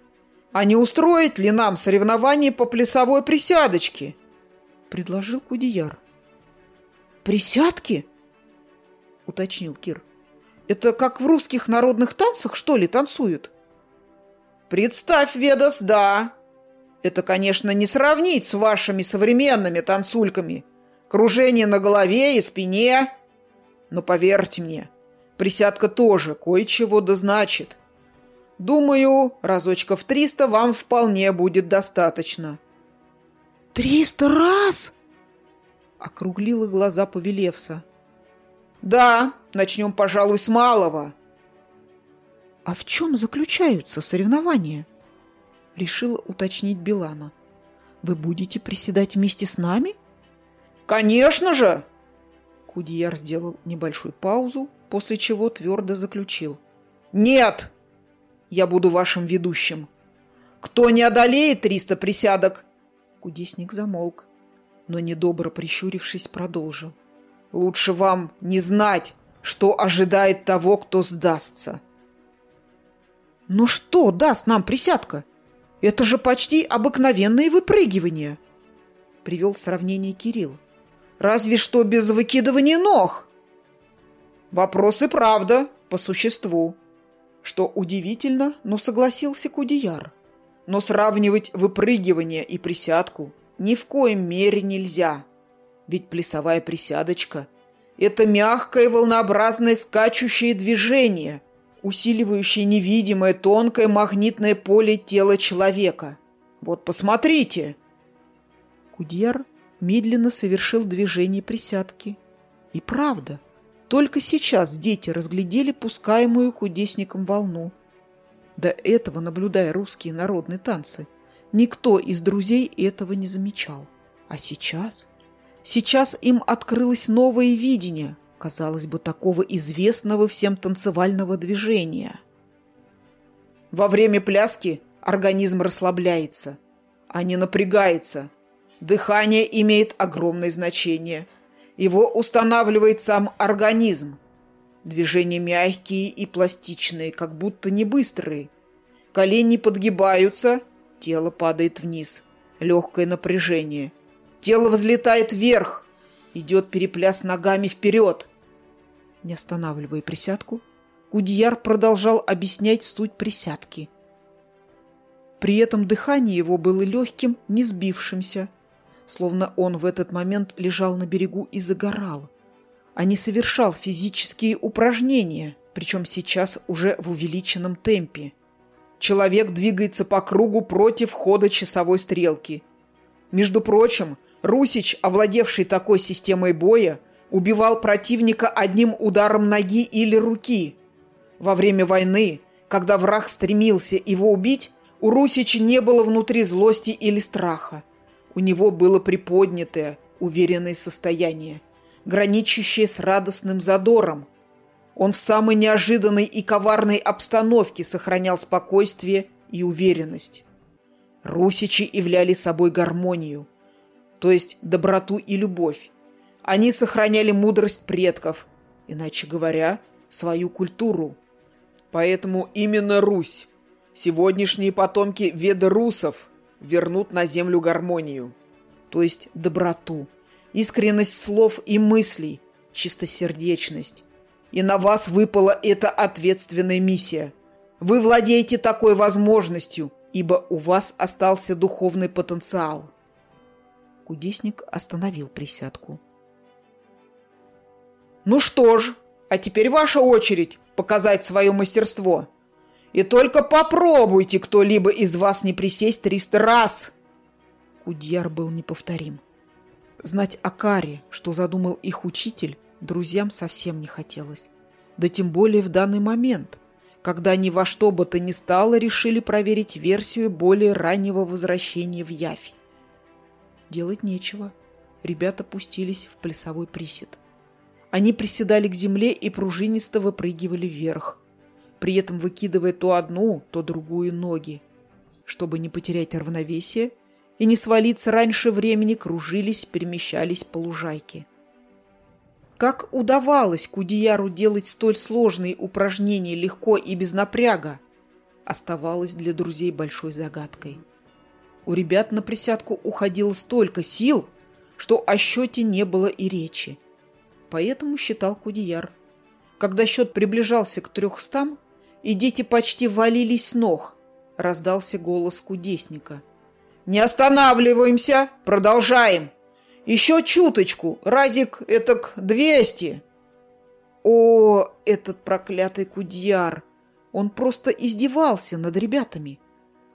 Speaker 1: А не устроить ли нам соревнование по плясовой присядочке? Предложил Кудияр. Присядки? Уточнил Кир. Это как в русских народных танцах, что ли, танцуют? Представь, Ведас, да. Это, конечно, не сравнить с вашими современными танцульками. Кружение на голове и спине. Но поверьте мне, Присядка тоже кое-чего да значит. Думаю, разочков триста вам вполне будет достаточно.
Speaker 2: «Триста раз?» — округлила глаза Повелевса.
Speaker 1: «Да, начнем, пожалуй, с малого».
Speaker 2: «А в чем заключаются соревнования?» — решила уточнить Билана. «Вы будете приседать вместе с нами?»
Speaker 1: «Конечно же!»
Speaker 2: Кудияр сделал небольшую паузу, после чего твердо заключил.
Speaker 1: «Нет! Я буду вашим ведущим. Кто не одолеет триста присядок?»
Speaker 2: Кудесник замолк, но недобро прищурившись, продолжил.
Speaker 1: «Лучше вам не знать, что ожидает того, кто сдастся».
Speaker 2: «Ну что даст нам присядка? Это же почти обыкновенные выпрыгивания!» Привел сравнение Кирилл.
Speaker 1: «Разве что без выкидывания ног!» Вопрос и правда, по существу. Что удивительно, но согласился Кудияр. Но сравнивать выпрыгивание и присядку ни в коем мере нельзя. Ведь плясовая присядочка – это мягкое волнообразное скачущее движение, усиливающее невидимое тонкое магнитное поле тела человека. Вот посмотрите.
Speaker 2: Кудьяр медленно совершил движение присядки. И правда, только сейчас дети разглядели пускаемую кудесником волну. До этого, наблюдая русские народные танцы, никто из друзей этого не замечал. А сейчас... Сейчас им открылось новое видение, казалось бы, такого известного всем танцевального движения.
Speaker 1: Во время пляски организм расслабляется, а не напрягается. Дыхание имеет огромное значение. Его устанавливает сам организм. Движения мягкие и пластичные, как будто не быстрые. Колени подгибаются, тело падает вниз. Легкое напряжение. Тело взлетает вверх. Идет перепляс ногами вперед.
Speaker 2: Не останавливая присядку, Кудьяр продолжал объяснять суть присядки. При этом дыхание его было легким, не сбившимся, словно он в этот момент лежал на берегу и загорал, а не совершал физические упражнения, причем сейчас уже в увеличенном темпе.
Speaker 1: Человек двигается по кругу против хода часовой стрелки. Между прочим, Русич, овладевший такой системой боя, убивал противника одним ударом ноги или руки. Во время войны, когда враг стремился его убить, у Русича не было внутри злости или страха. У него было приподнятое, уверенное состояние, граничащее с радостным задором. Он в самой неожиданной и коварной обстановке сохранял спокойствие и уверенность. Русичи являли собой гармонию, то есть доброту и любовь. Они сохраняли мудрость предков, иначе говоря, свою культуру. Поэтому именно Русь Сегодняшние потомки ведорусов вернут на землю гармонию, то есть доброту, искренность слов и мыслей, чистосердечность. И на вас выпала эта ответственная миссия. Вы владеете такой возможностью, ибо у вас остался духовный потенциал.
Speaker 2: Кудесник остановил присядку.
Speaker 1: «Ну что ж, а теперь ваша очередь показать свое мастерство!» И только попробуйте кто-либо из вас не присесть триста раз!»
Speaker 2: Кудьяр был неповторим. Знать о каре, что задумал их учитель, друзьям совсем не хотелось. Да тем более в данный момент, когда они во что бы то ни стало решили проверить версию более раннего возвращения в Явь. Делать нечего. Ребята пустились в плясовой присед. Они приседали к земле и пружинисто выпрыгивали вверх при этом выкидывая то одну, то другую ноги. Чтобы не потерять равновесие и не свалиться раньше времени, кружились, перемещались по лужайке. Как удавалось Кудияру делать столь сложные упражнения легко и без напряга, оставалось для друзей большой загадкой. У ребят на присядку уходило столько сил, что о счете не было и речи. Поэтому считал Кудияр. Когда счет приближался к трехстам, и дети почти валились с ног. Раздался голос кудесника. «Не останавливаемся! Продолжаем! Еще чуточку! Разик этак двести!» О, этот проклятый кудьяр! Он просто издевался над ребятами.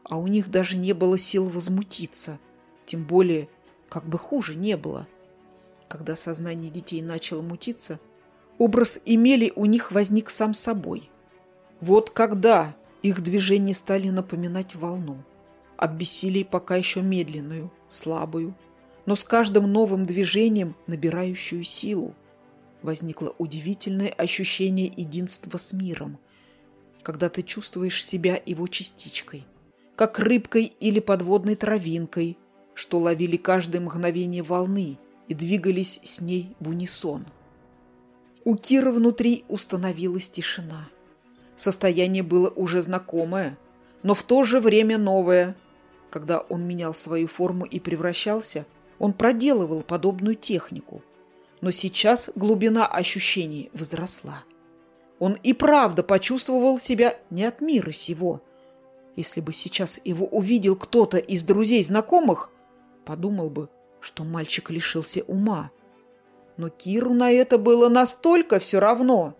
Speaker 2: А у них даже не было сил возмутиться. Тем более, как бы хуже не было. Когда сознание детей начало мутиться, образ Эмели у них возник сам собой. Вот когда их движения стали напоминать волну, от бессилия пока еще медленную, слабую, но с каждым новым движением набирающую силу, возникло удивительное ощущение единства с миром, когда ты чувствуешь себя его частичкой, как рыбкой или подводной травинкой, что ловили каждое мгновение волны и двигались с ней в унисон. У Кира внутри установилась тишина – Состояние было уже знакомое, но в то же время новое. Когда он менял свою форму и превращался, он проделывал подобную технику. Но сейчас глубина ощущений возросла. Он и правда почувствовал себя не от мира сего. Если бы сейчас его увидел кто-то из друзей-знакомых, подумал бы, что мальчик лишился ума. Но Киру на это было настолько все равно.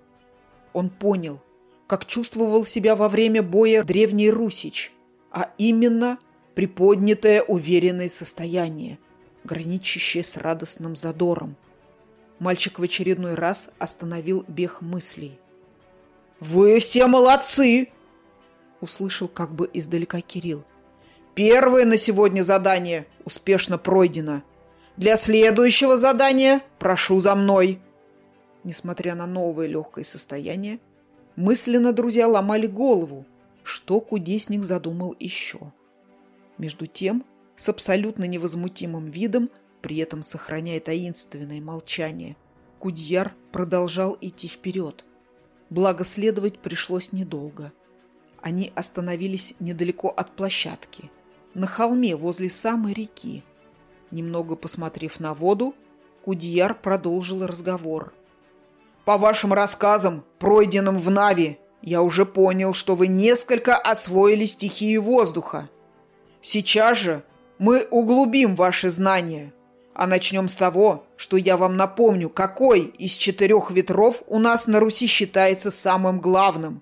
Speaker 2: Он понял – как чувствовал себя во время боя древний Русич, а именно приподнятое уверенное состояние, граничащее с радостным задором. Мальчик в очередной раз остановил бег мыслей.
Speaker 1: «Вы все молодцы!»
Speaker 2: Услышал как бы издалека Кирилл.
Speaker 1: «Первое на сегодня задание успешно пройдено. Для следующего задания прошу за мной!»
Speaker 2: Несмотря на новое легкое состояние, мысленно друзья ломали голову, что кудесник задумал еще. Между тем, с абсолютно невозмутимым видом, при этом сохраняя таинственное молчание, Кудьяр продолжал идти вперед. Благо следовать пришлось недолго. Они остановились недалеко от площадки, на холме возле самой реки. Немного посмотрев на воду, Кудьяр продолжил разговор.
Speaker 1: «По вашим рассказам, пройденным в Нави, я уже понял, что вы несколько освоили стихию воздуха. Сейчас же мы углубим ваши знания, а начнем с того, что я вам напомню, какой из четырех ветров у нас на Руси считается самым главным.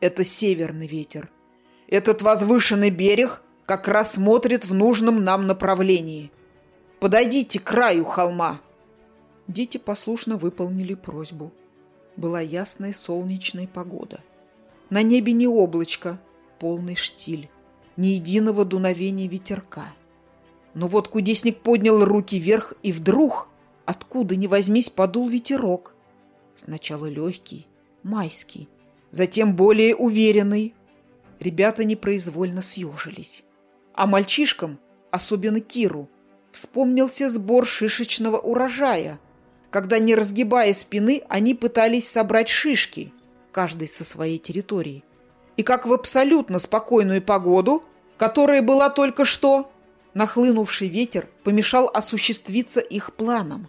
Speaker 1: Это северный ветер. Этот возвышенный берег как раз смотрит в нужном нам направлении. Подойдите к краю холма.
Speaker 2: Дети послушно выполнили просьбу. Была ясная солнечная погода. На небе не облачко, полный штиль ни единого дуновения ветерка. Но вот кудесник поднял руки вверх, и вдруг, откуда ни возьмись, подул ветерок. Сначала легкий, майский, затем более уверенный. Ребята непроизвольно съежились. А мальчишкам, особенно Киру, вспомнился сбор шишечного урожая, когда, не разгибая спины, они пытались собрать шишки, каждый со своей территории и как в абсолютно спокойную погоду, которая была только что, нахлынувший ветер помешал осуществиться их планам.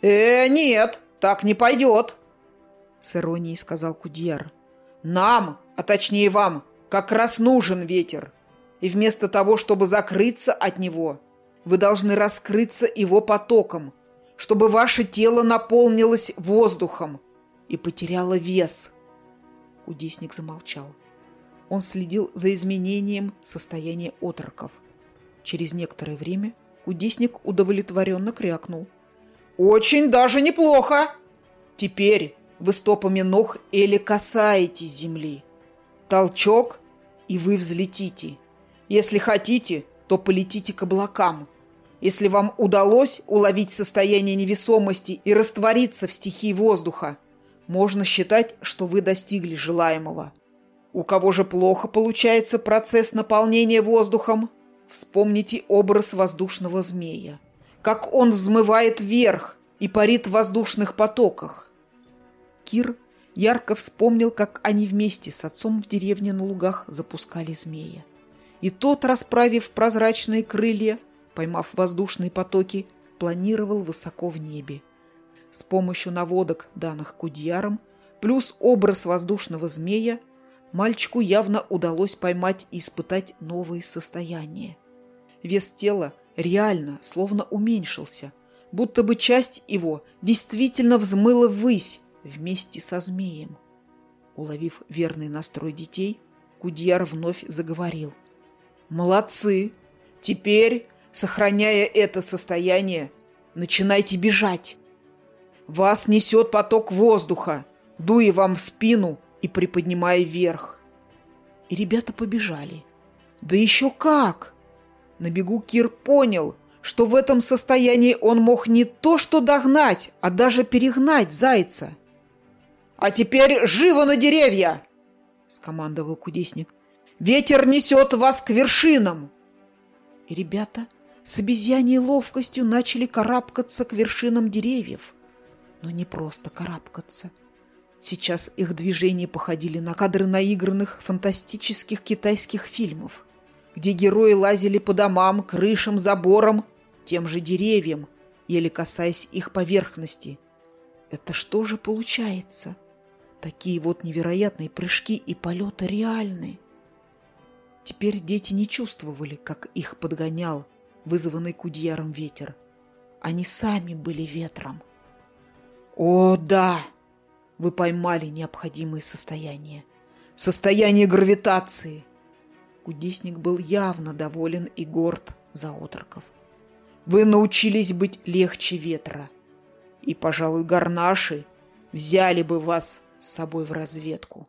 Speaker 1: «Э, нет, так не пойдет!»
Speaker 2: — с иронией сказал Кудьяр.
Speaker 1: «Нам, а точнее вам, как раз нужен ветер. И вместо того, чтобы закрыться от него, вы должны раскрыться его потоком, чтобы ваше тело наполнилось воздухом и потеряло вес».
Speaker 2: Кудесник замолчал. Он следил за изменением состояния отроков. Через некоторое время кудесник удовлетворенно крякнул.
Speaker 1: «Очень даже неплохо! Теперь вы стопами ног или касаетесь земли. Толчок, и вы взлетите. Если хотите, то полетите к облакам. Если вам удалось уловить состояние невесомости и раствориться в стихии воздуха, можно считать, что вы достигли желаемого. У кого же плохо получается процесс наполнения воздухом, вспомните образ воздушного змея. Как он взмывает вверх и парит в воздушных потоках. Кир ярко вспомнил, как они вместе с отцом в деревне на лугах запускали змея. И тот, расправив прозрачные крылья, поймав воздушные потоки, планировал высоко в небе с помощью наводок, данных Кудьяром, плюс образ воздушного змея, мальчику явно удалось поймать и испытать новые состояния. Вес тела реально словно уменьшился, будто бы часть его действительно взмыла ввысь вместе со змеем. Уловив верный настрой детей, Кудьяр вновь заговорил. «Молодцы! Теперь, сохраняя это состояние, начинайте бежать!» Вас несет поток воздуха, дуя вам в спину и приподнимая вверх. И ребята побежали. Да еще как! На бегу Кир понял, что в этом состоянии он мог не то что догнать, а даже перегнать зайца. «А теперь живо на деревья!» — скомандовал кудесник. «Ветер несет вас к вершинам!» И ребята с обезьяньей ловкостью начали карабкаться к вершинам деревьев но не просто карабкаться. Сейчас их движения походили на кадры наигранных фантастических китайских фильмов, где герои лазили по домам, крышам, заборам, тем же деревьям, еле касаясь их поверхности. Это что же получается? Такие вот невероятные прыжки и полеты реальны. Теперь дети не чувствовали, как их подгонял вызванный кудьяром ветер. Они сами были ветром. О, да! Вы поймали необходимое состояние. Состояние гравитации. Кудесник был явно доволен и горд за отроков. Вы научились быть легче ветра. И, пожалуй, горнаши взяли бы вас с собой в разведку.